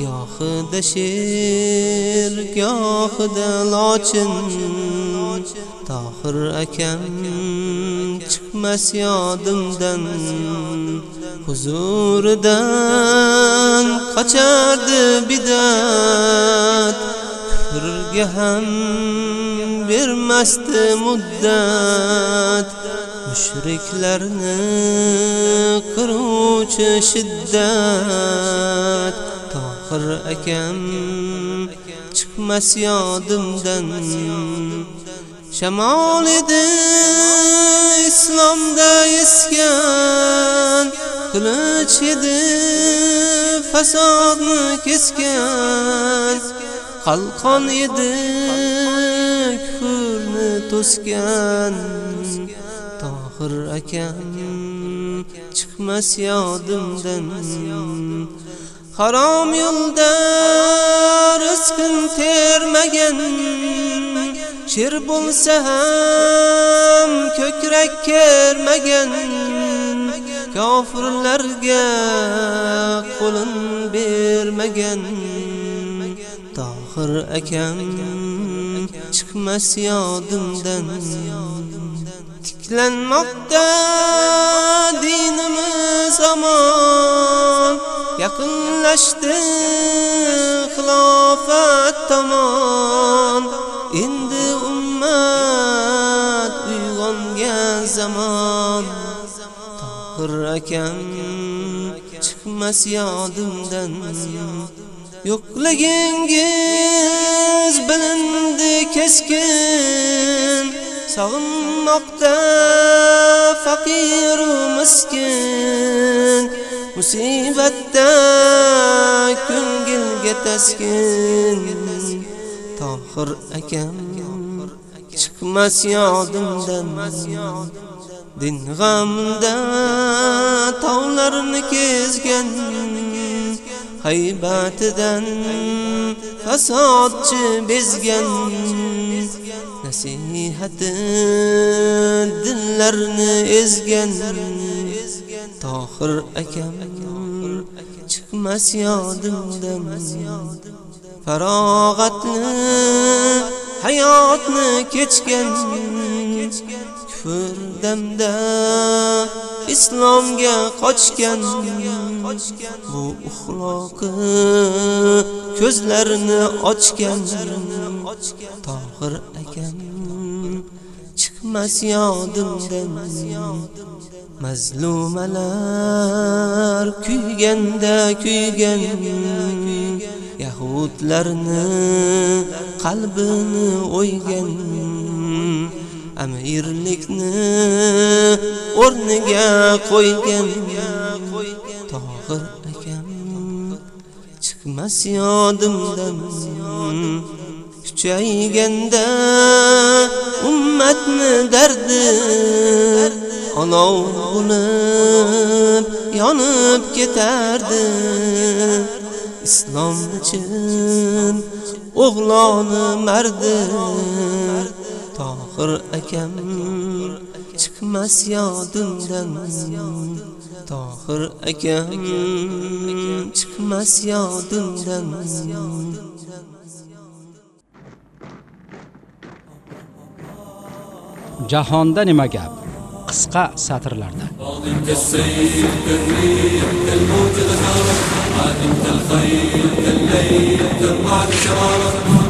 gohida sher gohida lochin. Tohir akam chiqmas yodimdan huzuridan qochardi bidat. Kufrga ham bermasdi muddat. Mushriklarni qiruvchi shiddat. Tohir akam chiqmas yodimdan. Shamol edi islomda esgan qilich edi fasodni kesgan. Qalqon edi kufrni to'sgan. Tohir akam chiqmas yodimdan. Harom yo'lda rizqin termagan. Sher bo'lsa ham ko'krak kermagan kofirlarga qo'lin bermagan. Tohir akam chiqmas yodimdan. Tiklanmoqda dinimiz zamon yaqinlashdi xilofat tomon. Endi ummat uyg'ongan zamon. Tohir akam chiqmas yodimdan. Yo'qligingiz bilindi keskin. Sog'inmoqda faqiru miskin. Musibatda ko'ngilga taskin tohir akam chiqmas yodimdan din g'amda tog'larni kezgan haybatidan fasodchi bezgan nasihati dillarni ezgan tohir akam chiqmas yodimdan. Farog'atni hayotni kechgan kufr damda islomga qochgan. Bu uxloqi ko'zlarini ochgan. Tohir akam chiqmas yodimdan. Mazlumalar kuyganda kuygan. Yahudlarni qalbini o'ygan. Amirlikni o'rniga qo'ygan. Tohir akam chiqmas yodimdan. Kuchayganda ummatni dardi. Olov bo'lib yonib ketardi. Islom uchun o'g'loni mardi. tohir akam chiqmas yodimdan tohir akam chiqmas yodimdan jahonda nima gap qisqa satrlarda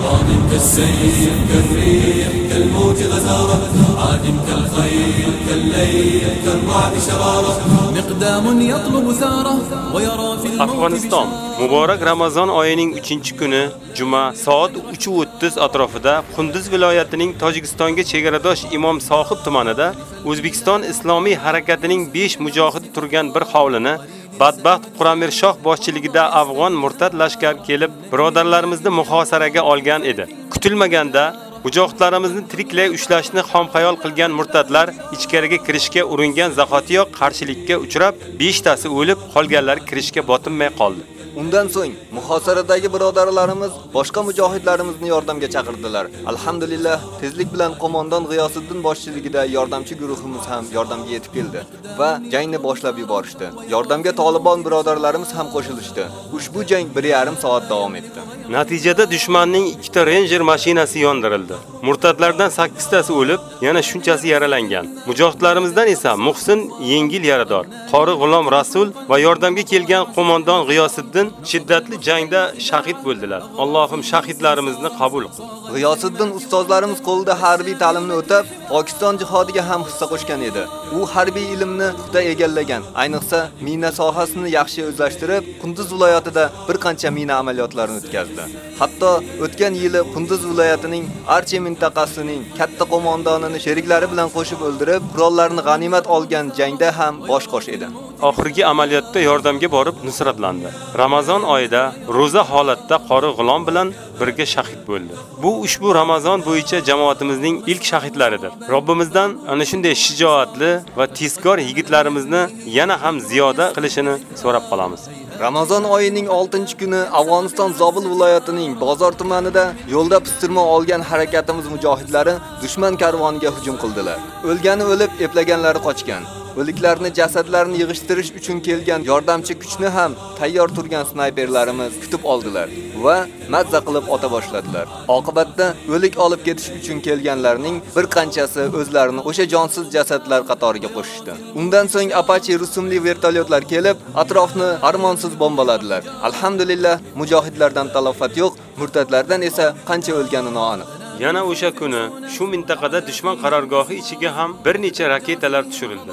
ماضٍ كالسيف كالريح كالموج غزارة عاد كالخيل كالليل كالرعد شرارة ماضٍ كالسيف كالريح كالموج غزارة عاد كالخيل كالليل كالرعد شرارة مقدام يطلب ثاره ويرى في الموت Afg'oniston Muborak Ramazon oyining 3-kuni juma soat 3:30 atrofida Qunduz viloyatining Tojikistonga chegaradosh Imom Sohib tumanida O'zbekiston Islomiy harakatining 5 mujohidi turgan bir hovlini badbaxt Quramir Shoh boshchiligida afg'on murtad lashkar kelib, birodarlarimizni muhosaraga olgan edi. Kutilmaganda Mujohidlarimizni tiriklay ushlashni xomxayol qilgan murtadlar ichkariga kirishga uringan zahotiyoq qarshilikka uchrab, 5 tasi o'lib, qolganlar kirishga botinmay qoldi. Undan so'ng muhosaradagi birodarlarimiz boshqa mujohidlarimizni yordamga chaqirdilar. Alhamdulillah, tezlik bilan qo'mondon G'iyosiddin boshchiligida yordamchi guruhimiz ham yordamga yetib keldi va jangni boshlab yuborishdi. Yordamga Taliban birodarlarimiz ham qo'shilishdi. Ushbu jang 1,5 soat davom etdi. Natijada dushmanning 2 ta Ranger mashinasi yondirildi. Murtadlardan 8 tasi o'lib, yana shunchasi yaralangan. Mujohidlarimizdan esa Muhsin yengil yarador, Qori G'ulom Rasul va yordamga kelgan qo'mondon G'iyosiddin shiddatli jangda shahid bo'ldilar. Allohim shahidlarimizni qabul qil. G'iyosiddin ustozlarimiz qo'lida harbiy ta'limni o'tab, Pokiston jihodiga ham hissa qo'shgan edi. U harbiy ilmni puxta egallagan, ayniqsa mina sohasini yaxshi o'zlashtirib, Qunduz viloyatida bir qancha mina amaliyotlarini o'tkazdi. Hatto o'tgan yili Qunduz viloyatining Archi mintaqasining katta qo'mondonini sheriklari bilan qo'shib o'ldirib, qurollarni g'animat olgan jangda ham bosh qosh edi. Oxirgi amaliyotda yordamga borib nusratlandi. Ramazon oyida roza holatda qori g'ulom bilan birga shahid bo'ldi. Bu ushbu Ramazon bo'yicha jamoatimizning ilk shahidlaridir. Robbimizdan ana shunday shijoatli va tezkor yigitlarimizni yana ham ziyoda qilishini so'rab qolamiz. Ramazon oyining 6-kuni Afg'oniston Zobil viloyatining Bozor tumanida yo'lda pistirma olgan harakatimiz mujohidlari dushman karvoniga hujum qildilar. O'lgani o'lib, eplaganlari qochgan. O'liklarni jasadlarini yig'ishtirish uchun kelgan yordamchi kuchni ham tayyor turgan snayperlarimiz kutib oldilar va mazza qilib ota boshladilar. Oqibatda o'lik olib ketish uchun kelganlarning bir qanchasi o'zlarini o'sha jonsiz jasadlar qatoriga qo'shishdi. Undan so'ng Apache rusumli vertolyotlar kelib, atrofni armonsiz bombaladilar. Alhamdulillah, mujohidlardan talafot yo'q, murtadlardan esa qancha o'lgani noaniq. Yana o'sha kuni shu mintaqada dushman qarorgohi ichiga ham bir necha raketalar tushirildi.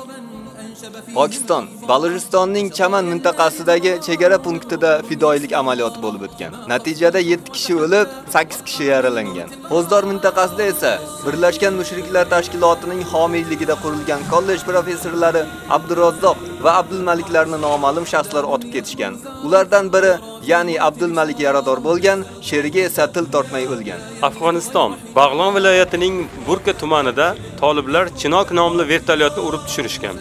Pokiston Balojistonning Chaman mintaqasidagi chegara punktida fidoilik amaliyoti bo'lib o'tgan. Natijada 7 kishi o'lib, 8 kishi yaralangan. Qo'zdor mintaqasida esa Birlashgan mushriklar tashkilotining homiyligida qurilgan kollej professorlari Abdurazzoq va Abdulmaliklarni noma'lum shaxslar otib ketishgan. Ulardan biri, ya'ni Abdulmalik yarador bo'lgan, sherigi esa til tortmay o'lgan. Afg'oniston Bag'lon viloyatining Burka tumanida toliblar Chinok nomli vertolyotni urib tushirishgan.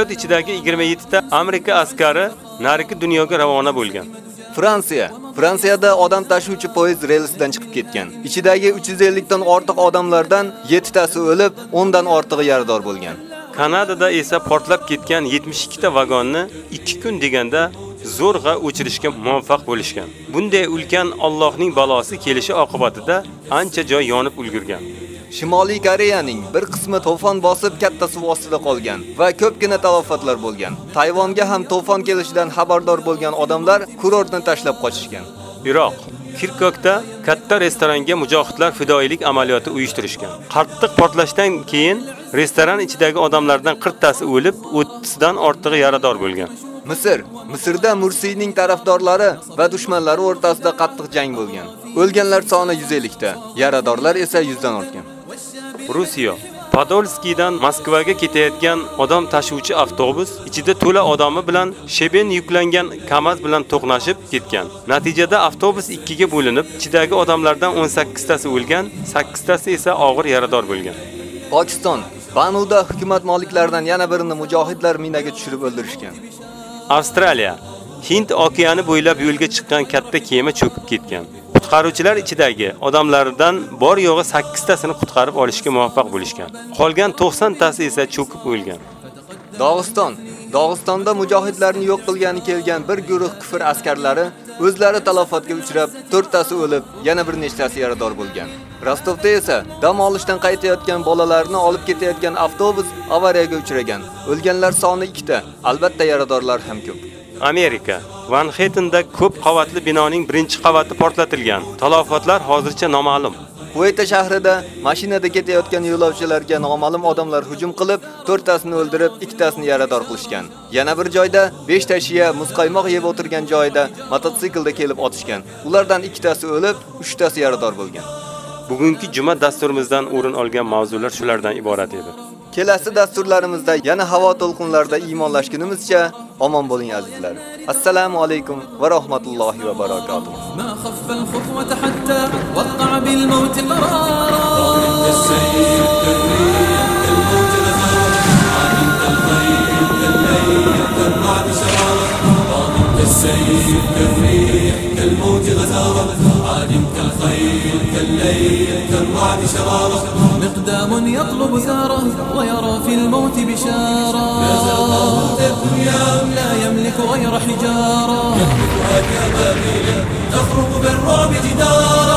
Vertolyot ichidagi 27 ta Amerika askari narigi dunyoga ravona bo'lgan. Fransiya. Fransiyada odam tashuvchi poyezd relsdan chiqib ketgan. Ichidagi 350 dan ortiq odamlardan 7 tasi o'lib, 10 dan ortig'i yarador bo'lgan. Kanadada esa portlab ketgan 72 ta vagonni 2 kun deganda zo'rg'a o'chirishga muvaffaq bo'lishgan. Bunday ulkan Allohning balosi kelishi oqibatida ancha joy yonib ulgurgan. Shimoliy Koreyaning bir qismi to'fon bosib katta suv ostida qolgan va ko'pgina talofatlar bo'lgan. Tayvonga ham to'fon kelishidan xabardor bo'lgan odamlar kurortni tashlab qochishgan. Iroq Kirkokda katta restoranga mujohidlar fidoilik amaliyoti uyushtirishgan. Qattiq portlashdan keyin restoran ichidagi odamlardan 40 tasi o'lib, 30 dan ortig'i yarador bo'lgan. Misr. Misrda Mursiyning tarafdorlari va dushmanlari o'rtasida qattiq jang bo'lgan. O'lganlar soni 150 ta, yaradorlar esa 100 dan ortgan. Rusiya Podolskidan Moskvaga ketayotgan odam tashuvchi avtobus ichida to'la odami bilan Sheben yuklangan KAMAZ bilan to'qnashib ketgan. Natijada avtobus ikkiga bo'linib, ichidagi odamlardan 18 tasi o'lgan, 8 tasi esa og'ir yarador bo'lgan. Pokiston Banuda hukumat moliklaridan yana birini mujohidlar minaga tushirib o'ldirishgan. Avstraliya Hind okeani bo'ylab yo'lga chiqqan katta kema cho'kib ketgan. Qutqaruvchilar ichidagi odamlardan bor yo'g'i 8 tasini qutqarib olishga muvaffaq bo'lishgan. Qolgan 90 tasi esa cho'kib o'lgan. Dog'iston Dog'istonda mujohidlarni yo'q qilgani kelgan bir guruh kufr askarlari o'zlari talofatga uchrab, 4 tasi o'lib, yana bir nechtasi yarador bo'lgan. Rostovda esa dam olishdan qaytayotgan bolalarni olib ketayotgan avtobus avariyaga uchragan. O'lganlar soni 2 ta, albatta yaradorlar ham ko'p. Amerika Manhattenda ko'p qavatli binoning birinchi qavati portlatilgan. Talofatlar hozircha noma'lum. Kuvayta shahrida mashinada ketayotgan yo'lovchilarga noma'lum odamlar hujum qilib, 4 tasini o'ldirib, 2 tasini yarador qilishgan. Yana bir joyda 5 ta shiya muzqaymoq yeb o'tirgan joyida mototsiklda kelib otishgan. Ulardan 2 tasi o'lib, 3 tasi yarador bo'lgan. Bugungi juma dasturimizdan o'rin olgan mavzular shulardan iborat edi. Kelasi dasturlarimizda yana havo to'lqinlarida iymonlashgunimizcha omon bo'ling azizlar. Assalomu alaykum va rahmatullohi va barakotuh. Ma khaffa al-khutwata hatta waqa'a bil maut al-qarar. كالريح كالموت غزارة. عادمت الخيل كالليل كالرعد شرارة. مقدام يطلب ثاره ويرى في الموت بشارة. لا زال الدنيا. لا يملك غير حجارة. يهلكها كبابيل تخرق بالرعب جدارا